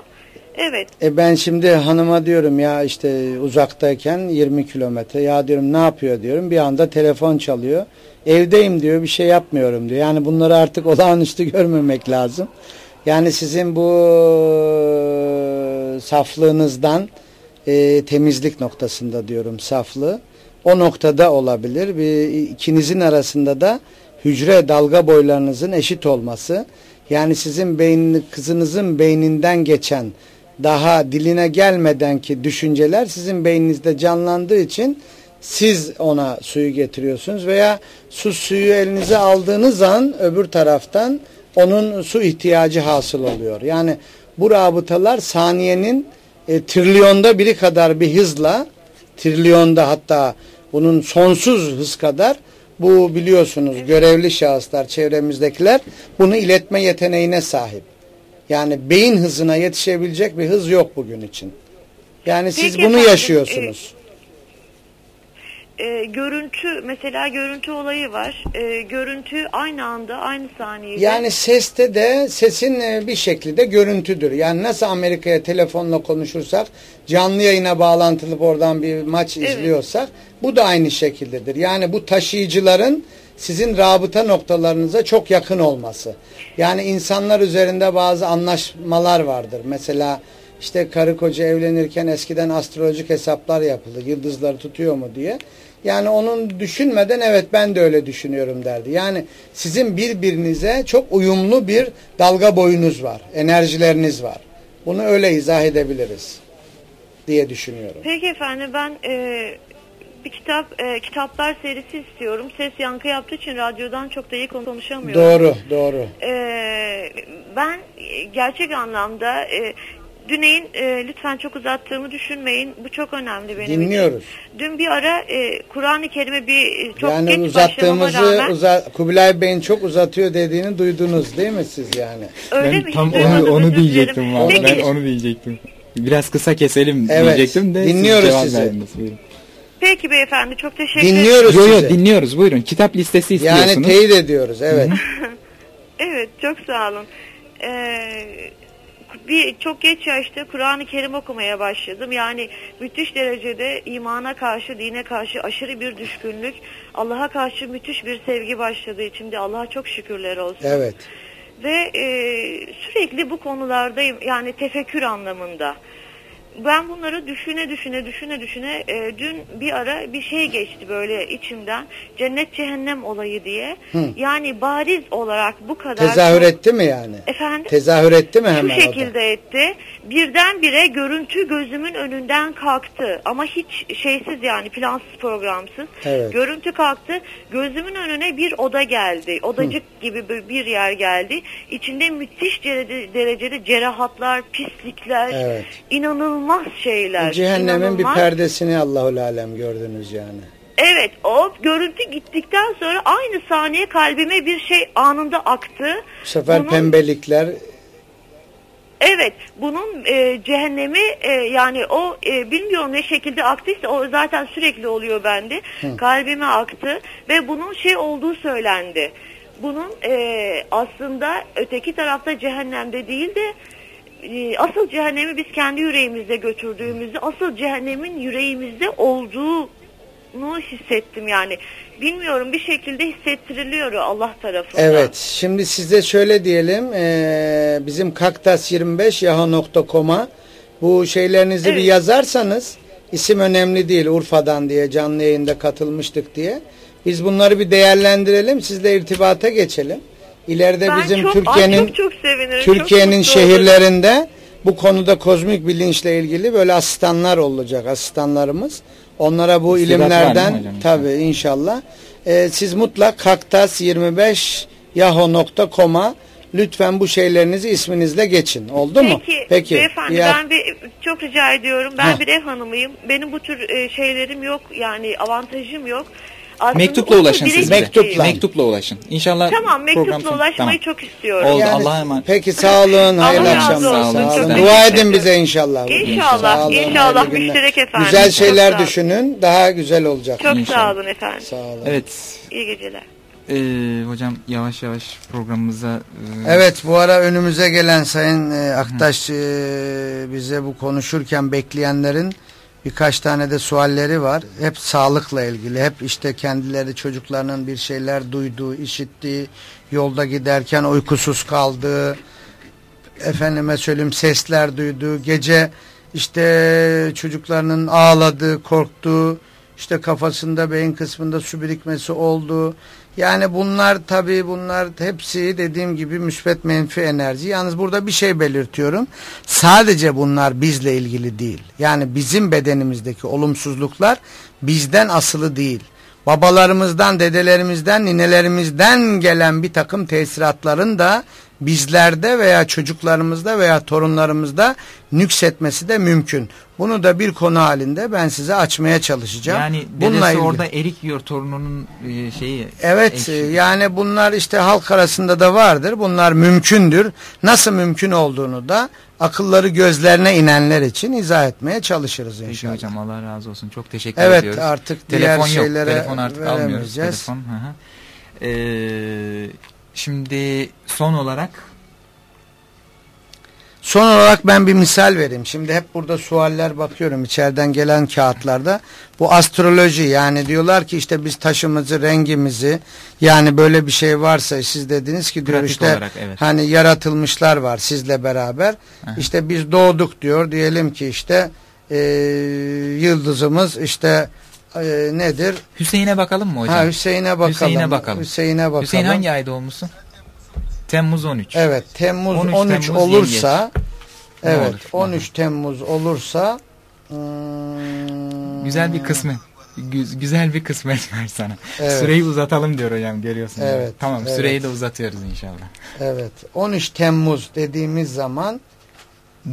Evet. E ben şimdi hanıma diyorum ya işte uzaktayken 20 kilometre ya diyorum ne yapıyor diyorum bir anda telefon çalıyor. Evdeyim diyor bir şey yapmıyorum diyor. Yani bunları artık olağanüstü görmemek lazım. Yani sizin bu saflığınızdan e, temizlik noktasında diyorum saflığı o noktada olabilir. Bir, ikinizin arasında da hücre dalga boylarınızın eşit olması. Yani sizin beynin, kızınızın beyninden geçen daha diline gelmeden ki düşünceler sizin beyninizde canlandığı için siz ona suyu getiriyorsunuz veya su suyu elinize aldığınız an öbür taraftan onun su ihtiyacı hasıl oluyor. Yani bu rabıtalar saniyenin e, trilyonda biri kadar bir hızla trilyonda hatta bunun sonsuz hız kadar bu biliyorsunuz görevli şahıslar çevremizdekiler bunu iletme yeteneğine sahip. Yani beyin hızına yetişebilecek bir hız yok bugün için. Yani siz Peki bunu efendim, yaşıyorsunuz. E, görüntü mesela görüntü olayı var. E, görüntü aynı anda aynı saniyede. Yani seste de sesin e, bir şekilde görüntüdür. Yani nasıl Amerika'ya telefonla konuşursak canlı yayına bağlantılıp oradan bir maç izliyorsak bu da aynı şekildedir. Yani bu taşıyıcıların sizin rabıta noktalarınıza çok yakın olması. Yani insanlar üzerinde bazı anlaşmalar vardır. Mesela işte karı koca evlenirken eskiden astrolojik hesaplar yapıldı. Yıldızları tutuyor mu diye. Yani onun düşünmeden evet ben de öyle düşünüyorum derdi. Yani sizin birbirinize çok uyumlu bir dalga boyunuz var. Enerjileriniz var. Bunu öyle izah edebiliriz diye düşünüyorum. Peki efendim ben e, bir kitap e, kitaplar serisi istiyorum. Ses yankı yaptığı için radyodan çok da iyi konuşamıyorum. Doğru, doğru. E, ben gerçek anlamda e, Güney'in e, lütfen çok uzattığımı düşünmeyin. Bu çok önemli benim Dinliyoruz. için. Dün bir ara e, Kur'an-ı Kerim'e bir e, çok yani geç uzattığımızı rağmen uza, Kubilay Bey'in çok uzatıyor dediğini duydunuz değil mi siz yani? Öyle ben mi? tam onu, onu diyecektim. vallahi. Peki. Ben onu diyecektim. Biraz kısa keselim Evet, diyecektim de siz dinliyoruz cevap sizi. verdiniz. Buyurun. Peki beyefendi çok teşekkür Dinliyoruz Yo yo sizi. dinliyoruz buyurun. Kitap listesi Yani istiyorsunuz. teyit ediyoruz evet. Evet çok sağ olun. Ee, bir çok geç yaşta Kur'an-ı Kerim okumaya başladım. Yani müthiş derecede imana karşı, dine karşı aşırı bir düşkünlük, Allah'a karşı müthiş bir sevgi başladı içimde. Allah'a çok şükürler olsun. Evet. Ve e, sürekli bu konulardayım. Yani tefekkür anlamında. Ben bunları düşüne düşüne düşüne düşüne e, dün bir ara bir şey geçti böyle içimden cennet cehennem olayı diye. Hı. Yani bariz olarak bu kadar Tezahür çok- etti mi yani? Efendim? Tezahür etti mi Şu hemen da? şekilde etti. Birdenbire görüntü gözümün önünden kalktı. Ama hiç şeysiz yani plansız programsız. Evet. Görüntü kalktı. Gözümün önüne bir oda geldi. Odacık gibi bir- yer geldi. İçinde müthiş derece- derecede cerahatlar, pislikler, Evet. inanılmaz şeyler. Cehennemin bir inanılmaz. perdesini Allahul alem gördünüz yani. Evet o görüntü gittikten sonra aynı saniye kalbime bir şey anında aktı. Bu sefer Bunun- pembelikler Evet, bunun e, cehennemi e, yani o e, bilmiyorum ne şekilde aktıysa o zaten sürekli oluyor bende. Hı. Kalbime aktı ve bunun şey olduğu söylendi. Bunun e, aslında öteki tarafta cehennemde değil de e, asıl cehennemi biz kendi yüreğimizde götürdüğümüzde asıl cehennemin yüreğimizde olduğunu hissettim yani. Bilmiyorum bir şekilde hissettiriliyor Allah tarafından. Evet şimdi size şöyle diyelim e, bizim kaktas25 yaha.com'a bu şeylerinizi evet. bir yazarsanız isim önemli değil Urfa'dan diye canlı yayında katılmıştık diye. Biz bunları bir değerlendirelim sizle irtibata geçelim. İleride ben bizim Türkiye'nin Türkiye'nin şehirlerinde bu konuda kozmik bilinçle ilgili böyle asistanlar olacak asistanlarımız. Onlara bu İstidat ilimlerden tabi inşallah. Ee, siz mutlak kaktas 25 yahoo.com'a lütfen bu şeylerinizi isminizle geçin. Oldu Peki, mu? Peki. Beyefendi ya... ben bir, çok rica ediyorum. Ben ha. bir ev hanımıyım. Benim bu tür e, şeylerim yok. Yani avantajım yok. Aslında mektupla ulaşın siz Mektupla. Mektupla ulaşın. İnşallah Tamam mektupla ulaşmayı tamam. çok istiyorum. Oldu yani, Allah'a emanet. Peki sağ olun. Hayırlı akşamlar. Sağ olun. Dua edin bize inşallah. İnşallah. Olun, inşallah müşterek efendim. Güzel şeyler düşünün. Daha güzel olacak. Çok inşallah. sağ olun efendim. Sağ olun. Evet. İyi geceler. Ee, hocam yavaş yavaş programımıza... E... Evet bu ara önümüze gelen Sayın e, Aktaş e, bize bu konuşurken bekleyenlerin Birkaç tane de sualleri var. Hep sağlıkla ilgili. Hep işte kendileri çocuklarının bir şeyler duyduğu, işittiği, yolda giderken uykusuz kaldığı, efendime söyleyeyim sesler duyduğu, gece işte çocuklarının ağladığı, korktuğu, işte kafasında beyin kısmında su birikmesi olduğu, yani bunlar tabii bunlar hepsi dediğim gibi müsbet menfi enerji. Yalnız burada bir şey belirtiyorum. Sadece bunlar bizle ilgili değil. Yani bizim bedenimizdeki olumsuzluklar bizden asılı değil. Babalarımızdan, dedelerimizden, ninelerimizden gelen bir takım tesiratların da bizlerde veya çocuklarımızda veya torunlarımızda nüksetmesi de mümkün. Bunu da bir konu halinde ben size açmaya çalışacağım. Yani Bununla ilgili. orada erik yiyor torununun e, şeyi. Evet eşi. yani bunlar işte halk arasında da vardır. Bunlar mümkündür. Nasıl mümkün olduğunu da akılları gözlerine inenler için izah etmeye çalışırız inşallah. Peki hocam Allah razı olsun. Çok teşekkür evet, ediyoruz. Evet artık Telefon diğer şeylere yok. Telefon artık almıyoruz. Telefon. Hı hı. Ee, Şimdi son olarak Son olarak ben bir misal vereyim. Şimdi hep burada sualler bakıyorum içeriden gelen kağıtlarda. Bu astroloji yani diyorlar ki işte biz taşımızı, rengimizi yani böyle bir şey varsa siz dediniz ki diyor Pratik işte olarak, evet. hani yaratılmışlar var sizle beraber. Aha. İşte biz doğduk diyor. Diyelim ki işte e, yıldızımız işte e, nedir? Hüseyin'e bakalım mı hocam? Ha, Hüseyin'e bakalım. Hüseyin'e bakalım. Hüseyin'e bakalım. Hüseyin hangi ayda olmuşsun? Temmuz 13. Evet, Temmuz 13, 13 Temmuz olursa yengeç. evet, olur? 13 Aha. Temmuz olursa hmm, güzel bir kısmı güzel bir kısmet ver sana. Evet. Süreyi uzatalım diyor hocam görüyorsun. Evet. Tamam evet. süreyi de uzatıyoruz inşallah. Evet. 13 Temmuz dediğimiz zaman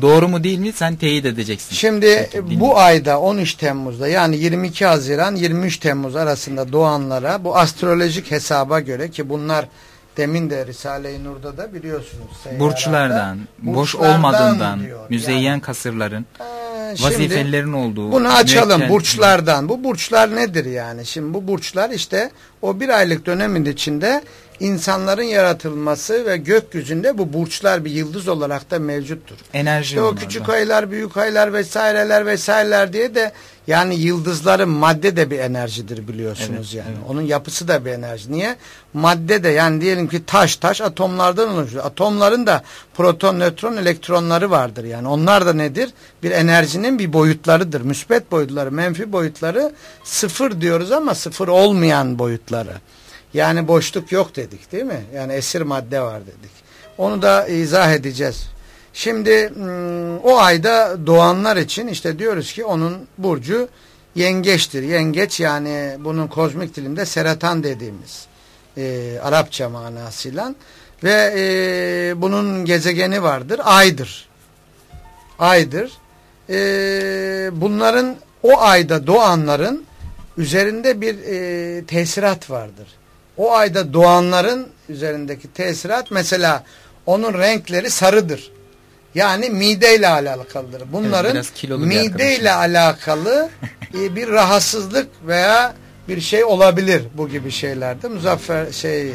Doğru mu değil mi sen teyit edeceksin. Şimdi Peki, bu ayda 13 Temmuz'da yani 22 Haziran 23 Temmuz arasında doğanlara bu astrolojik hesaba göre ki bunlar demin de Risale-i Nur'da da biliyorsunuz. Burçlardan, boş olmadığından, diyor. müzeyyen yani, kasırların, ee, vazifelerin olduğu. Bunu açalım burçlardan. Bu burçlar nedir yani? Şimdi bu burçlar işte o bir aylık dönemin içinde insanların yaratılması ve gökyüzünde bu burçlar bir yıldız olarak da mevcuttur. Enerji işte o küçük aylar, büyük aylar vesaireler vesaireler diye de yani yıldızların madde de bir enerjidir biliyorsunuz evet, yani. Evet. Onun yapısı da bir enerji. Niye? Madde de yani diyelim ki taş taş atomlardan oluşuyor. Atomların da proton, nötron, elektronları vardır yani. Onlar da nedir? Bir enerjinin bir boyutlarıdır. Müsbet boyutları, menfi boyutları sıfır diyoruz ama sıfır olmayan boyutları. Yani boşluk yok dedik değil mi? Yani esir madde var dedik. Onu da izah edeceğiz. Şimdi hmm, o ayda doğanlar için işte diyoruz ki onun burcu yengeçtir. Yengeç yani bunun kozmik dilimde seratan dediğimiz e, Arapça manasıyla ve e, bunun gezegeni vardır. Aydır. Aydır. E, bunların o ayda doğanların üzerinde bir e, tesirat vardır o ayda doğanların üzerindeki tesirat mesela onun renkleri sarıdır. Yani mideyle alakalıdır. Bunların evet, mideyle alakalı e, bir rahatsızlık veya bir şey olabilir bu gibi şeylerde. Muzaffer şey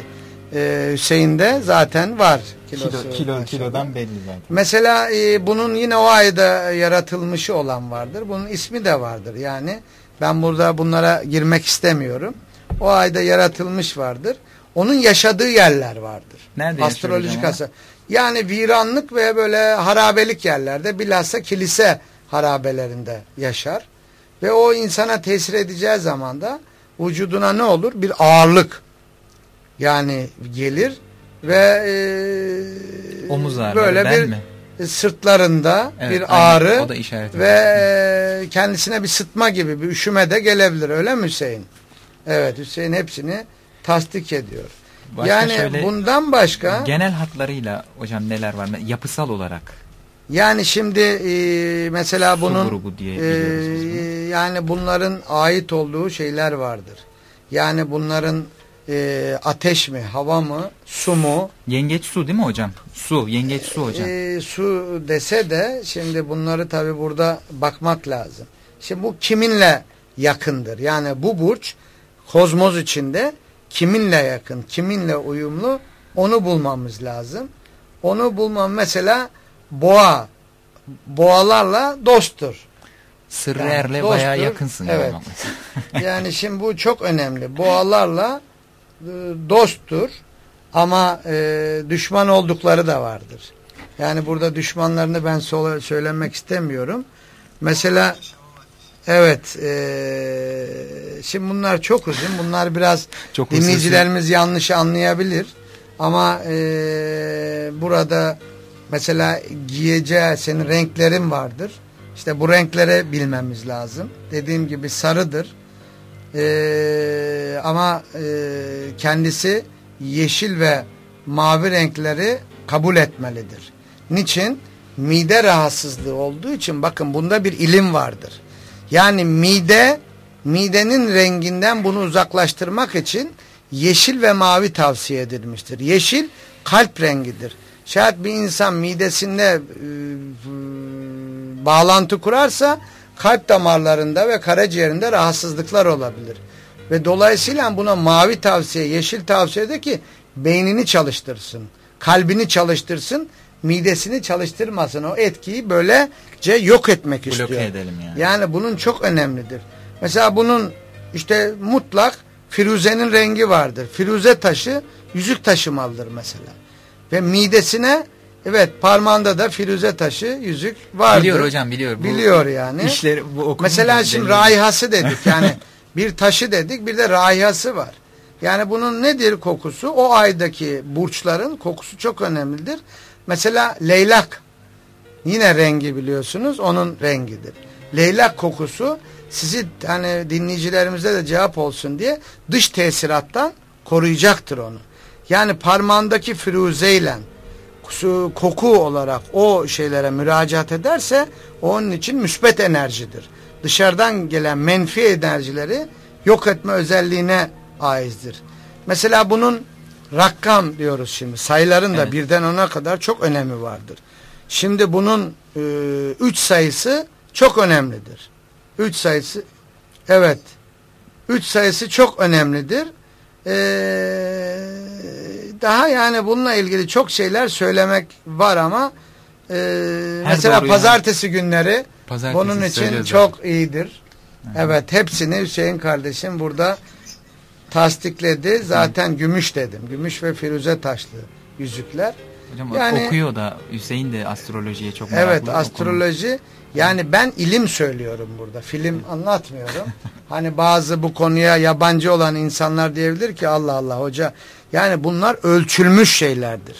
e, Hüseyin'de zaten var. Kilosu, Kilo, kilo, kilodan belli zaten. Mesela e, bunun yine o ayda yaratılmışı olan vardır. Bunun ismi de vardır. Yani ben burada bunlara girmek istemiyorum. O ayda yaratılmış vardır. Onun yaşadığı yerler vardır. Nerede Astrolojik asa. Yani viranlık ve böyle harabelik yerlerde bilhassa kilise harabelerinde yaşar. Ve o insana tesir edeceği zaman da vücuduna ne olur? Bir ağırlık yani gelir ve e, omuz ağrıları böyle bir mi? sırtlarında evet, bir ağrı aynen, o da ve e, kendisine bir sıtma gibi bir üşüme de gelebilir öyle mi Hüseyin? Evet Hüseyin hepsini tasdik ediyor. Başka yani şöyle, bundan başka genel hatlarıyla hocam neler var yapısal olarak? Yani şimdi e, mesela bunun grubu diye e, yani bunların ait olduğu şeyler vardır. Yani bunların e, ateş mi, hava mı, su mu? Yengeç su değil mi hocam? Su, yengeç su hocam. E, su dese de şimdi bunları tabi burada bakmak lazım. Şimdi bu kiminle yakındır? Yani bu burç kozmoz içinde kiminle yakın, kiminle uyumlu onu bulmamız lazım. Onu bulmam mesela boğa, boğalarla dosttur. Sırrı yani bayağı yakınsın. Evet. yani şimdi bu çok önemli. Boğalarla e, dosttur ama e, düşman oldukları da vardır. Yani burada düşmanlarını ben söylemek istemiyorum. Mesela evet e, şimdi bunlar çok uzun. Bunlar biraz çok dinleyicilerimiz uzun. yanlış anlayabilir. Ama e, burada mesela giyeceği senin renklerin vardır. İşte bu renkleri bilmemiz lazım. Dediğim gibi sarıdır e, ama e, kendisi yeşil ve mavi renkleri kabul etmelidir. Niçin? Mide rahatsızlığı olduğu için bakın bunda bir ilim vardır. Yani mide midenin renginden bunu uzaklaştırmak için yeşil ve mavi tavsiye edilmiştir. Yeşil kalp rengidir. Şayet bir insan midesinde e, bağlantı kurarsa kalp damarlarında ve karaciğerinde rahatsızlıklar olabilir. Ve dolayısıyla buna mavi tavsiye, yeşil tavsiye de ki beynini çalıştırsın, kalbini çalıştırsın, midesini çalıştırmasın. O etkiyi böylece yok etmek Bloke istiyor. edelim yani. Yani bunun çok önemlidir. Mesela bunun işte mutlak firuzenin rengi vardır. Firuze taşı yüzük taşımalıdır mesela. Ve midesine Evet parmağında da firuze taşı yüzük vardır. Biliyor hocam biliyor. Bu biliyor yani. İşleri, bu Mesela şimdi raihası dedik yani bir taşı dedik bir de raihası var. Yani bunun nedir kokusu? O aydaki burçların kokusu çok önemlidir. Mesela leylak yine rengi biliyorsunuz onun rengidir. Leylak kokusu sizi hani dinleyicilerimize de cevap olsun diye dış tesirattan koruyacaktır onu. Yani parmağındaki firuzeyle koku olarak o şeylere müracaat ederse onun için müsbet enerjidir. Dışarıdan gelen menfi enerjileri yok etme özelliğine aizdir. Mesela bunun rakam diyoruz şimdi. Sayıların da evet. birden ona kadar çok önemi vardır. Şimdi bunun e, üç sayısı çok önemlidir. Üç sayısı evet. Üç sayısı çok önemlidir. Ee, daha yani bununla ilgili çok şeyler söylemek var ama e, mesela pazartesi yani. günleri pazartesi bunun için çok iyidir. Evet. evet hepsini Hüseyin kardeşim burada tasdikledi. Zaten Hı. gümüş dedim. Gümüş ve firuze taşlı yüzükler. Hocam yani, okuyor da Hüseyin de astrolojiye çok meraklı. Evet astroloji okumuş. yani ben ilim söylüyorum burada. Film anlatmıyorum. hani bazı bu konuya yabancı olan insanlar diyebilir ki Allah Allah hoca yani bunlar ölçülmüş şeylerdir.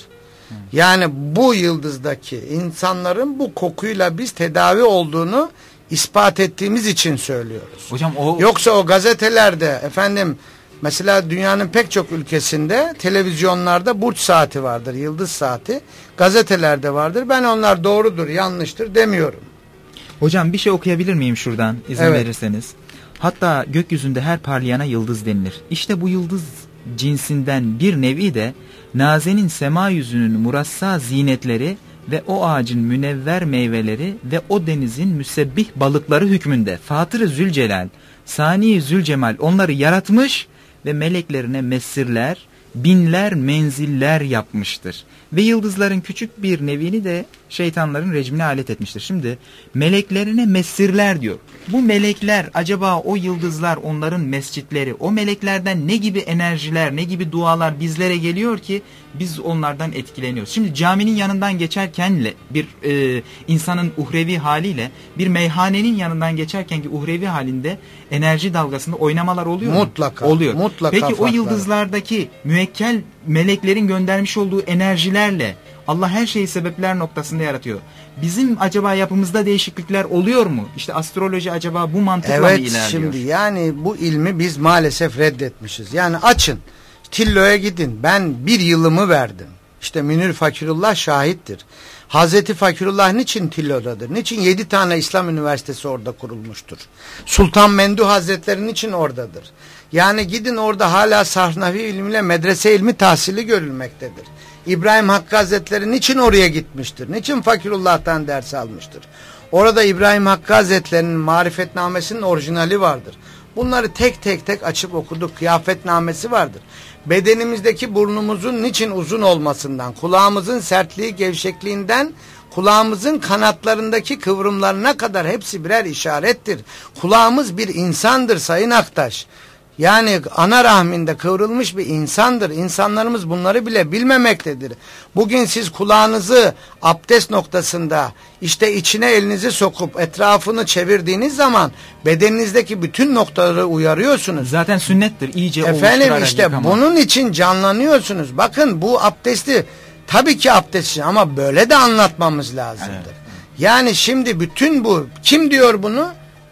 Yani bu yıldızdaki insanların bu kokuyla biz tedavi olduğunu ispat ettiğimiz için söylüyoruz. Hocam o Yoksa o gazetelerde efendim mesela dünyanın pek çok ülkesinde televizyonlarda burç saati vardır, yıldız saati. Gazetelerde vardır. Ben onlar doğrudur, yanlıştır demiyorum. Hocam bir şey okuyabilir miyim şuradan izin evet. verirseniz? Hatta gökyüzünde her parlayana yıldız denilir. İşte bu yıldız cinsinden bir nevi de Naze'nin sema yüzünün murassa zinetleri ve o ağacın münevver meyveleri ve o denizin müsebbih balıkları hükmünde Fatır-ı Zülcelal, Sani Zülcemal onları yaratmış ve meleklerine mesirler, binler menziller yapmıştır. Ve yıldızların küçük bir nevini de şeytanların rejimine alet etmiştir. Şimdi meleklerine mesirler diyor. Bu melekler acaba o yıldızlar onların mescitleri o meleklerden ne gibi enerjiler ne gibi dualar bizlere geliyor ki biz onlardan etkileniyoruz. Şimdi caminin yanından geçerken bir e, insanın uhrevi haliyle bir meyhanenin yanından geçerken ki uhrevi halinde enerji dalgasında oynamalar oluyor mu? Mutlaka. Oluyor. Mutlaka Peki farklar. o yıldızlardaki müekkel meleklerin göndermiş olduğu enerjilerle Allah her şeyi sebepler noktasında yaratıyor. Bizim acaba yapımızda değişiklikler oluyor mu? İşte astroloji acaba bu mantıkla evet, mı ilerliyor? Evet şimdi yani bu ilmi biz maalesef reddetmişiz. Yani açın Tillo'ya gidin ben bir yılımı verdim. İşte Münir Fakirullah şahittir. Hazreti Fakirullah niçin Tillo'dadır? Niçin yedi tane İslam Üniversitesi orada kurulmuştur? Sultan Mendu Hazretleri niçin oradadır? Yani gidin orada hala Sahnavi ilmiyle medrese ilmi tahsili görülmektedir. İbrahim Hakkı Hazretleri niçin oraya gitmiştir? Niçin Fakirullah'tan ders almıştır? Orada İbrahim Hakkı Hazretleri'nin marifetnamesinin orijinali vardır. Bunları tek tek tek açıp okuduk. Kıyafetnamesi vardır. Bedenimizdeki burnumuzun niçin uzun olmasından, kulağımızın sertliği, gevşekliğinden, kulağımızın kanatlarındaki kıvrımlarına kadar hepsi birer işarettir. Kulağımız bir insandır Sayın Aktaş. Yani ana rahminde kıvrılmış bir insandır. İnsanlarımız bunları bile bilmemektedir. Bugün siz kulağınızı abdest noktasında işte içine elinizi sokup etrafını çevirdiğiniz zaman bedeninizdeki bütün noktaları uyarıyorsunuz. Zaten sünnettir. iyice Efendim işte yıkama. bunun için canlanıyorsunuz. Bakın bu abdesti tabii ki abdest ama böyle de anlatmamız lazımdır. Evet. Yani şimdi bütün bu kim diyor bunu?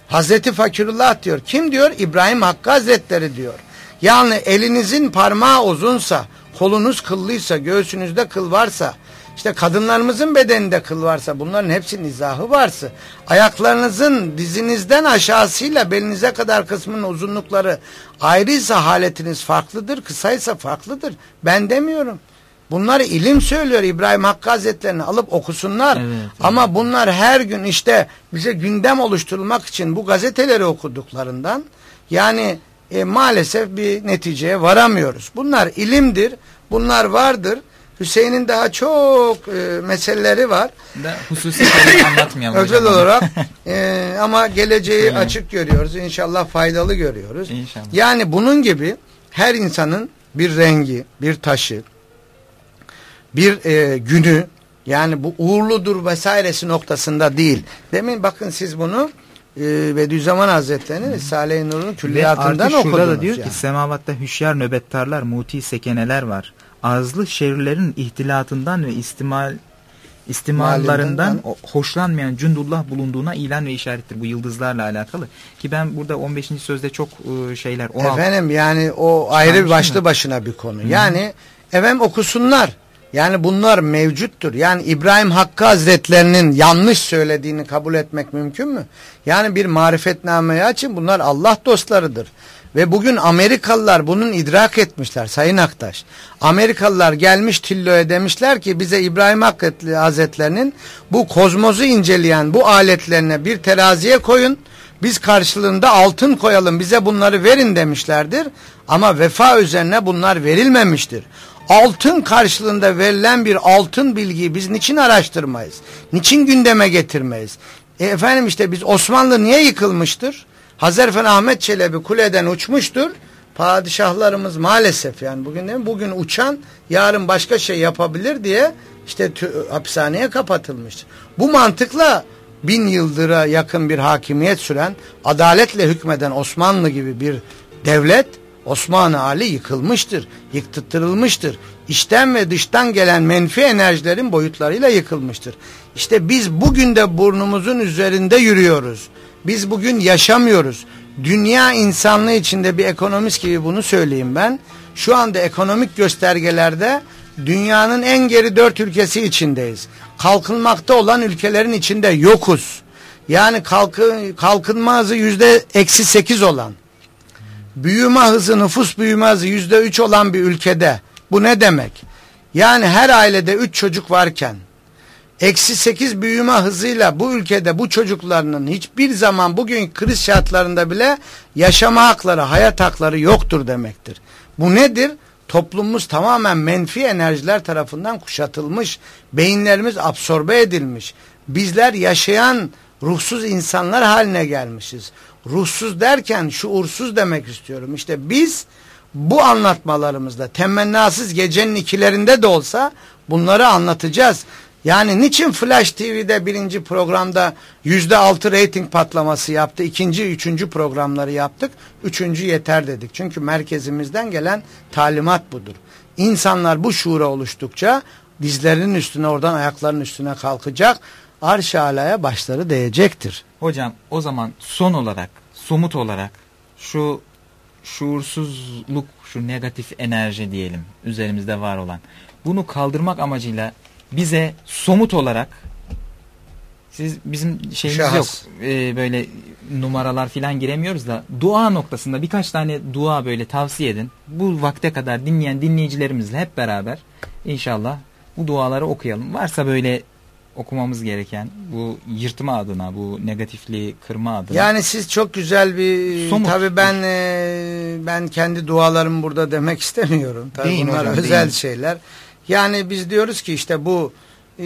Hazreti Fakirullah diyor. Kim diyor? İbrahim Hakkı Hazretleri diyor. Yani elinizin parmağı uzunsa, kolunuz kıllıysa, göğsünüzde kıl varsa, işte kadınlarımızın bedeninde kıl varsa bunların hepsinin izahı varsa ayaklarınızın dizinizden aşağısıyla belinize kadar kısmının uzunlukları ayrıysa haletiniz farklıdır, kısaysa farklıdır. Ben demiyorum. Bunları ilim söylüyor İbrahim Hakkı Hazretleri'ni alıp okusunlar. Evet, evet. Ama bunlar her gün işte bize gündem oluşturulmak için bu gazeteleri okuduklarından yani e, maalesef bir neticeye varamıyoruz. Bunlar ilimdir. Bunlar vardır. Hüseyin'in daha çok e, meseleleri var. Da hususi anlatmayalım Özel hocam. olarak e, ama geleceği açık görüyoruz. İnşallah faydalı görüyoruz. İnşallah. Yani bunun gibi her insanın bir rengi, bir taşı, bir e, günü yani bu uğurludur vesairesi noktasında değil. Demin bakın siz bunu e, Bediüzzaman Hazretleri'nin Risale-i Nur'un külliyatından okudunuz. şurada da diyor yani. ki semavatta hüşyar nöbettarlar, muti sekeneler var. Azlı şehirlerin ihtilatından ve istimal istimallarından hoşlanmayan cündullah bulunduğuna ilan ve işarettir bu yıldızlarla alakalı. Ki ben burada 15. sözde çok e, şeyler 16 Efendim yani o ayrı başlı başına bir konu. Hı. Yani efendim okusunlar. Yani bunlar mevcuttur. Yani İbrahim Hakkı Hazretlerinin yanlış söylediğini kabul etmek mümkün mü? Yani bir marifetnameyi açın bunlar Allah dostlarıdır. Ve bugün Amerikalılar bunun idrak etmişler Sayın Aktaş. Amerikalılar gelmiş Tillo'ya demişler ki bize İbrahim Hakkı Hazretlerinin bu kozmozu inceleyen bu aletlerine bir teraziye koyun. Biz karşılığında altın koyalım bize bunları verin demişlerdir. Ama vefa üzerine bunlar verilmemiştir altın karşılığında verilen bir altın bilgiyi biz niçin araştırmayız? Niçin gündeme getirmeyiz? E efendim işte biz Osmanlı niye yıkılmıştır? Hazarfen Ahmet Çelebi kuleden uçmuştur. Padişahlarımız maalesef yani bugün değil mi? Bugün uçan yarın başka şey yapabilir diye işte hapishaneye kapatılmıştır. Bu mantıkla bin yıldıra yakın bir hakimiyet süren adaletle hükmeden Osmanlı gibi bir devlet Osmanlı Ali yıkılmıştır, yıktırtırılmıştır. İçten ve dıştan gelen menfi enerjilerin boyutlarıyla yıkılmıştır. İşte biz bugün de burnumuzun üzerinde yürüyoruz. Biz bugün yaşamıyoruz. Dünya insanlığı içinde bir ekonomist gibi bunu söyleyeyim ben. Şu anda ekonomik göstergelerde dünyanın en geri dört ülkesi içindeyiz. Kalkınmakta olan ülkelerin içinde yokuz. Yani kalkın, kalkınma hızı yüzde eksi sekiz olan büyüme hızı nüfus büyüme hızı yüzde üç olan bir ülkede bu ne demek? Yani her ailede üç çocuk varken eksi sekiz büyüme hızıyla bu ülkede bu çocuklarının hiçbir zaman bugün kriz şartlarında bile yaşama hakları, hayat hakları yoktur demektir. Bu nedir? Toplumumuz tamamen menfi enerjiler tarafından kuşatılmış. Beyinlerimiz absorbe edilmiş. Bizler yaşayan ruhsuz insanlar haline gelmişiz. Ruhsuz derken şuursuz demek istiyorum. İşte biz bu anlatmalarımızda temennasız gecenin ikilerinde de olsa bunları anlatacağız. Yani niçin Flash TV'de birinci programda yüzde altı reyting patlaması yaptı. ikinci, üçüncü programları yaptık. Üçüncü yeter dedik. Çünkü merkezimizden gelen talimat budur. İnsanlar bu şuura oluştukça dizlerinin üstüne oradan ayaklarının üstüne kalkacak. Arş alaya başları değecektir. Hocam o zaman son olarak somut olarak şu şuursuzluk şu negatif enerji diyelim üzerimizde var olan bunu kaldırmak amacıyla bize somut olarak siz bizim şeyimiz Şahıs. yok ee, böyle numaralar filan giremiyoruz da dua noktasında birkaç tane dua böyle tavsiye edin. Bu vakte kadar dinleyen dinleyicilerimizle hep beraber inşallah bu duaları okuyalım. Varsa böyle okumamız gereken bu yırtma adına bu negatifliği kırma adına. Yani siz çok güzel bir Somut. tabii ben e, ben kendi dualarımı burada demek istemiyorum. Tabii deyin bunlar hocam, özel deyin. şeyler. Yani biz diyoruz ki işte bu e,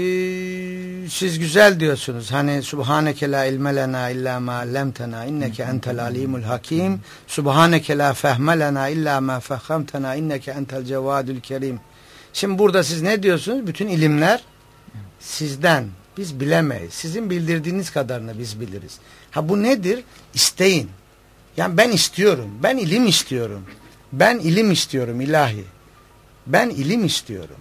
siz güzel diyorsunuz. Hani Subhaneke la ilme lena illa ma allamtena inneke entel alimul hakim. Subhaneke la fehme lena illa ma fehhamtena inneke entel cevadül kerim. Şimdi burada siz ne diyorsunuz? Bütün ilimler sizden. Biz bilemeyiz. Sizin bildirdiğiniz kadarını biz biliriz. Ha bu nedir? İsteyin. Yani ben istiyorum. Ben ilim istiyorum. Ben ilim istiyorum ilahi. Ben ilim istiyorum.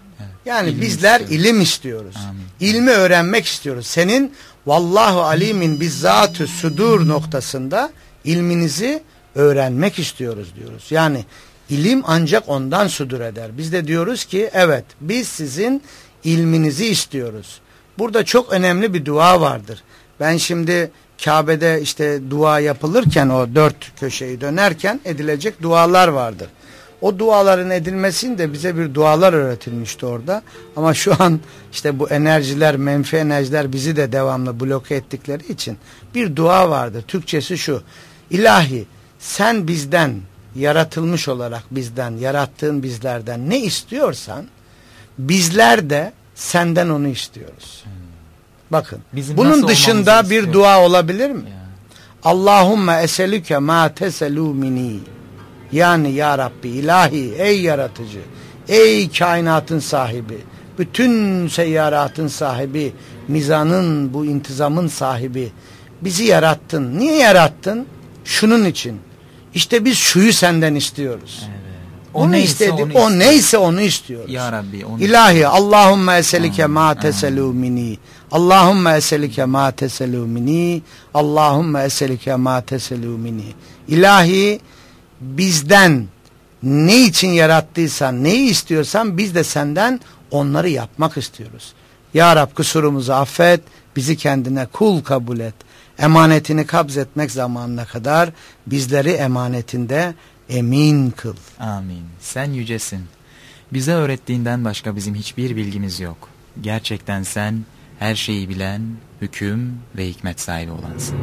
Yani ilim bizler istiyorum. ilim istiyoruz. Amin. İlmi öğrenmek istiyoruz. Senin vallahu alimin bizzatü sudur noktasında ilminizi öğrenmek istiyoruz diyoruz. Yani ilim ancak ondan sudur eder. Biz de diyoruz ki evet biz sizin ilminizi istiyoruz. Burada çok önemli bir dua vardır. Ben şimdi Kabe'de işte dua yapılırken o dört köşeyi dönerken edilecek dualar vardır. O duaların edilmesinde bize bir dualar öğretilmişti orada. Ama şu an işte bu enerjiler, menfi enerjiler bizi de devamlı bloke ettikleri için bir dua vardır. Türkçesi şu. İlahi sen bizden yaratılmış olarak bizden, yarattığın bizlerden ne istiyorsan bizler de senden onu istiyoruz. Hmm. Bakın Bizim bunun dışında bir dua olabilir mi? Yani. Allahümme eselüke ma teselû Yani ya Rabbi ilahi ey yaratıcı ey kainatın sahibi bütün seyyaratın sahibi mizanın bu intizamın sahibi bizi yarattın. Niye yarattın? Şunun için. İşte biz şuyu senden istiyoruz. Evet. O onu neyse, istedi. Onu o neyse onu istiyoruz. Ya Rabbi onu İlahi Allahümme eselike ma teselû Allahümme eselike ma teselû Allahümme eselike ma teselû İlahi bizden ne için yarattıysan, neyi istiyorsan biz de senden onları yapmak istiyoruz. Ya Rab kusurumuzu affet, bizi kendine kul kabul et. Emanetini kabz etmek zamanına kadar bizleri emanetinde emin kıl. Amin. Sen yücesin. Bize öğrettiğinden başka bizim hiçbir bilgimiz yok. Gerçekten sen her şeyi bilen, hüküm ve hikmet sahibi olansın.